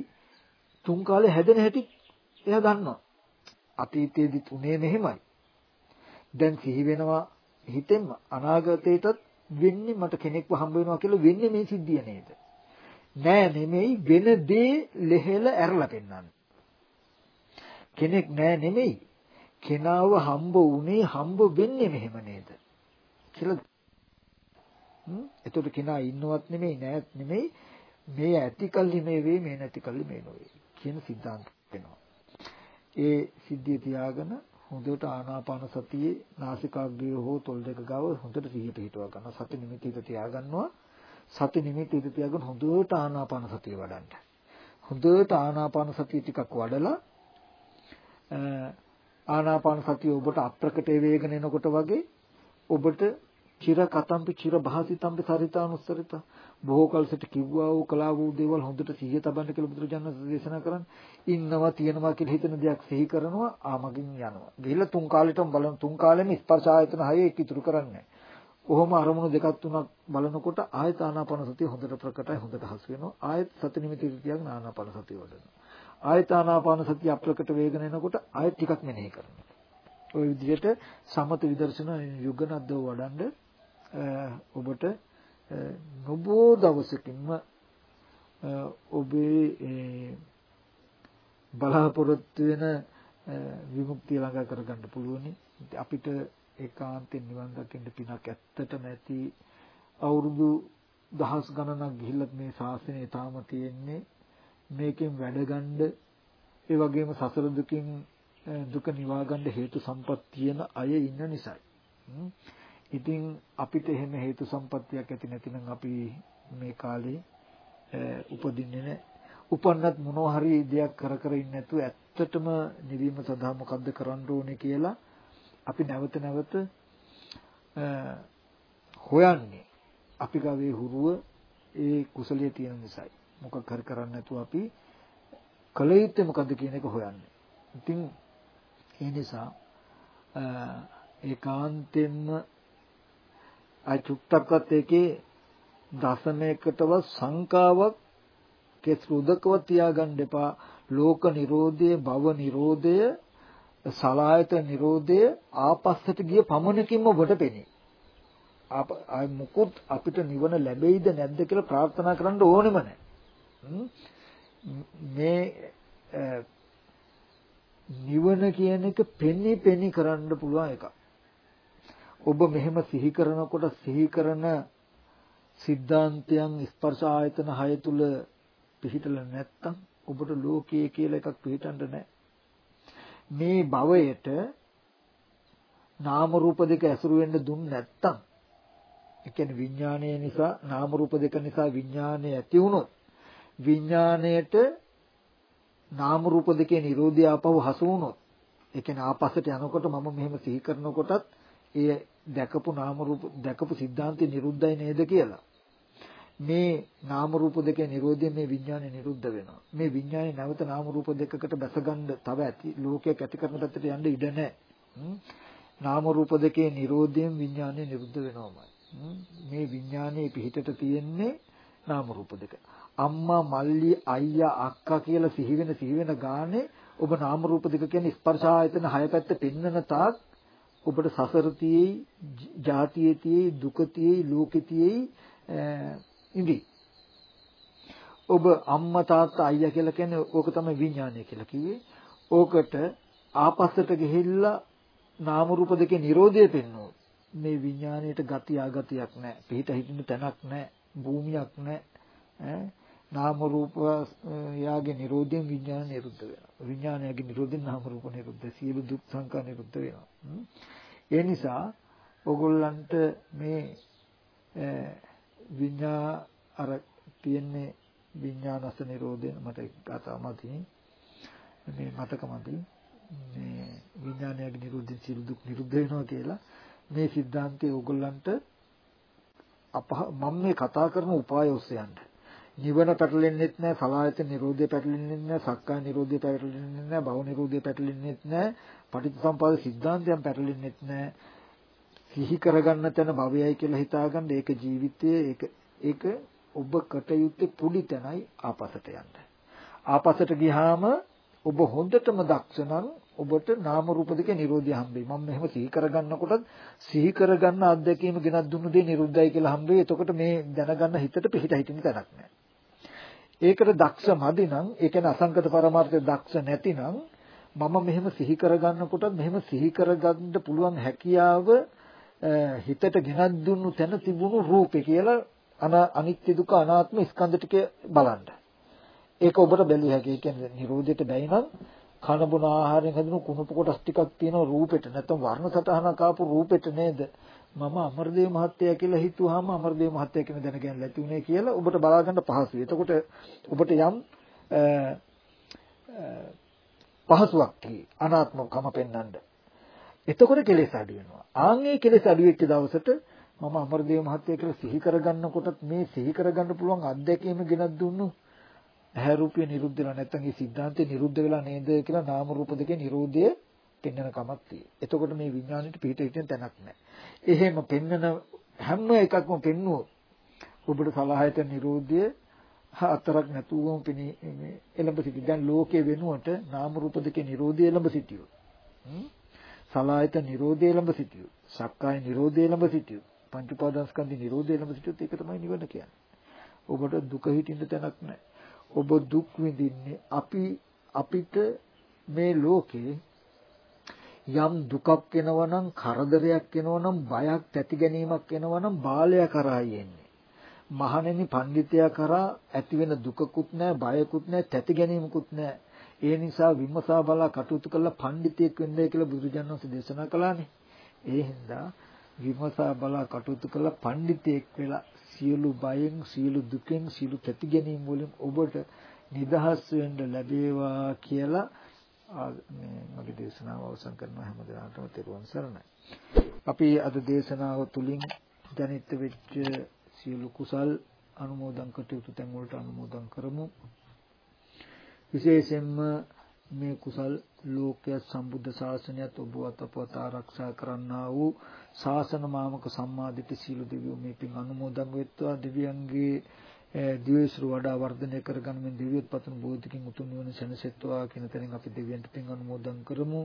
Speaker 1: තුන් කාලේ හැදෙන හැටි එයා දන්නවා. අතීතයේදී තුනේ මෙහෙමයි. දැන් සිහි වෙනවා හිතෙන්ම අනාගතේටත් වෙන්නේ මට කෙනෙක්ව හම්බ වෙනවා කියලා වෙන්නේ මේ සිද්ධිය නේද? නෑ නෙමෙයි වෙන දේ ලෙහෙල ඇරලා පෙන්නන්න. කෙනෙක් නෑ නෙමෙයි. කෙනාව හම්බ වුණේ හම්බ වෙන්නේ මෙහෙම නේද? කියලා හ්ම් එතකොට කෙනා ඉන්නවත් නෙමෙයි නෑත් නෙමෙයි මේ ඇති කල්ලි මේ වේ මේ නැති කල්ලි මේ නොවේ කියන සිද්ධාන්ත වෙනවා. ඒ සිද්ධිය තියාගෙන හොඳට ආනාපාන සතියේ නාසිකාග්‍රය හෝ තොල් දෙක ගාව හොඳට සිහිය පිටව ගන්න. සති නිමිති හිත තියාගන්නවා. සති නිමිති හිත තියාගෙන හොඳට ආනාපාන සතිය වඩන්න. හොඳට ආනාපාන සතිය ටිකක් වඩලා ආනාපාන සතිය ඔබට අප්‍රකට වේගන එනකොට වගේ ඔබට චිර කතම්පි චිර භාසිතම්පි සරිතානුස්සරිත බොහෝ කල සිට කිව්වා වූ කලා වූ දේවල් හොඳට සිහිය තබන්න කියලා බුදුරජාණන් දේශනා කරන්නේ ඉන්නවා තියෙනවා කියලා හිතන දෙයක් සිහි කරනවා ආමගින් යනවා. ගිහිල්ලා තුන් කාලෙටම බලන තුන් කාලෙම ස්පර්ශ ආයතන හයේ ඉතුරු කරන්නේ කොහොම අරමුණු දෙකක් තුනක් බලනකොට ආයත ආනාපාන සතිය හොඳට ප්‍රකටයි හොඳට හසු වෙනවා. ආයත සති නිමිති තියාගෙන ආනාපාන සතිය වඩනවා ආයත ආනාපාන සතිය අප්‍රකට වේගන එනකොට ආයත ටිකක් මෙනෙහි කරනවා. ওই විදිහට සමත විදර්ශන යුගනද්දව වඩන්ඩ ඔබට නොබෝ දවසකින්ම ඔබේ බලාපොරොත්තු වෙන විමුක්තිය ළඟා කරගන්න පුළුවනි. අපිට ඒකාන්තයෙන් නිවන් දකින්න පිනක් ඇත්තටම ඇති අවුරුදු දහස් ගණනක් ගිහිල්ලත් මේ ශාසනය තාම තියෙන්නේ මේකෙන් වැඩගන්න ඒ වගේම සසර දුකින් දුක නිවා ගන්න හේතු සම්පත් තියෙන අය ඉන්න නිසායි. ඉතින් අපිට එහෙම හේතු සම්පත්තියක් ඇති නැතිනම් අපි මේ කාලේ උපදින්නේ නැහැ. උපන්නත් මොනවා හරි දෙයක් කර කර ඉන්නේ නැතුව ඇත්තටම නිවීම සඳහා මොකද්ද කරන්න ඕනේ කියලා අපි නැවත නැවත හොයන්නේ. අපි ගාවේ හුරුව ඒ කුසලිය තියෙන නිසායි. මොකක් හරි කරන්න නැතුව අපි කල යුත්තේ මොකද්ද කියන එක හොයන්නේ. ඉතින් ඒ නිසා ඒකාන්තයෙන්ම අය චුට්ටක්වත් ඒකේ දසමයකටවත් සංකාවක් කෙස් රුදකවත් තියාගන්න එපා ලෝක නිරෝධය, භව නිරෝධය, සලායත නිරෝධය ආපස්සට ගිය පමණකින්ම ඔබට පෙනේ. ආ මුකුත් අපිට නිවන ලැබෙයිද නැද්ද කියලා ප්‍රාර්ථනා කරන්න ඕනෙම නැහැ. මේ නිවන කියන එක පෙනී පෙනී කරන්න පුළුවන් එකක්. ඔබ මෙහෙම සිහි කරනකොට සිහි කරන සිද්ධාන්තයන් ස්පර්ශ ආයතන 6 තුල පිහිටලා නැත්තම් ඔබට ලෝකයේ කියලා එකක් පිහිටන්න නැහැ. මේ භවයට නාම රූප දෙක ඇසුරු වෙන්න දුන්න නැත්තම් ඒ කියන්නේ විඥානය නිසා නාම රූප දෙක නිසා විඥානය ඇති වුණොත් විඥාණයට නාම රූප දෙකේ Nirodha ආපහු හසු වුණොත් ඒ කියන්නේ ආපස්සට යනකොට මම මෙහෙම සිහි කරනකොටත් ඒ දැකපු නාම රූප දැකපු સિદ્ધාන්තේ නිරුද්ධයි නේද කියලා. මේ නාම රූප දෙකේ නිරෝධයෙන් මේ විඥානය නිරුද්ධ වෙනවා. මේ විඥානය නැවත නාම රූප දෙකකට බැසගන්න තව ඇති ලෝකයක් ඇති කරන පැත්තට යන්න ඉඩ නැහැ. නාම රූප දෙකේ නිරෝධයෙන් විඥානය නිරුද්ධ වෙනවමයි. මේ විඥානයේ පිහිටට තියෙන්නේ නාම රූප දෙක. අම්මා මල්ලි අයියා අක්කා කියලා සිහි වෙන සිහි වෙන ගානේ ඔබ නාම රූප දෙක කියන්නේ ස්පර්ශ ආයතන හය පැත්ත පෙන්නන තාක් ඔබට සසර තියේයි ජාතියේ තියේයි දුක තියේයි ලෝකෙ තියේයි ඉඳි. ඔබ අම්මා තාත්තා අයියා කියලා කියන්නේ ඕක තමයි විඥානය කියලා කිව්වේ. ඕකට ආපස්සට ගිහිල්ලා නාම රූප දෙකේ Nirodha පෙන්වෝ මේ විඥාණයට ගති ආගතියක් නැහැ. පිට හිටින්න තැනක් නැහැ. භූමියක් නැහැ. නාම රූප යාගේ නිරෝධයෙන් විඥාන නිරුද්ධ වෙනවා. විඥානයගේ නිරෝධයෙන් නාම රූප නිරුද්ධ සියලු දුක් සංකා නිරුද්ධ වෙනවා. ඒ නිසා ඕගොල්ලන්ට මේ විඥා අර තියෙන්නේ විඥානස නිරෝධයෙන් මට කතාමතින් මේ මතකමදී මේ විඥානයගේ නිරෝධයෙන් සියලු දුක් නිරුද්ධ වෙනවා කියලා මේ સિદ્ધාන්තය ඕගොල්ලන්ට අපහ මම මේ කතා කරන උපාය ඔස්සේ යන්න. නිවන පැටලෙන්නෙත් නැහැ, සලායත නිරෝධය පැටලෙන්නෙත් නැහැ, සක්කාය නිරෝධය පැටලෙන්නෙත් නැහැ, භව නිරෝධය පැටලෙන්නෙත් නැහැ, පටිච්චසමුපාද සිද්ධාන්තයන් පැටලෙන්නෙත් නැහැ. සිහි කරගන්න තැන භවයයි කියලා හිතාගන්න ඒක ජීවිතයේ ඒක ඒක ඔබ කටයුත්තේ පුඩි තැනයි ආපසට යන්න. ආපසට ගියාම ඔබ හොඳටම දක්ෂ නම් ඔබට නාම රූප දෙකේ Nirodha හම්බෙයි. මම මෙහෙම සිහි කරගන්නකොටත් සිහි කරගන්න අත්දැකීම ගෙනත් දුන්නු දේ නිරුද්ධයි කියලා හම්බෙයි. එතකොට මේ දැනගන්න හිතට පිහිට හිටින්න තැනක් නැහැ. ඒකට දක්ෂ මදි නම් ඒ කියන්නේ අසංකත පරමාර්ථය දක්ෂ නැතිනම් මම මෙහෙම සිහි කරගන්නකොටත් මෙහෙම සිහි කරගන්න පුළුවන් හැකියාව හිතට ගෙනත් දුන්නු තැන තිබුණු රූපේ කියලා අනිත්‍ය දුක අනාත්ම ස්කන්ධ ටික බලන්න. ඒක ඔබට බැලිය හැකියි. ඒ කියන්නේ නිරෝධයට බැයි නම් කන බොන ආහාරයෙන් හැදුණු කුණුප කොටස් ටිකක් තියෙන රූපෙට නැත්නම් වර්ණ සටහනක් ආපු රූපෙට නේද මම අමරදේව මහත්තයා කියලා හිතුවාම අමරදේව මහත්තයා කියන දැනගන්න ලැති උනේ කියලා ඔබට බලා ගන්න පහසුයි. එතකොට ඔබට යම් පහසුවක් අනාත්මකම පෙන්වන්න. එතකොට කෙලෙස් අඩු වෙනවා. ආන්ගේ කෙලෙස් අඩු වෙච්ච දවසට මම අමරදේව මහත්තයා කියලා සිහි කරගන්නකොටත් මේ සිහි කරගන්න පුළුවන් අත්දැකීම ගෙනත් දුන්නු ඇහැ රූපය නිරුද්ධ වෙලා නැත්නම් ඒ සිද්ධාන්තය නිරුද්ධ වෙලා නේද කියලා නාම රූප දෙකේ නිරෝධය පෙන්වන කමක් තියෙනවා. එතකොට මේ විඥාණයට පිට හිටින තැනක් නැහැ. එහෙම පෙන්වන හැම එකක්ම පෙන්වුවොත් ඔබට සලහයට නිරෝධය හතරක් නැතුවම පෙනී මේ එළඹ සිටි. දැන් ලෝකේ වෙනුවට නාම රූප දෙකේ නිරෝධය එළඹ සිටියොත්. සලායත නිරෝධය එළඹ සිටියොත්. සක්කාය නිරෝධය එළඹ සිටියොත්. පංච උපාදානස්කන්ධි නිරෝධය එළඹ සිටියොත් ඒක තමයි නිවන කියන්නේ. ඔබට දුක හිටින්න තැනක් නැහැ. ඔබ දුක් විඳින්නේ අපි අපිට මේ ලෝකේ යම් දුකක් එනවා නම් කරදරයක් එනවා නම් බයක් තැති ගැනීමක් එනවා නම් බාලය කරා යන්නේ. මහණෙනි පඬිතයා කරා ඇති වෙන දුකකුත් නැහැ බයකුත් නැහැ තැති ගැනීමකුත් නැහැ ඒ නිසා විමසා බලා කටයුතු කළා පඬිතෙක් වෙන්නයි කියලා බුදුජානක වහන්සේ දේශනා කළානේ. ඒ හින්දා විමසා බලා කටයුතු කළා පඬිතෙක් වෙලා සියලු බයෙන් සියලු දුකෙන් සියලු තැති ගැනීම වලින් ඔබට නිදහස් වෙන්න ලැබේවා කියලා මේ මගේ දේශනාව අවසන් කරනවා හැමදාටම තෙරුවන් සරණයි. අපි අද දේශනාව තුලින් දැනිට වෙච්ච සියලු කුසල් අනුමෝදන් කටයුතු තැන් වලට අනුමෝදන් කරමු. විශේෂයෙන්ම මේ කුසල් ලෝකයේ සම්බුද්ධ ශාසනයත් ඔබ අතපොත ආරක්ෂා කරන්නා වූ ශාසන මාමක සම්මාදිට සීල දෙවියෝ මේ පින් අනුමෝදන් වෙත්වා දෙවියන්ගේ දිවේශරු වඩා වර්ධනය කරගන්නමින් දිව්‍යොත් පතන බෝධිකින් උතුම් නිවන සැනසෙත්වා කියන තැනින් අපි දෙවියන්ට පින් අනුමෝදන් කරමු.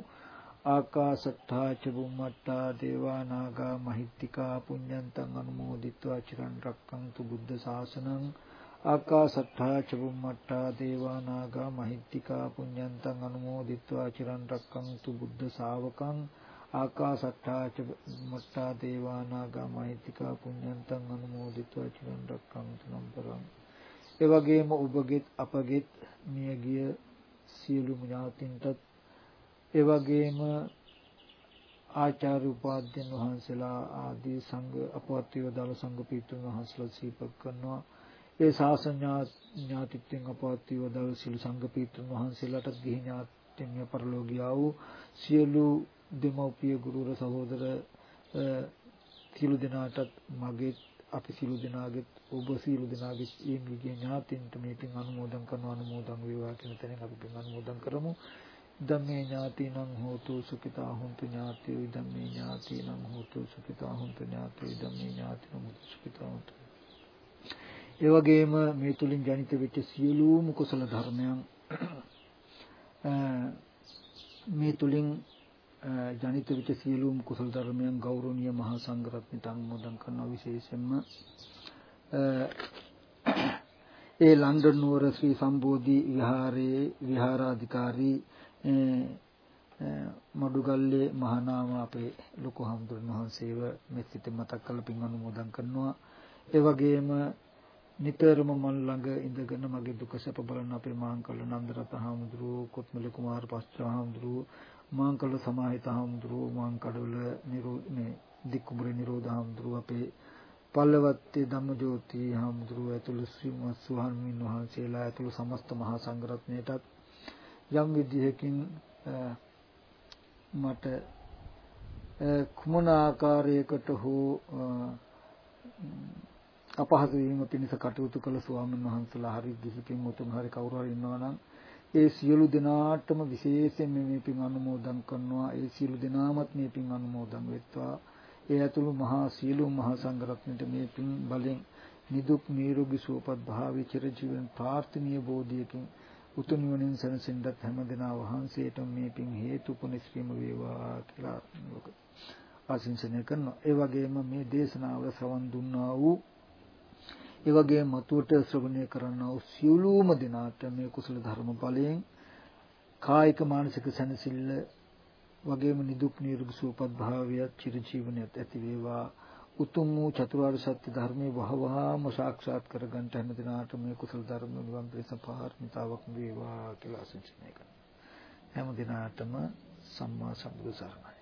Speaker 1: ආකාසට්ඨා ච බුම්මට්ඨා දේවා නාග මහිත්‍තිකා පුඤ්ඤන්තං අනුමෝදිත්වා චිරන් රක්කන්තු බුද්ධ ශාසනං. ආකාසට්ඨා ච බුම්මට්ඨා දේවා නාග මහිත්‍තිකා පුඤ්ඤන්තං අනුමෝදිත්වා චිරන් රක්කන්තු බුද්ධ ශාවකං. ආකාසට්ඨා ච බුම්මට්ඨා දේවා නාග මහිත්‍තිකා පුඤ්ඤන්තං අනුමෝදිත්වා චිරන් රක්කන්තු නම් පරං. ඒ වගේම ඔබගෙත් අපගෙත් මියගිය සියලු ඥාතින්ටත් ඒ වගේම ආචාර්ය උපාධ්‍යයන් වහන්සේලා ආදී සංඝ අපවත් වේදාල සංඝ පීඨුන් වහන්සේලා සිහිපත් කරනවා. ඒ ශාසන ඥාතිත්වයෙන් අපවත් වූ සියලු සංඝ පීඨුන් වහන්සේලාට ගිහි ඥාතින්ය පරලෝකියා වූ සියලු දෙමව්පිය ගුරුවර සහෝදර සියලු දෙනාටත් මගේ අපි සියලු දෙනාගේ ඔබ සියලු දෙනාගේ ඊංගිගේ ඥාතින්ට මේ පින් අනුමෝදන් කරන අනුමෝදන් වේවා කියන තැනින් අපි පින් අනුමෝදන් කරමු. ධම්මේ ඥාතිනං හෝතු සුඛිතා හොන්තු ඥාතියෝ ධම්මේ ඥාතිනං හෝතු සුඛිතා හොන්තු ඥාතියෝ ධම්මේ ඥාතිනං හෝතු සුඛිතා හොන්තු ඒ වගේම මේ තුලින් ජනිත වෙච්ච සියලුම කුසල ධර්මයන් මේ තුලින් ජනිත වෙච්ච සියලුම කුසල ධර්මයන් ගෞරවනීය මහා සංඝරත්නයට අනුමෝදන් කරනවා විශේෂයෙන්ම. ඒ ලන්ඩන් නුවර ශ්‍රී සම්බෝධි විහාරයේ විහාරාධිකාරී මඩුගල්ලේ මහානාම අපේ ලොකු හම්දුරන් වහන්සේව මෙසිත මතක් කරලා පින් අනුමෝදන් කරනවා. ඒ වගේම නිතරම මන් ළඟ ඉඳගෙන මගේ දුක සැප බලන අපේ මාංකල නන්දරත හාමුදුරුවෝ කොත්මල කුමාර පස්චා හාමුදුරුවෝ මාංකල සමාහිත හාමුදුරුවෝ මාංකඩවල නිරෝධනේ දික්කුඹුරේ නිරෝධ හාමුදුරුවෝ අපේ පල්ලවත්තේ ධම්මජෝති හාමුදුරුවෝ ඇතුළු ශ්‍රීමත් සුවහන්මින් වහන්සේලා ඇතුළු සමස්ත මහා සංඝරත්නයටත් යම් විදිහකින් මට කුමන ආකාරයකට හෝ අපහසු වීම පිණිස කටයුතු කළ ස්වාමීන් වහන්සේලා හරි කිසිකින් උතුම් හරි කවුරු හරි ඉන්නවා නම් ඒ සියලු දෙනාටම විශේෂයෙන් මේ පින් අනුමෝදන් කරනවා. ඒ සියලු දෙනාමත් මේ පින් අනුමෝදන් වෙත්වා. ඒ ඇතුළු මහා සියලු මහා සංඝරත්නයට මේ පින් බලෙන් නිදුක් නිරෝගී සුවපත් භාවී චිරජීවන ප්‍රාර්ථනීය බෝධියකින් උතුම් නිවනින් සැනසෙන්නත් හැම දෙනා වහන්සේට මේ පින් හේතු පුනිස්කීම වේවා කියලා ආශිංසනය කරනවා. ඒ වගේම මේ දේශනාව සවන් දුන්නා වූ ඒ වගේම මතුවට ශ්‍රවණය කරන්නා වූ සියලුම දෙනාට මේ කුසල ධර්ම බලයෙන් කායික මානසික සැනසෙල්ල වගේම නිදුක් නිරෝගී සුවපත් භාවයත් චිරජීවනයත් ඇති වේවා. උතුම් වූ චතුරාර්ය සත්‍ය ධර්මයේ වහවහාම සාක්ෂාත් කරගන්න හැම දිනාට මේ කුසල ධර්ම නිවන් පිණිස පාරමිතාවක් වේවා කියලා ආශිර්වාද කරනවා. හැම දිනාටම සම්මා සම්බුදු සරණයි.